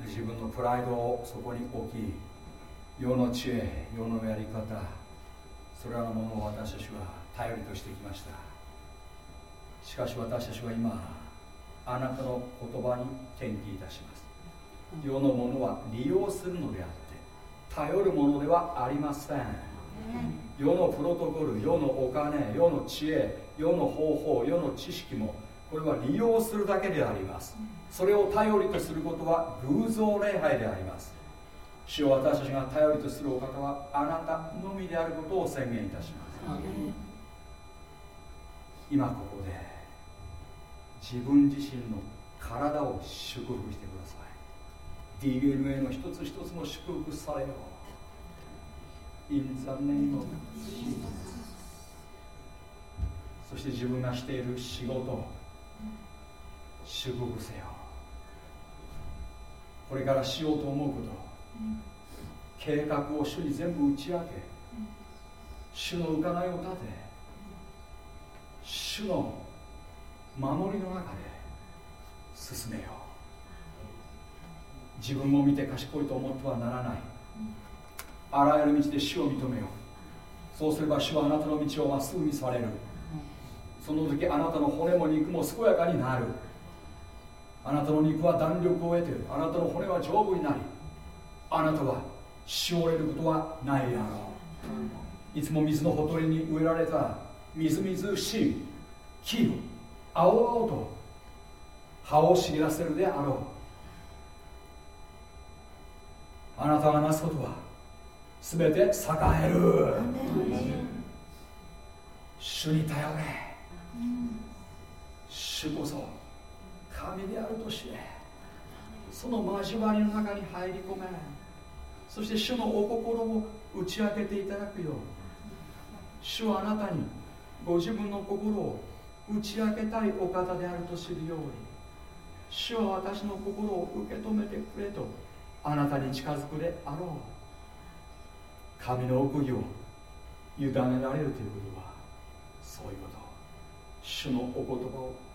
で「そこに置き世の知恵世のやり方それらのものを私たちは頼りとしてきました。しかし私たちは今あなたの言葉に転記いたします。世のものは利用するのであって頼るものではありません。世のプロトコル世のお金世の知恵世の方法世の知識もこれは利用するだけであります。それを頼りとすることは偶像礼拝であります。主を私たちが頼りとするお方はあなたのみであることを宣言いたします。今ここで自分自身の体を祝福してください。DNA の一つ一つも祝福されよう。In the name of Jesus そして自分がしている仕事祝福せよ。これからしようと思うこと。計画を主に全部打ち明け。主の伺いを立て。主の守りの中で進めよう。自分を見て賢いと思ってはならない。あらゆる道で主を認めよう。そうすれば主はあなたの道をまっすぐにされる。その時あなたの骨も肉も健やかになる。あなたの肉は弾力を得てあなたの骨は丈夫になりあなたはしおれることはないであろう。いつも水のほとりに植えられたみずみずしい木を青々と葉を茂らせるであろう。あなたがなすことは全て栄える。主に頼れ。主こそ神であるとしてその交わりの中に入り込めそして主のお心を打ち明けていただくよう主はあなたにご自分の心を打ち明けたいお方であると知るように主は私の心を受け止めてくれとあなたに近づくであろう。神の奥義を委ねられるということはそういうこと。主のお言葉を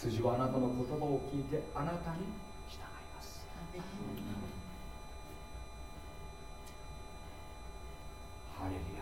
羊はあなたの言葉を聞いてあなたに従います。ハレルヤ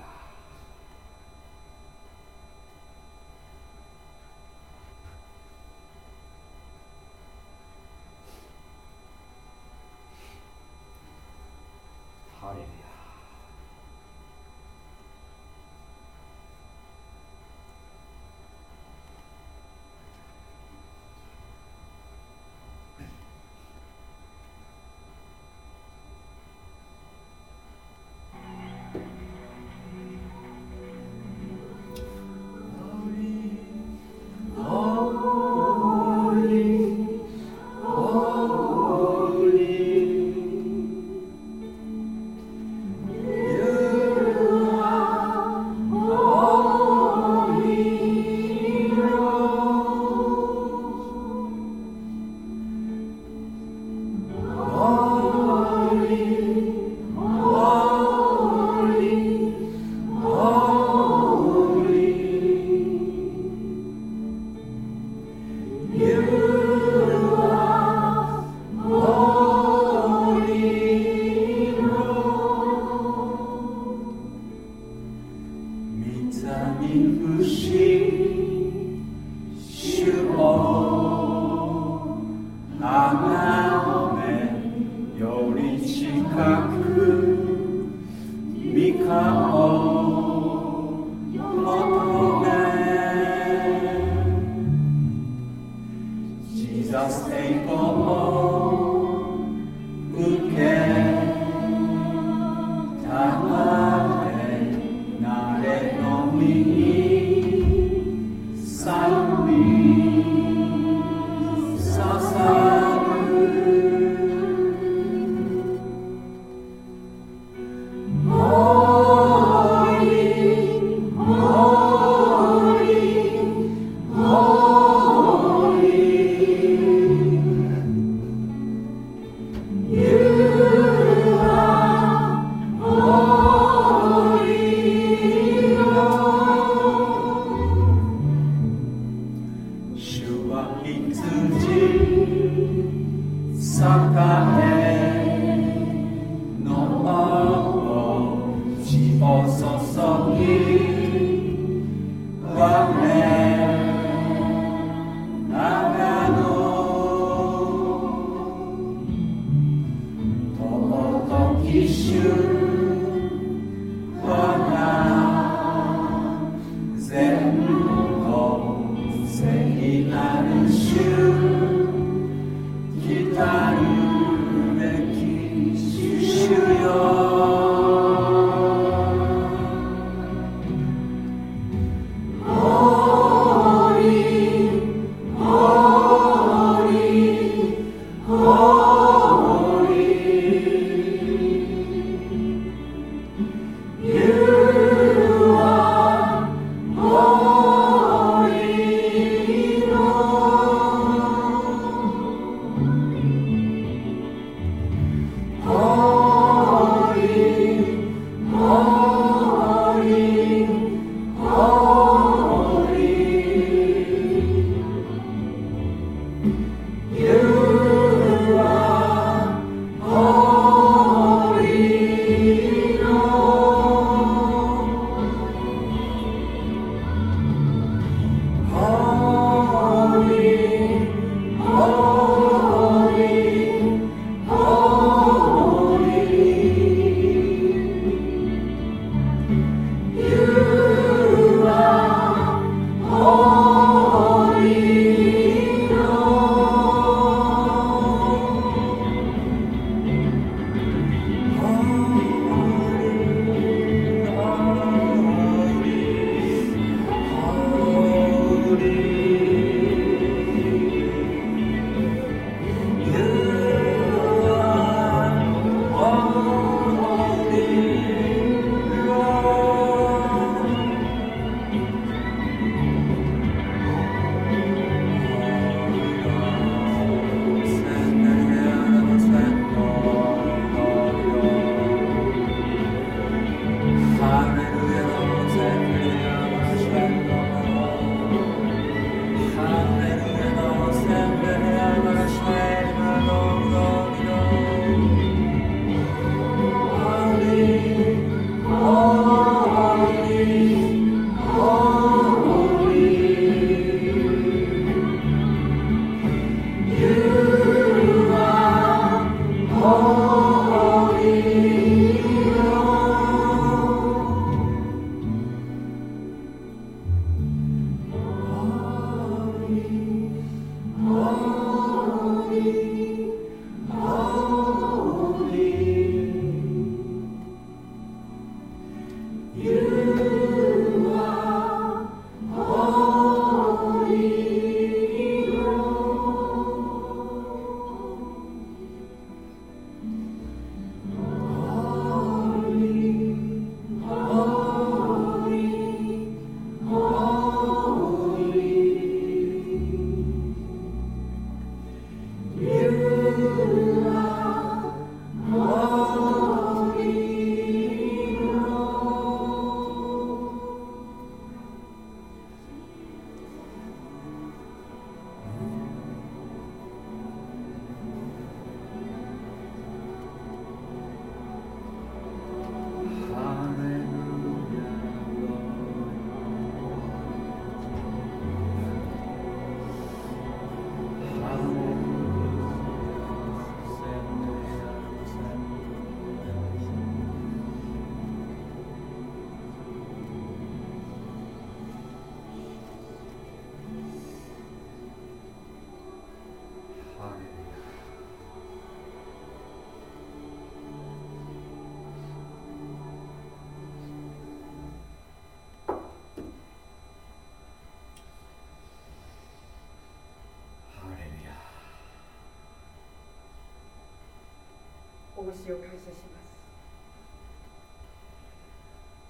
主を感謝します。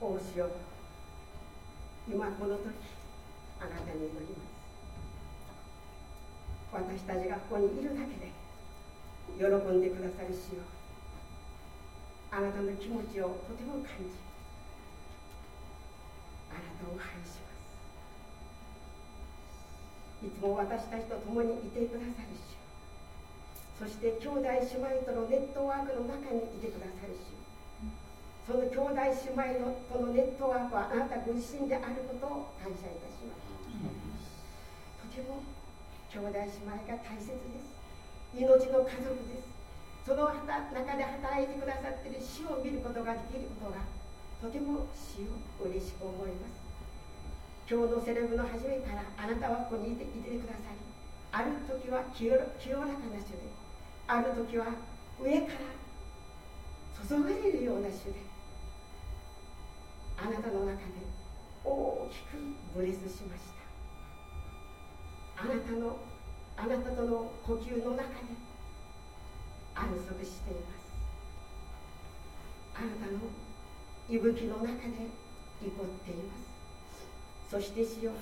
大主よ今この時あなたに祈ります。私たちがここにいるだけで喜んでくださる主よあなたの気持ちをとても感じあなたを愛します。いつも私たちと共にいてくださる主そして兄弟姉妹とのネットワークの中にいてくださる主その兄弟姉妹のこのネットワークはあなたご自身であることを感謝いたします。とても兄弟姉妹が大切です。命の家族です。その中で働いてくださっている死を見ることができることがとても死を嬉しく思います。今日のセレブの初めからあなたはここにいていてくださりある時は清らかな主である時は上から注がれるような主であなたの中で大きくブレスしました。あなたのあなたとの呼吸の中で安息しています。あなたの息吹の中で憩っています。そしてしよ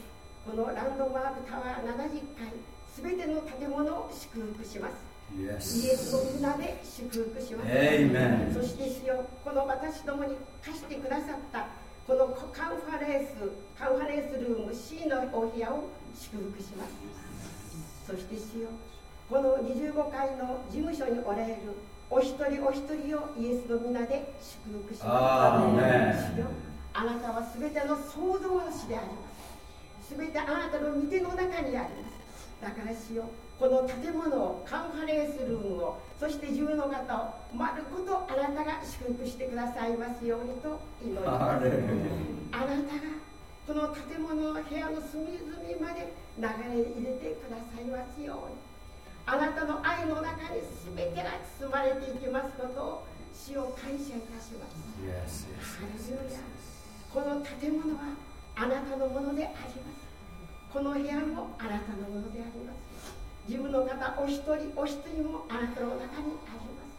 このランドマークタワー70階すべての建物を祝福します。イエスの皆で祝福します。そして主よこの私どもに貸してくださったこのカンファレンスカンファレンスルーム C のお部屋を祝福します。そして主よこの25階の事務所におられるお一人お一人をイエスの皆で祝福します。主よあなたはすべての創造主であります。すべてあなたの御手の中にあります。だから主よこの建物をカンファレンスルームをそして自分の方を丸ごとあなたが祝福してくださいますようにと祈りますあなたがこの建物の部屋の隅々まで流れ入れてくださいますようにあなたの愛の中に全てが包まれていきますことを死を感謝いたします。この建物はあなたのものであります。この部屋もあなたのものであります。自分の方お一人お一人もあなたの中にあります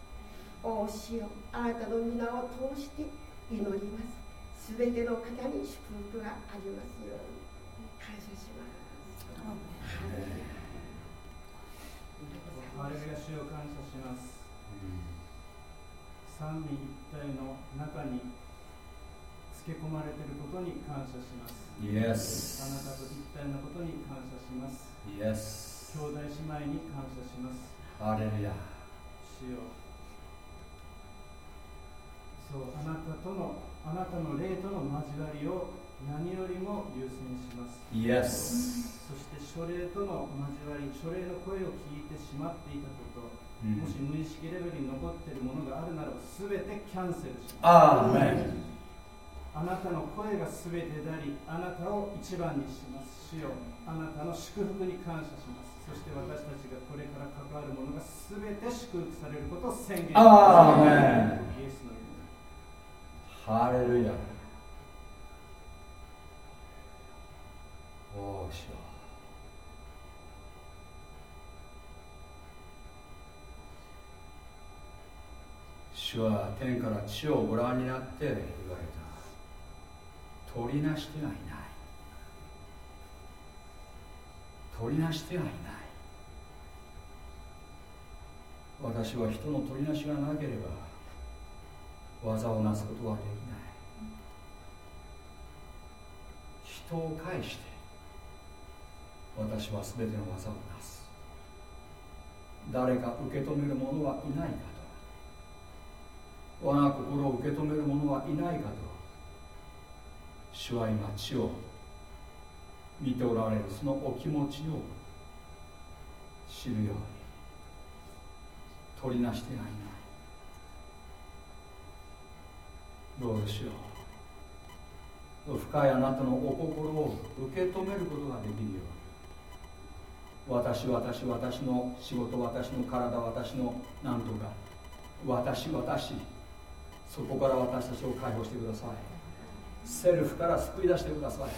おしよあなたの皆を通して祈りますすべての方に祝福がありますように感謝しますハレルヤ主を感謝します三位一体の中につけ込まれていることに感謝します。Yes. あなたと一体のことに感謝します。Yes. 兄弟姉妹に感謝しますハレルヤ主よそうあなたとのあなたの霊との交わりを何よりも優先します。Yes. そして書類との交わり、書類の声を聞いてしまっていたこと、うん、もし無意識レベルに残っているものがあるならば、すべてキャンセルします。ああなたの声がすべてであり、あなたを一番にします。主よあなたの祝福に感謝します。そして私たちがこれから関わるものが全て祝福されることを宣言します。アーハレルヤ。おーしよ。主は天から地をご覧になって言われた。取りなしてはいない取りなしてはいない。私は人の取りなしがなければ技をなすことはできない。人を介して私は全ての技をなす。誰か受け止める者はいないかと。我が心を受け止める者はいないかと。主は今地を見ておられるそのお気持ちを知るように取りなしてはいない。どうでしょう。深いあなたのお心を受け止めることができるように私私私の仕事私の体私の何とか私私そこから私たちを解放してくださいセルフから救い出してください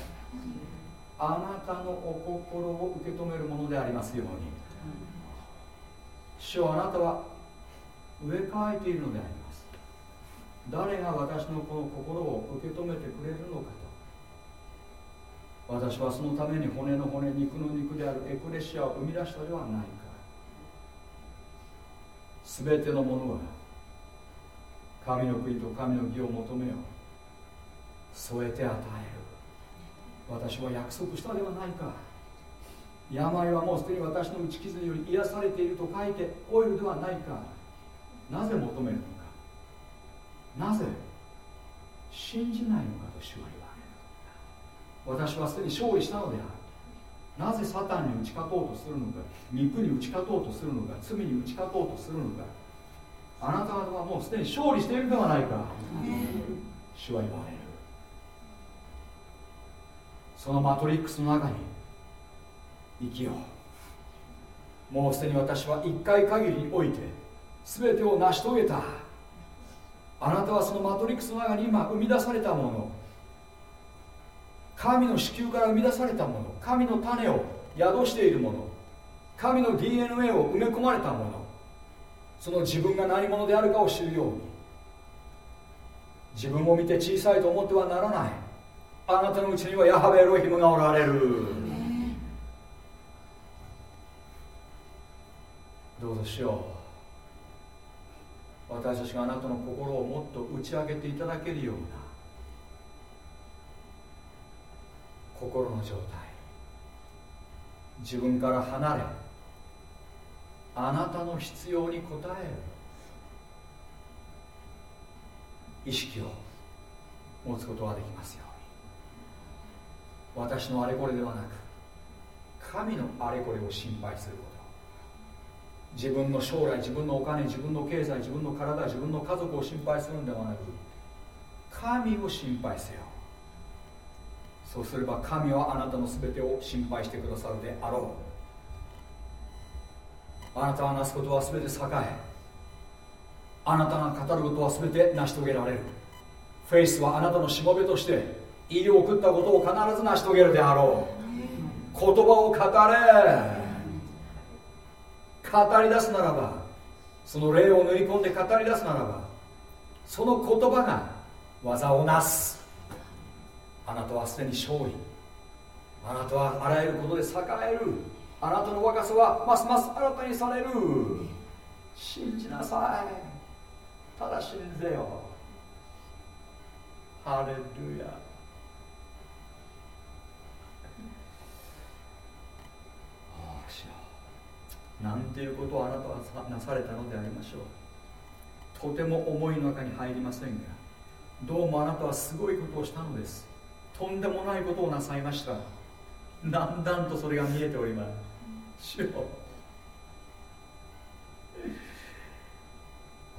あなたのお心を受け止めるものでありますように。主はあなたは植え替えているのであります。誰が私のこの心を受け止めてくれるのかと。私はそのために骨の骨肉の肉であるエクレシアを生み出したではないか。全てのものは神の国と神の義を求めよう。添えて与える。私は約束したではないか。病はもうすでに私の打ち傷により癒されていると書いておるではないか。なぜ求めるのか。なぜ信じないのかと主は言われる私はすでに勝利したのである。なぜサタンに打ち勝とうとするのか。肉に打ち勝とうとするのか。罪に打ち勝とうとするのか。あなた方はもうすでに勝利しているではないか。主は言われるそのマトリックスの中に生きよう。もうすでに私は一回限りにおいて全てを成し遂げた。あなたはそのマトリックスの中に今生み出されたもの。神の子宮から生み出されたもの。神の種を宿しているもの。神の DNA を埋め込まれたもの。その自分が何者であるかを知るように。自分を見て小さいと思ってはならない。あなたのうちにはヤハベエロヒムがおられる。どうぞしよう。私たちがあなたの心をもっと打ち上げていただけるような心の状態。自分から離れあなたの必要に応える意識を持つことができますよ。私のあれこれではなく神のあれこれを心配すること。自分の将来自分のお金自分の経済自分の体自分の家族を心配するんではなく神を心配せよ。そうすれば神はあなたの全てを心配してくださるであろう。あなたがなすことは全て栄えあなたが語ることは全て成し遂げられる。フェイスはあなたのしもべとして言い送ったことを必ず成し遂げるであろう。言葉を語れ。語り出すならばその霊を塗り込んで語り出すならばその言葉が技をなす。あなたはすでに勝利。あなたはあらゆることで栄える。あなたの若さはますます新たにされる。信じなさい。ただ信じぜよ。ハレルヤ。なんていうことをあなたはなされたのでありましょう。とても思いの中に入りませんがどうもあなたはすごいことをしたのです。とんでもないことをなさいました。だんだんとそれが見えております。主よ。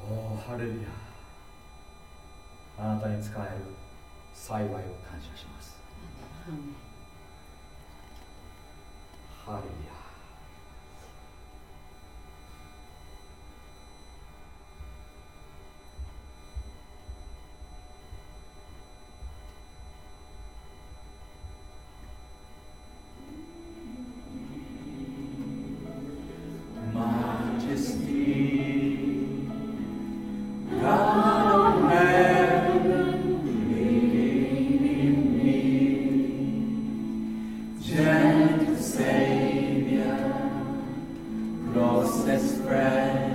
おおハレルヤ。あなたに使える。幸いを感謝します、ハレルヤ closest friend.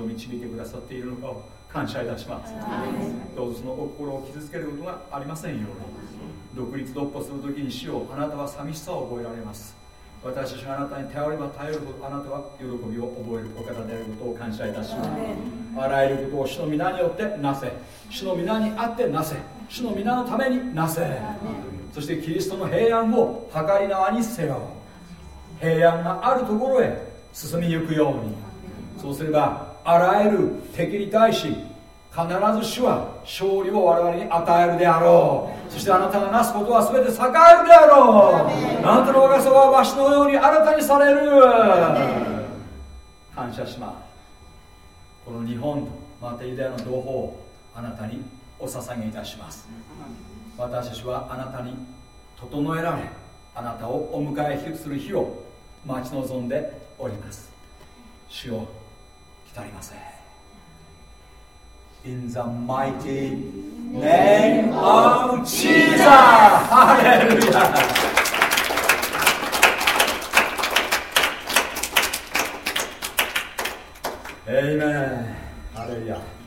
を導いてくださっているのかを感謝いたします。どうぞそのお心を傷つけることがありませんように独立独歩するときに死をあなたは寂しさを覚えられます。私たちがあなたに頼れば頼るほどあなたは喜びを覚えるお方であることを感謝いたします。あらゆることを主の皆によってなせ。主の皆にあってなせ。主の皆のためになせ。そしてキリストの平安を計り縄にせよ。平安があるところへ進みゆくように。そうすればあらゆる敵に対し必ず主は勝利を我々に与えるであろう。そしてあなたがなすことは全て栄えるであろう。あなたの若さはわしのように新たにされる。感謝します。この日本とまたユダヤの同胞をあなたにお捧げいたします。私たちはあなたに整えられあなたをお迎えする日を待ち望んでおります。主を浸りません In the mighty name of Jesus! ハレルヤエイメンハレルヤ